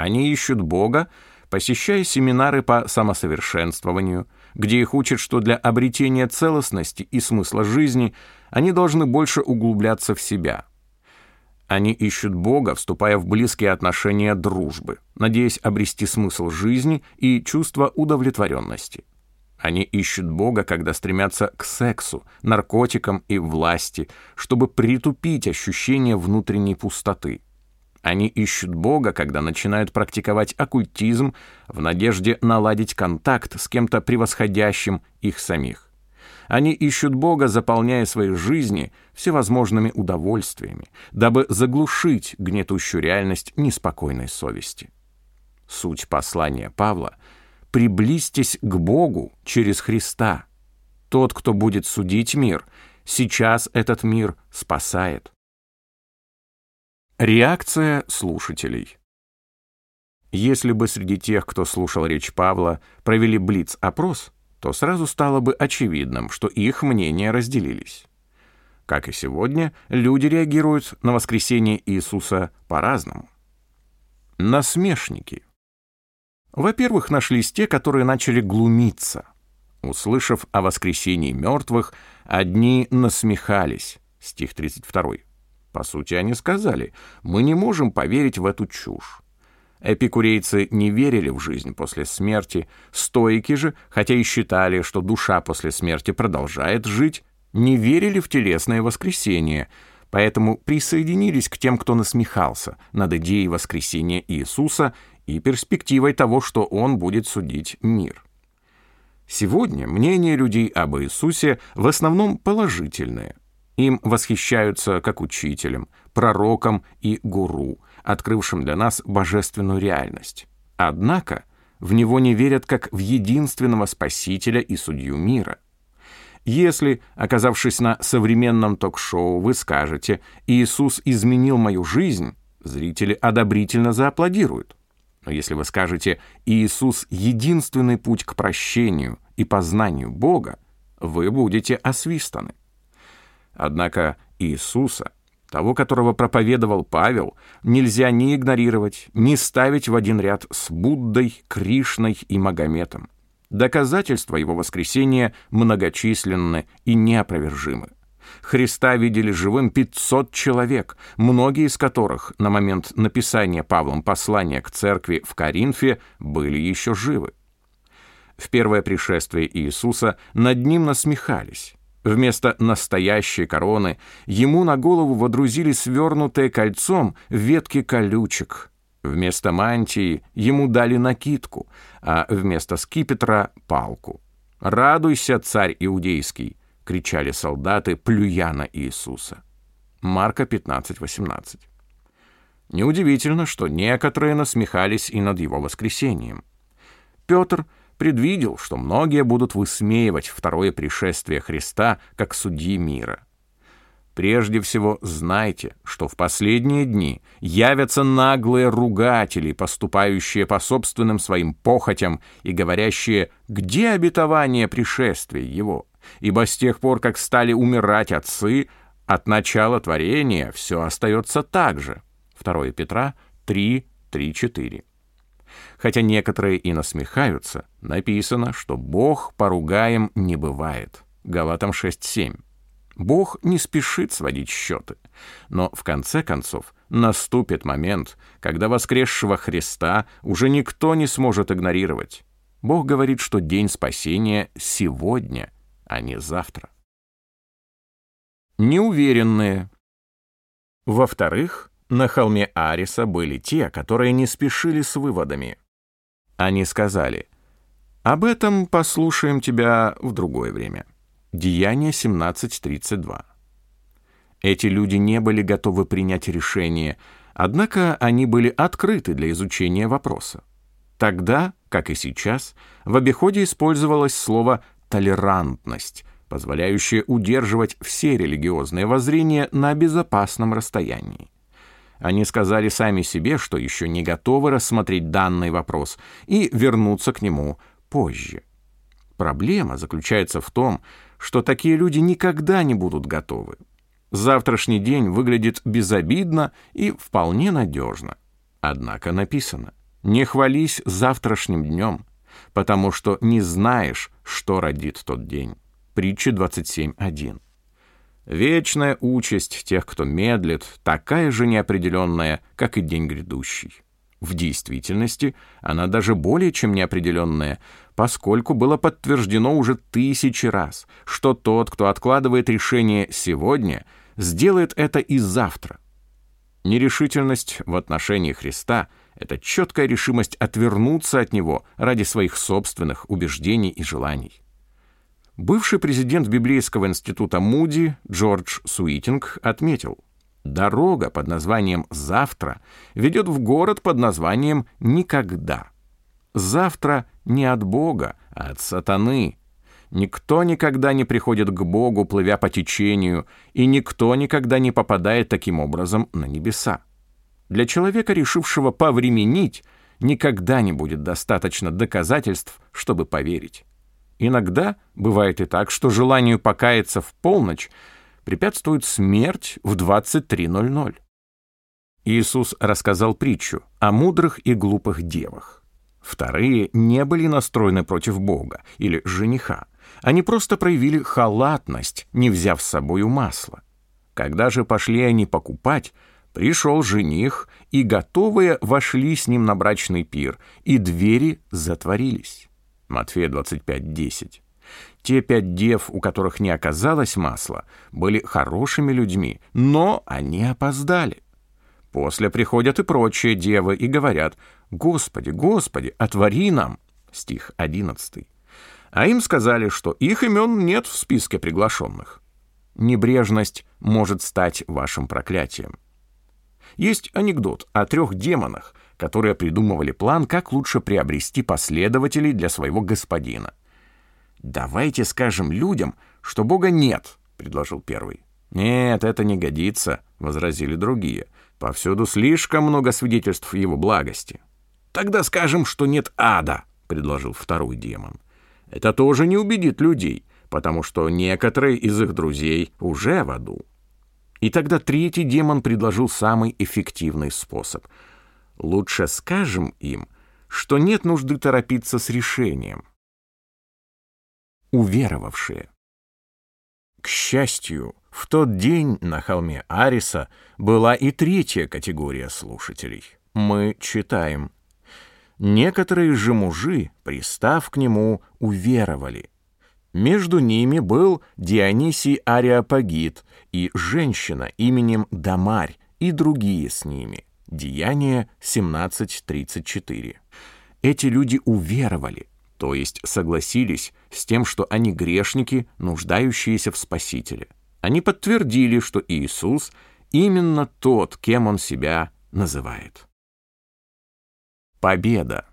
Они ищут Бога, посещая семинары по самосовершенствованию, где их учат, что для обретения целостности и смысла жизни они должны больше углубляться в себя – они ищут Бога, вступая в близкие отношения дружбы, надеясь обрести смысл жизни и чувство удовлетворенности. Они ищут Бога, когда стремятся к сексу, наркотикам и власти, чтобы притупить ощущение внутренней пустоты. Они ищут Бога, когда начинают практиковать оккультизм в надежде наладить контакт с кем-то превосходящим их самих. Они ищут Бога, заполняя свои жизни всевозможными удовольствиями, дабы заглушить гнетущую реальность неспокойной совести. Суть послания Павла — приблизьтесь к Богу через Христа. Тот, кто будет судить мир, сейчас этот мир спасает. Реакция слушателей. Если бы среди тех, кто слушал речь Павла, провели блиц-опрос — то сразу стало бы очевидным, что их мнения разделились. Как и сегодня, люди реагируют на воскресение Иисуса по-разному. Насмешники. Во-первых, нашлись те, которые начали глумиться. Услышав о воскресении мертвых, одни насмехались. Стих 32. По сути, они сказали, мы не можем поверить в эту чушь. Эпикурейцы не верили в жизнь после смерти, стоики же, хотя и считали, что душа после смерти продолжает жить, не верили в телесное воскресение, поэтому присоединились к тем, кто насмехался над идеей воскресения Иисуса и перспективой того, что Он будет судить мир. Сегодня мнение людей об Иисусе в основном положительное. Им восхищаются как учителем, пророком и гуру – открывшим для нас божественную реальность. Однако в него не верят как в единственного Спасителя и Судью мира. Если, оказавшись на современном ток-шоу, вы скажете «Иисус изменил мою жизнь», зрители одобрительно зааплодируют. Но если вы скажете «Иисус — единственный путь к прощению и познанию Бога», вы будете освистаны. Однако Иисуса, того, которого проповедовал Павел, нельзя ни игнорировать, ни ставить в один ряд с Буддой, Кришной и Магометом. Доказательства его воскресения многочисленны и неопровержимы. Христа видели живым 500 человек, многие из которых на момент написания Павлом послания к церкви в Коринфе были еще живы. В первое пришествие Иисуса над ним насмехались. Вместо настоящей короны ему на голову водрузили свернутое кольцом ветки колючек. Вместо мантии ему дали накидку, а вместо скипетра — палку. «Радуйся, царь иудейский!» — кричали солдаты, плюя на Иисуса. Марка 15:18. Неудивительно, что некоторые насмехались и над его воскресением. Петр — предвидел, что многие будут высмеивать второе пришествие Христа как судьи мира. Прежде всего, знайте, что в последние дни явятся наглые ругатели, поступающие по собственным своим похотям и говорящие «Где обетование пришествия его?» Ибо с тех пор, как стали умирать отцы, от начала творения все остается так же. 2 Петра 3, 3, 4. Хотя некоторые и насмехаются, написано, что Бог поругаем не бывает. Галатам 6.7. Бог не спешит сводить счеты, но в конце концов наступит момент, когда воскресшего Христа уже никто не сможет игнорировать. Бог говорит, что день спасения сегодня, а не завтра. Неуверенные. Во-вторых, на холме Ариса были те, которые не спешили с выводами. Они сказали, «Об этом послушаем тебя в другое время». Деяние 17.32. Эти люди не были готовы принять решение, однако они были открыты для изучения вопроса. Тогда, как и сейчас, в обиходе использовалось слово «толерантность», позволяющее удерживать все религиозные воззрения на безопасном расстоянии. Они сказали сами себе, что еще не готовы рассмотреть данный вопрос и вернуться к нему позже. Проблема заключается в том, что такие люди никогда не будут готовы. Завтрашний день выглядит безобидно и вполне надежно. Однако написано «Не хвались завтрашним днем, потому что не знаешь, что родит тот день». Притча 27.1. Вечная участь тех, кто медлит, такая же неопределенная, как и день грядущий. В действительности она даже более чем неопределенная, поскольку было подтверждено уже тысячи раз, что тот, кто откладывает решение сегодня, сделает это и завтра. Нерешительность в отношении Христа — это четкая решимость отвернуться от Него ради своих собственных убеждений и желаний. Бывший президент Библейского института Муди Джордж Суитинг отметил, дорога под названием «Завтра» ведет в город под названием «Никогда». Завтра не от Бога, а от сатаны. Никто никогда не приходит к Богу, плывя по течению, и никто никогда не попадает таким образом на небеса. Для человека, решившего повременить, никогда не будет достаточно доказательств, чтобы поверить. Иногда бывает и так, что желанию покаяться в полночь препятствует смерть в 23.00. Иисус рассказал притчу о мудрых и глупых девах. Вторые не были настроены против Бога или жениха. Они просто проявили халатность, не взяв с собою масла. Когда же пошли они покупать, пришел жених, и готовые вошли с ним на брачный пир, и двери затворились. Матфея 25.10. Те пять дев, у которых не оказалось масла, были хорошими людьми, но они опоздали. После приходят и прочие девы и говорят «Господи, Господи, отвори нам!» Стих 11. А им сказали, что их имен нет в списке приглашенных. Небрежность может стать вашим проклятием. Есть анекдот о трех демонах, которые придумывали план, как лучше приобрести последователей для своего господина. «Давайте скажем людям, что Бога нет», — предложил первый. «Нет, это не годится», — возразили другие. «Повсюду слишком много свидетельств его благости». «Тогда скажем, что нет ада», — предложил второй демон. «Это тоже не убедит людей, потому что некоторые из их друзей уже в аду». И тогда третий демон предложил самый эффективный способ. «Лучше скажем им, что нет нужды торопиться с решением». Уверовавшие. К счастью, в тот день на холме Ариса была и третья категория слушателей. Мы читаем. Некоторые же мужи, пристав к нему, уверовали. Между ними был Дионисий Ариапагит и женщина именем Дамарь и другие с ними. Деяние 17.34. Эти люди уверовали, то есть согласились с тем, что они грешники, нуждающиеся в Спасителе. Они подтвердили, что Иисус именно тот, кем он себя называет. Победа.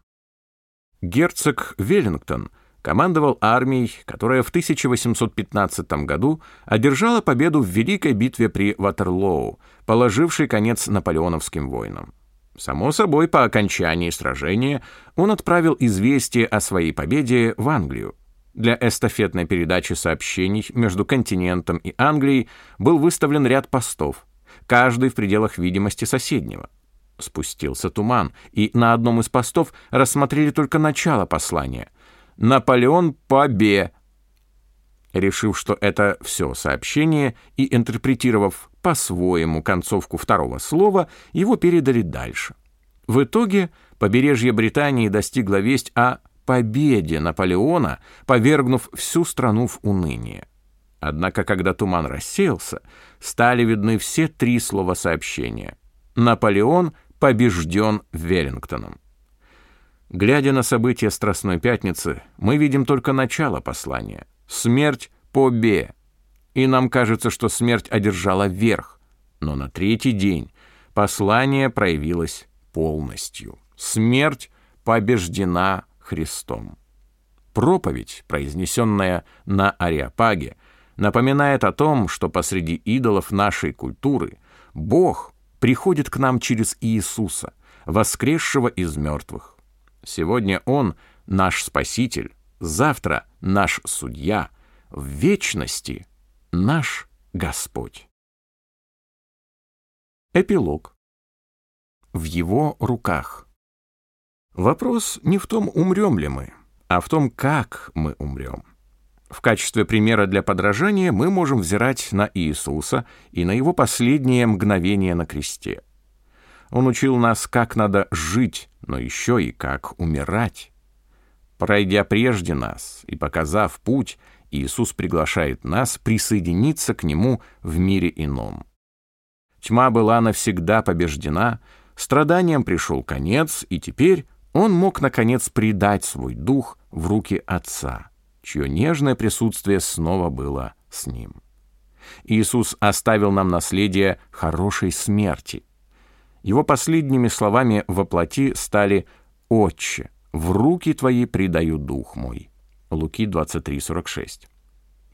Герцог Веллингтон командовал армией, которая в 1815 году одержала победу в Великой битве при Ватерлоу, положившей конец наполеоновским войнам. Само собой, по окончании сражения он отправил известие о своей победе в Англию. Для эстафетной передачи сообщений между континентом и Англией был выставлен ряд постов, каждый в пределах видимости соседнего. Спустился туман, и на одном из постов рассмотрели только начало послания. «Наполеон побе!» Решив, что это все сообщение, и интерпретировав по-своему концовку второго слова, его передали дальше. В итоге побережье Британии достигло весть о победе Наполеона, повергнув всю страну в уныние. Однако, когда туман рассеялся, стали видны все три слова сообщения. Наполеон побежден Веллингтоном. Глядя на события Страстной Пятницы, мы видим только начало послания. Смерть по Бе. И нам кажется, что смерть одержала верх. Но на третий день послание проявилось полностью. Смерть побеждена Христом. Проповедь, произнесенная на Ариапаге, напоминает о том, что посреди идолов нашей культуры Бог приходит к нам через Иисуса, воскресшего из мертвых. Сегодня Он наш Спаситель, завтра наш Судья, в вечности наш Господь. Эпилог. В Его руках. Вопрос не в том, умрем ли мы, а в том, как мы умрем. В качестве примера для подражания мы можем взирать на Иисуса и на его последнее мгновение на кресте. Он учил нас, как надо жить, но еще и как умирать. Пройдя прежде нас и показав путь, Иисус приглашает нас присоединиться к Нему в мире ином. Тьма была навсегда побеждена, страданиям пришел конец, и теперь он мог, наконец, предать свой дух в руки Отца, чье нежное присутствие снова было с ним. Иисус оставил нам наследие хорошей смерти. Его последними словами во плоти стали «Отче, в руки Твои предаю дух мой». Луки 23:46.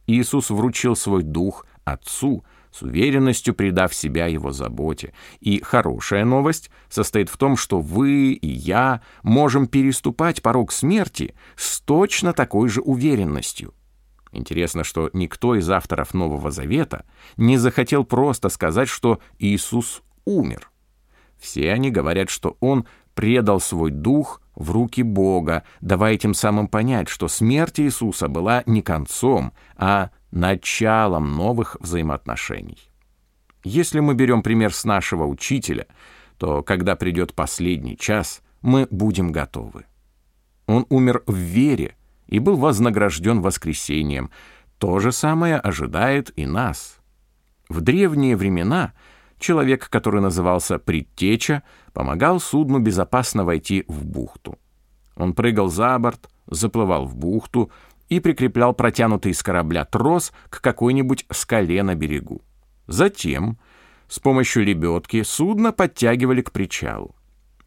Иисус вручил свой дух Отцу, с уверенностью предав себя его заботе. И хорошая новость состоит в том, что вы и я можем переступать порог смерти с точно такой же уверенностью. Интересно, что никто из авторов Нового Завета не захотел просто сказать, что Иисус умер. Все они говорят, что Он предал свой дух в руки Бога, давая тем самым понять, что смерть Иисуса была не концом, а началом новых взаимоотношений. Если мы берем пример с нашего учителя, то когда придет последний час, мы будем готовы. Он умер в вере и был вознагражден воскресением. То же самое ожидает и нас. В древние времена человек, который назывался Предтеча, помогал судну безопасно войти в бухту. Он прыгал за борт, заплывал в бухту, и прикреплял протянутый с корабля трос к какой-нибудь скале на берегу. Затем с помощью лебедки судно подтягивали к причалу.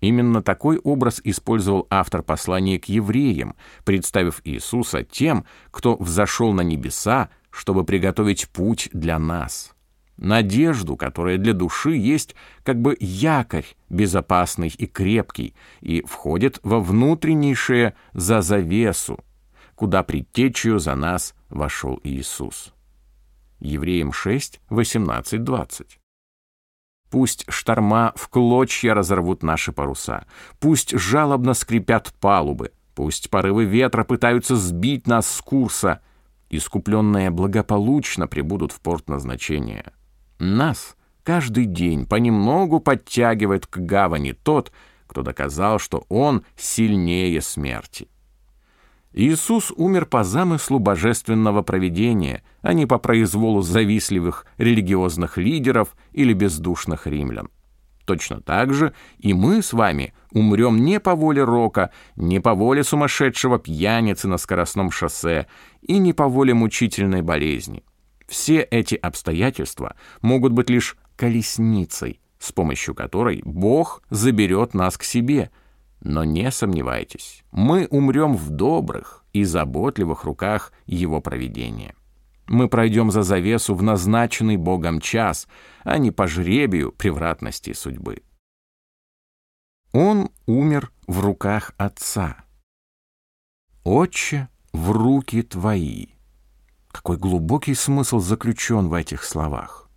Именно такой образ использовал автор послания к евреям, представив Иисуса тем, кто взошел на небеса, чтобы приготовить путь для нас. Надежду, которая для души есть как бы якорь, безопасный и крепкий, и входит во внутреннейшее за завесу, куда предтечью за нас вошел Иисус. Евреям 6, 18, 20. Пусть шторма в клочья разорвут наши паруса, пусть жалобно скрипят палубы, пусть порывы ветра пытаются сбить нас с курса, искупленные благополучно прибудут в порт назначения. Нас каждый день понемногу подтягивает к гавани тот, кто доказал, что он сильнее смерти. Иисус умер по замыслу божественного провидения, а не по произволу завистливых религиозных лидеров или бездушных римлян. Точно так же и мы с вами умрем не по воле рока, не по воле сумасшедшего пьяницы на скоростном шоссе и не по воле мучительной болезни. Все эти обстоятельства могут быть лишь колесницей, с помощью которой Бог заберет нас к себе – но не сомневайтесь, мы умрем в добрых и заботливых руках Его провидения. Мы пройдем за завесу в назначенный Богом час, а не по жребию превратности судьбы. Он умер в руках Отца. «Отче, в руки Твои». Какой глубокий смысл заключен в этих словах.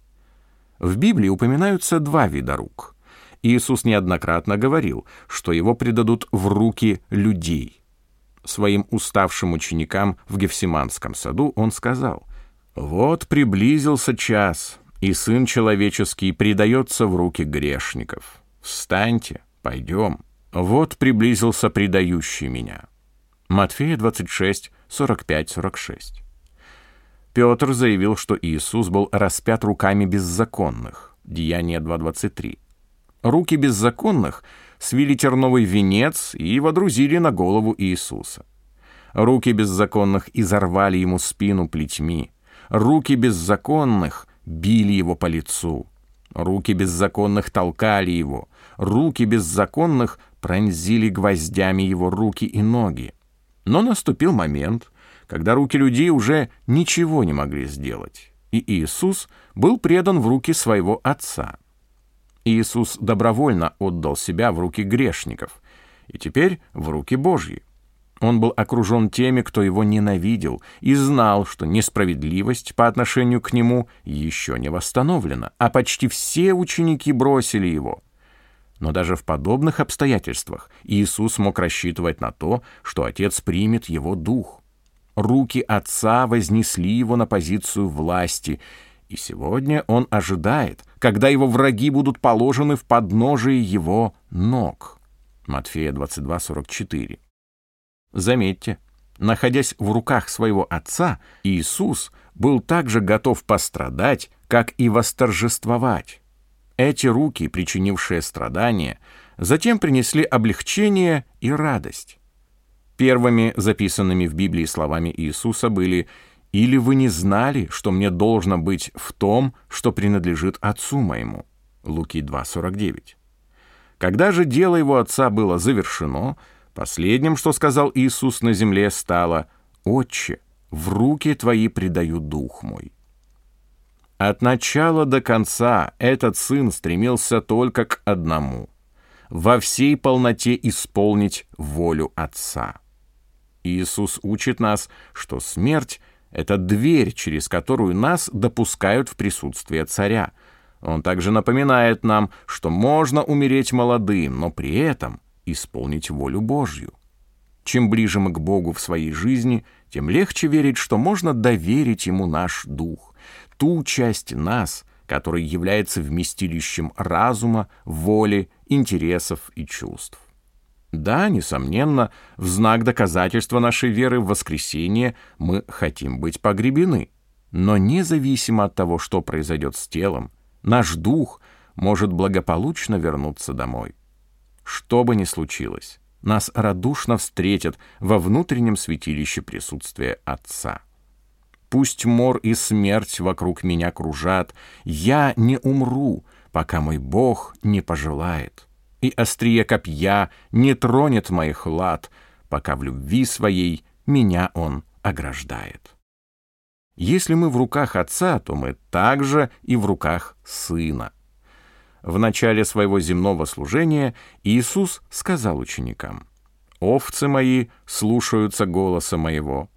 В Библии упоминаются два вида рук — Иисус неоднократно говорил, что его предадут в руки людей. Своим уставшим ученикам в Гефсиманском саду он сказал, «Вот приблизился час, и Сын Человеческий предается в руки грешников. Встаньте, пойдем. Вот приблизился предающий меня». Матфея 26, 45-46. Петр заявил, что Иисус был распят руками беззаконных. Деяние 2.23. Руки беззаконных свили терновый венец и водрузили на голову Иисуса. Руки беззаконных изорвали ему спину плетьми. Руки беззаконных били его по лицу. Руки беззаконных толкали его. Руки беззаконных пронзили гвоздями его руки и ноги. Но наступил момент, когда руки людей уже ничего не могли сделать, и Иисус был предан в руки своего Отца. Иисус добровольно отдал себя в руки грешников, и теперь в руки Божьи. Он был окружен теми, кто его ненавидел, и знал, что несправедливость по отношению к нему еще не восстановлена, а почти все ученики бросили его. Но даже в подобных обстоятельствах Иисус мог рассчитывать на то, что Отец примет его дух. Руки Отца вознесли его на позицию власти, и сегодня он ожидает, когда его враги будут положены в подножие его ног. Матфея 22:44. Заметьте, находясь в руках своего отца, Иисус был также готов пострадать, как и восторжествовать. Эти руки, причинившие страдания, затем принесли облегчение и радость. Первыми записанными в Библии словами Иисуса были или вы не знали, что мне должно быть в том, что принадлежит отцу моему?» Луки 2.49. Когда же дело его отца было завершено, последним, что сказал Иисус на земле, стало «Отче, в руки твои предаю дух мой». От начала до конца этот сын стремился только к одному — во всей полноте исполнить волю Отца. Иисус учит нас, что смерть это дверь, через которую нас допускают в присутствие царя. Он также напоминает нам, что можно умереть молодым, но при этом исполнить волю Божью. Чем ближе мы к Богу в своей жизни, тем легче верить, что можно доверить Ему наш дух, ту часть нас, которая является вместилищем разума, воли, интересов и чувств. Да, несомненно, в знак доказательства нашей веры в воскресение мы хотим быть погребены. Но независимо от того, что произойдет с телом, наш дух может благополучно вернуться домой. Что бы ни случилось, нас радушно встретят во внутреннем святилище присутствия Отца. Пусть мор и смерть вокруг меня кружат, я не умру, пока мой Бог не пожелает. И острие копья не тронет моих лад, пока в любви своей меня он ограждает. Если мы в руках Отца, то мы также и в руках Сына. В начале своего земного служения Иисус сказал ученикам, «Овцы мои слушаются голоса моего,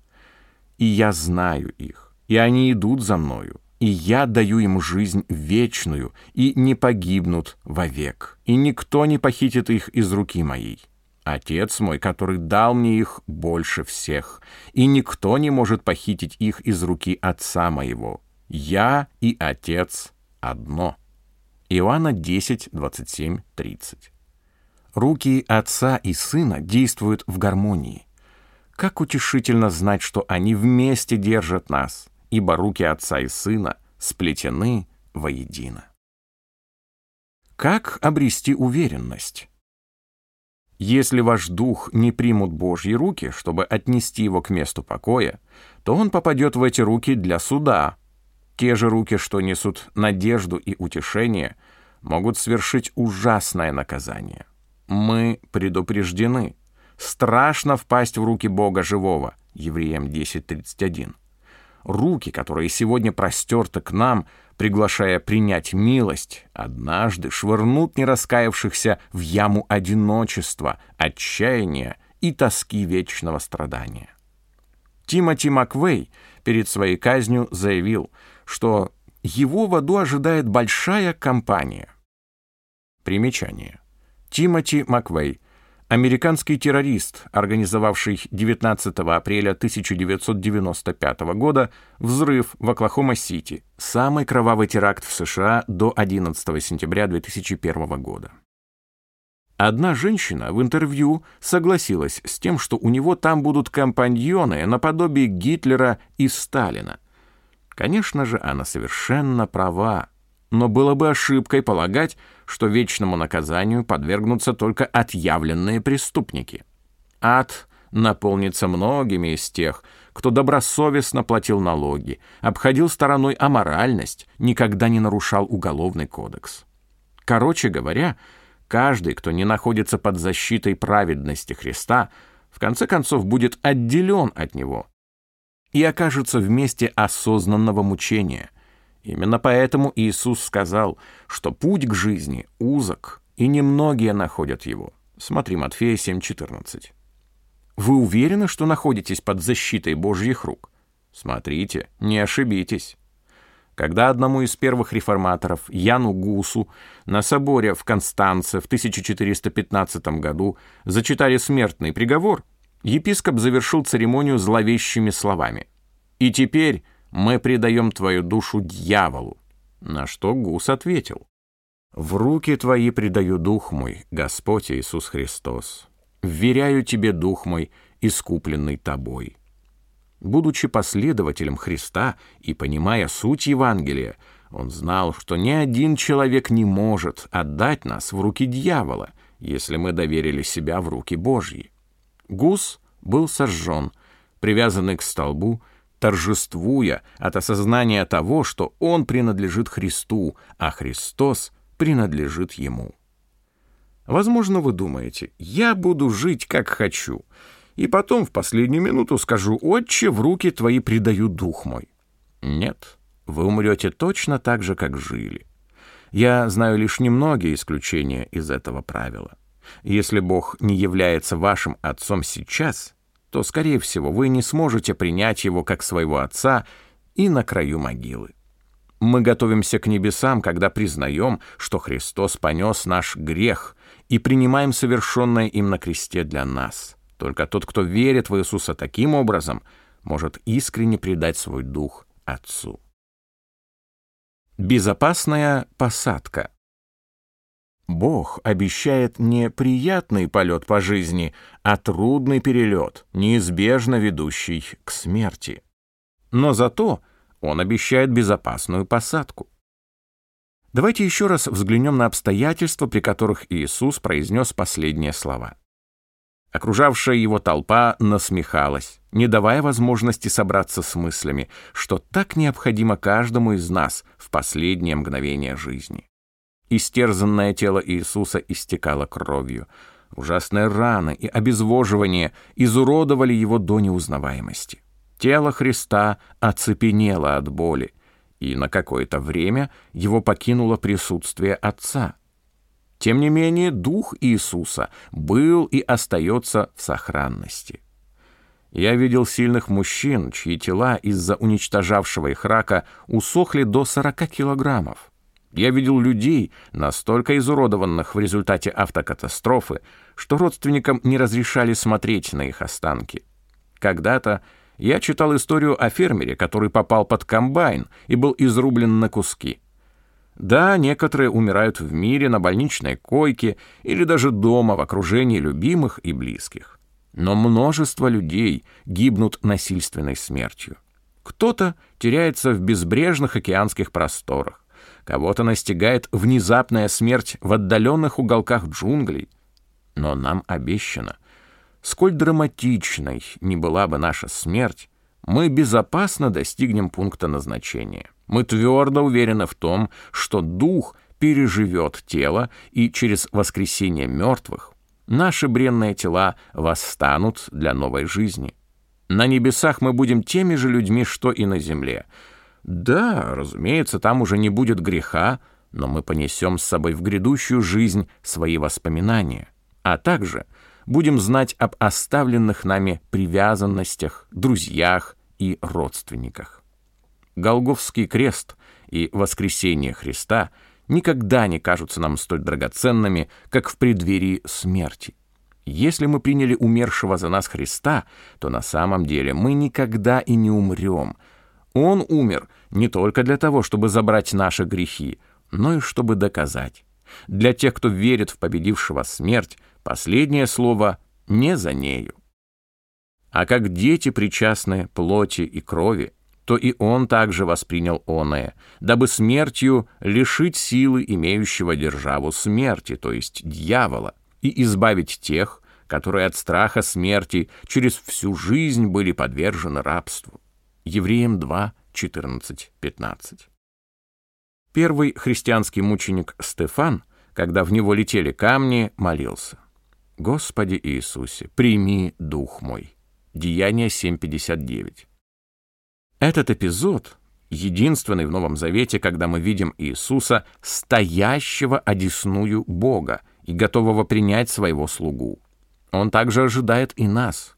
и я знаю их, и они идут за мною, и я даю им жизнь вечную, и не погибнут вовек, и никто не похитит их из руки моей». Отец мой, который дал мне их больше всех, и никто не может похитить их из руки Отца моего. Я и Отец одно. Иоанна 10, 27, 30. Руки Отца и Сына действуют в гармонии. Как утешительно знать, что они вместе держат нас, ибо руки Отца и Сына сплетены воедино. Как обрести уверенность? Если ваш дух не примут Божьи руки, чтобы отнести его к месту покоя, то он попадет в эти руки для суда. Те же руки, что несут надежду и утешение, могут свершить ужасное наказание. Мы предупреждены. Страшно впасть в руки Бога живого. Евреям 10.31. Руки, которые сегодня простерты к нам, приглашая принять милость, однажды швырнут нераскаявшихся в яму одиночества, отчаяния и тоски вечного страдания. Тимоти Маквей перед своей казнью заявил, что его в аду ожидает большая компания. Примечание. Тимоти Маквей – Американский террорист, организовавший 19 апреля 1995 года взрыв в Оклахома-Сити, самый кровавый теракт в США до 11 сентября 2001 года. Одна женщина в интервью согласилась с тем, что у него там будут компаньоны наподобие Гитлера и Сталина. Конечно же, она совершенно права но было бы ошибкой полагать, что вечному наказанию подвергнутся только отъявленные преступники. Ад наполнится многими из тех, кто добросовестно платил налоги, обходил стороной аморальность, никогда не нарушал уголовный кодекс. Короче говоря, каждый, кто не находится под защитой праведности Христа, в конце концов будет отделен от него и окажется в месте осознанного мучения – Именно поэтому Иисус сказал, что путь к жизни узок, и немногие находят его. Смотри Матфея 7:14. Вы уверены, что находитесь под защитой Божьих рук? Смотрите, не ошибитесь. Когда одному из первых реформаторов, Яну Гусу, на соборе в Констанце в 1415 году зачитали смертный приговор, епископ завершил церемонию зловещими словами. «И теперь мы предаем твою душу дьяволу». На что Гус ответил, «В руки твои предаю дух мой, Господь Иисус Христос. Вверяю тебе дух мой, искупленный тобой». Будучи последователем Христа и понимая суть Евангелия, он знал, что ни один человек не может отдать нас в руки дьявола, если мы доверили себя в руки Божьи. Гус был сожжен, привязанный к столбу, торжествуя от осознания того, что он принадлежит Христу, а Христос принадлежит ему. Возможно, вы думаете, я буду жить как хочу, и потом в последнюю минуту скажу, «Отче, в руки твои предаю дух мой». Нет, вы умрете точно так же, как жили. Я знаю лишь немногие исключения из этого правила. Если Бог не является вашим отцом сейчас, то, скорее всего, вы не сможете принять его как своего отца и на краю могилы. Мы готовимся к небесам, когда признаем, что Христос понес наш грех и принимаем совершенное им на кресте для нас. Только тот, кто верит в Иисуса таким образом, может искренне предать свой дух Отцу. Безопасная посадка. Бог обещает не приятный полет по жизни, а трудный перелет, неизбежно ведущий к смерти. Но зато Он обещает безопасную посадку. Давайте еще раз взглянем на обстоятельства, при которых Иисус произнес последние слова. Окружавшая его толпа насмехалась, не давая возможности собраться с мыслями, что так необходимо каждому из нас в последнее мгновение жизни. Истерзанное тело Иисуса истекало кровью. Ужасные раны и обезвоживание изуродовали его до неузнаваемости. Тело Христа оцепенело от боли, и на какое-то время его покинуло присутствие Отца. Тем не менее, Дух Иисуса был и остается в сохранности. Я видел сильных мужчин, чьи тела из-за уничтожавшего их рака усохли до 40 килограммов. Я видел людей, настолько изуродованных в результате автокатастрофы, что родственникам не разрешали смотреть на их останки. Когда-то я читал историю о фермере, который попал под комбайн и был изрублен на куски. Да, некоторые умирают в мире на больничной койке или даже дома в окружении любимых и близких. Но множество людей гибнут насильственной смертью. Кто-то теряется в безбрежных океанских просторах. Кого-то настигает внезапная смерть в отдаленных уголках джунглей. Но нам обещано, сколь драматичной ни была бы наша смерть, мы безопасно достигнем пункта назначения. Мы твердо уверены в том, что дух переживет тело, и через воскресение мертвых наши бренные тела восстанут для новой жизни. На небесах мы будем теми же людьми, что и на земле — да, разумеется, там уже не будет греха, но мы понесем с собой в грядущую жизнь свои воспоминания, а также будем знать об оставленных нами привязанностях, друзьях и родственниках. Голговский крест и воскресение Христа никогда не кажутся нам столь драгоценными, как в преддверии смерти. Если мы приняли умершего за нас Христа, то на самом деле мы никогда и не умрем — он умер не только для того, чтобы забрать наши грехи, но и чтобы доказать. Для тех, кто верит в победившего смерть, последнее слово не за нею. А как дети причастны плоти и крови, то и он также воспринял оное, дабы смертью лишить силы имеющего державу смерти, то есть дьявола, и избавить тех, которые от страха смерти через всю жизнь были подвержены рабству. Евреям 2, 14, 15. Первый христианский мученик Стефан, когда в него летели камни, молился. «Господи Иисусе, прими дух мой». Деяние 7.59. Этот эпизод единственный в Новом Завете, когда мы видим Иисуса, стоящего одесную Бога и готового принять своего слугу. Он также ожидает и нас.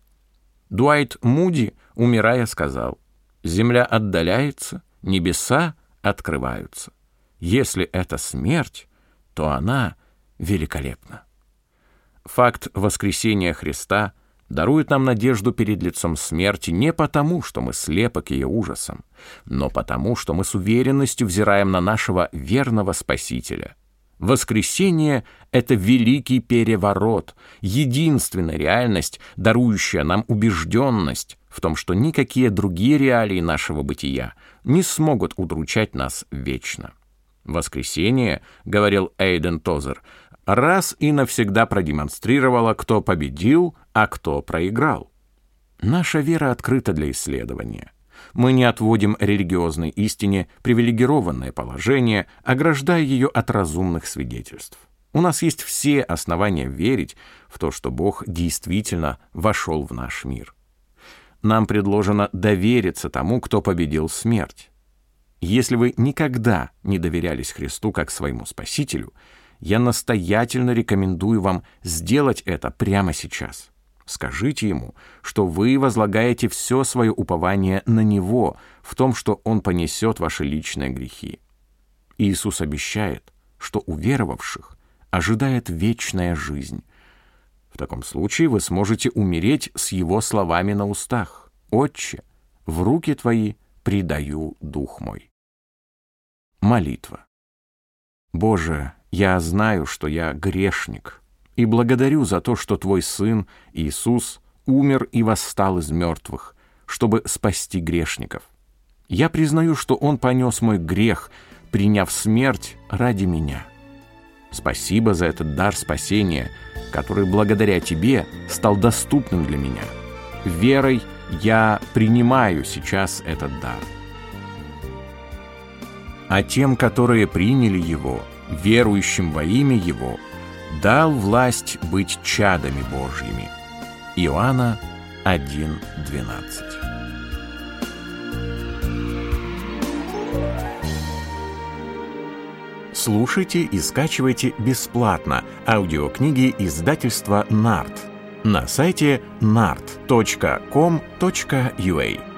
Дуайт Муди, умирая, сказал, Земля отдаляется, небеса открываются. Если это смерть, то она великолепна. Факт воскресения Христа дарует нам надежду перед лицом смерти не потому, что мы слепы к ее ужасам, но потому, что мы с уверенностью взираем на нашего верного Спасителя. Воскресение — это великий переворот, единственная реальность, дарующая нам убежденность, в том, что никакие другие реалии нашего бытия не смогут удручать нас вечно. Воскресение, говорил Эйден Тозер, раз и навсегда продемонстрировало, кто победил, а кто проиграл. Наша вера открыта для исследования. Мы не отводим религиозной истине привилегированное положение, ограждая ее от разумных свидетельств. У нас есть все основания верить в то, что Бог действительно вошел в наш мир нам предложено довериться тому, кто победил смерть. Если вы никогда не доверялись Христу как своему Спасителю, я настоятельно рекомендую вам сделать это прямо сейчас. Скажите Ему, что вы возлагаете все свое упование на Него в том, что Он понесет ваши личные грехи. Иисус обещает, что уверовавших ожидает вечная жизнь, в таком случае вы сможете умереть с его словами на устах. «Отче, в руки твои предаю дух мой». Молитва. Боже, я знаю, что я грешник, и благодарю за то, что Твой Сын, Иисус, умер и восстал из мертвых, чтобы спасти грешников. Я признаю, что Он понес мой грех, приняв смерть ради меня. Спасибо за этот дар спасения — который благодаря тебе стал доступным для меня. Верой я принимаю сейчас этот дар. А тем, которые приняли его, верующим во имя Его дал власть быть чадами Божьими. Иоанна 1.12 Слушайте и скачивайте бесплатно аудиокниги издательства «Нарт» на сайте nart.com.ua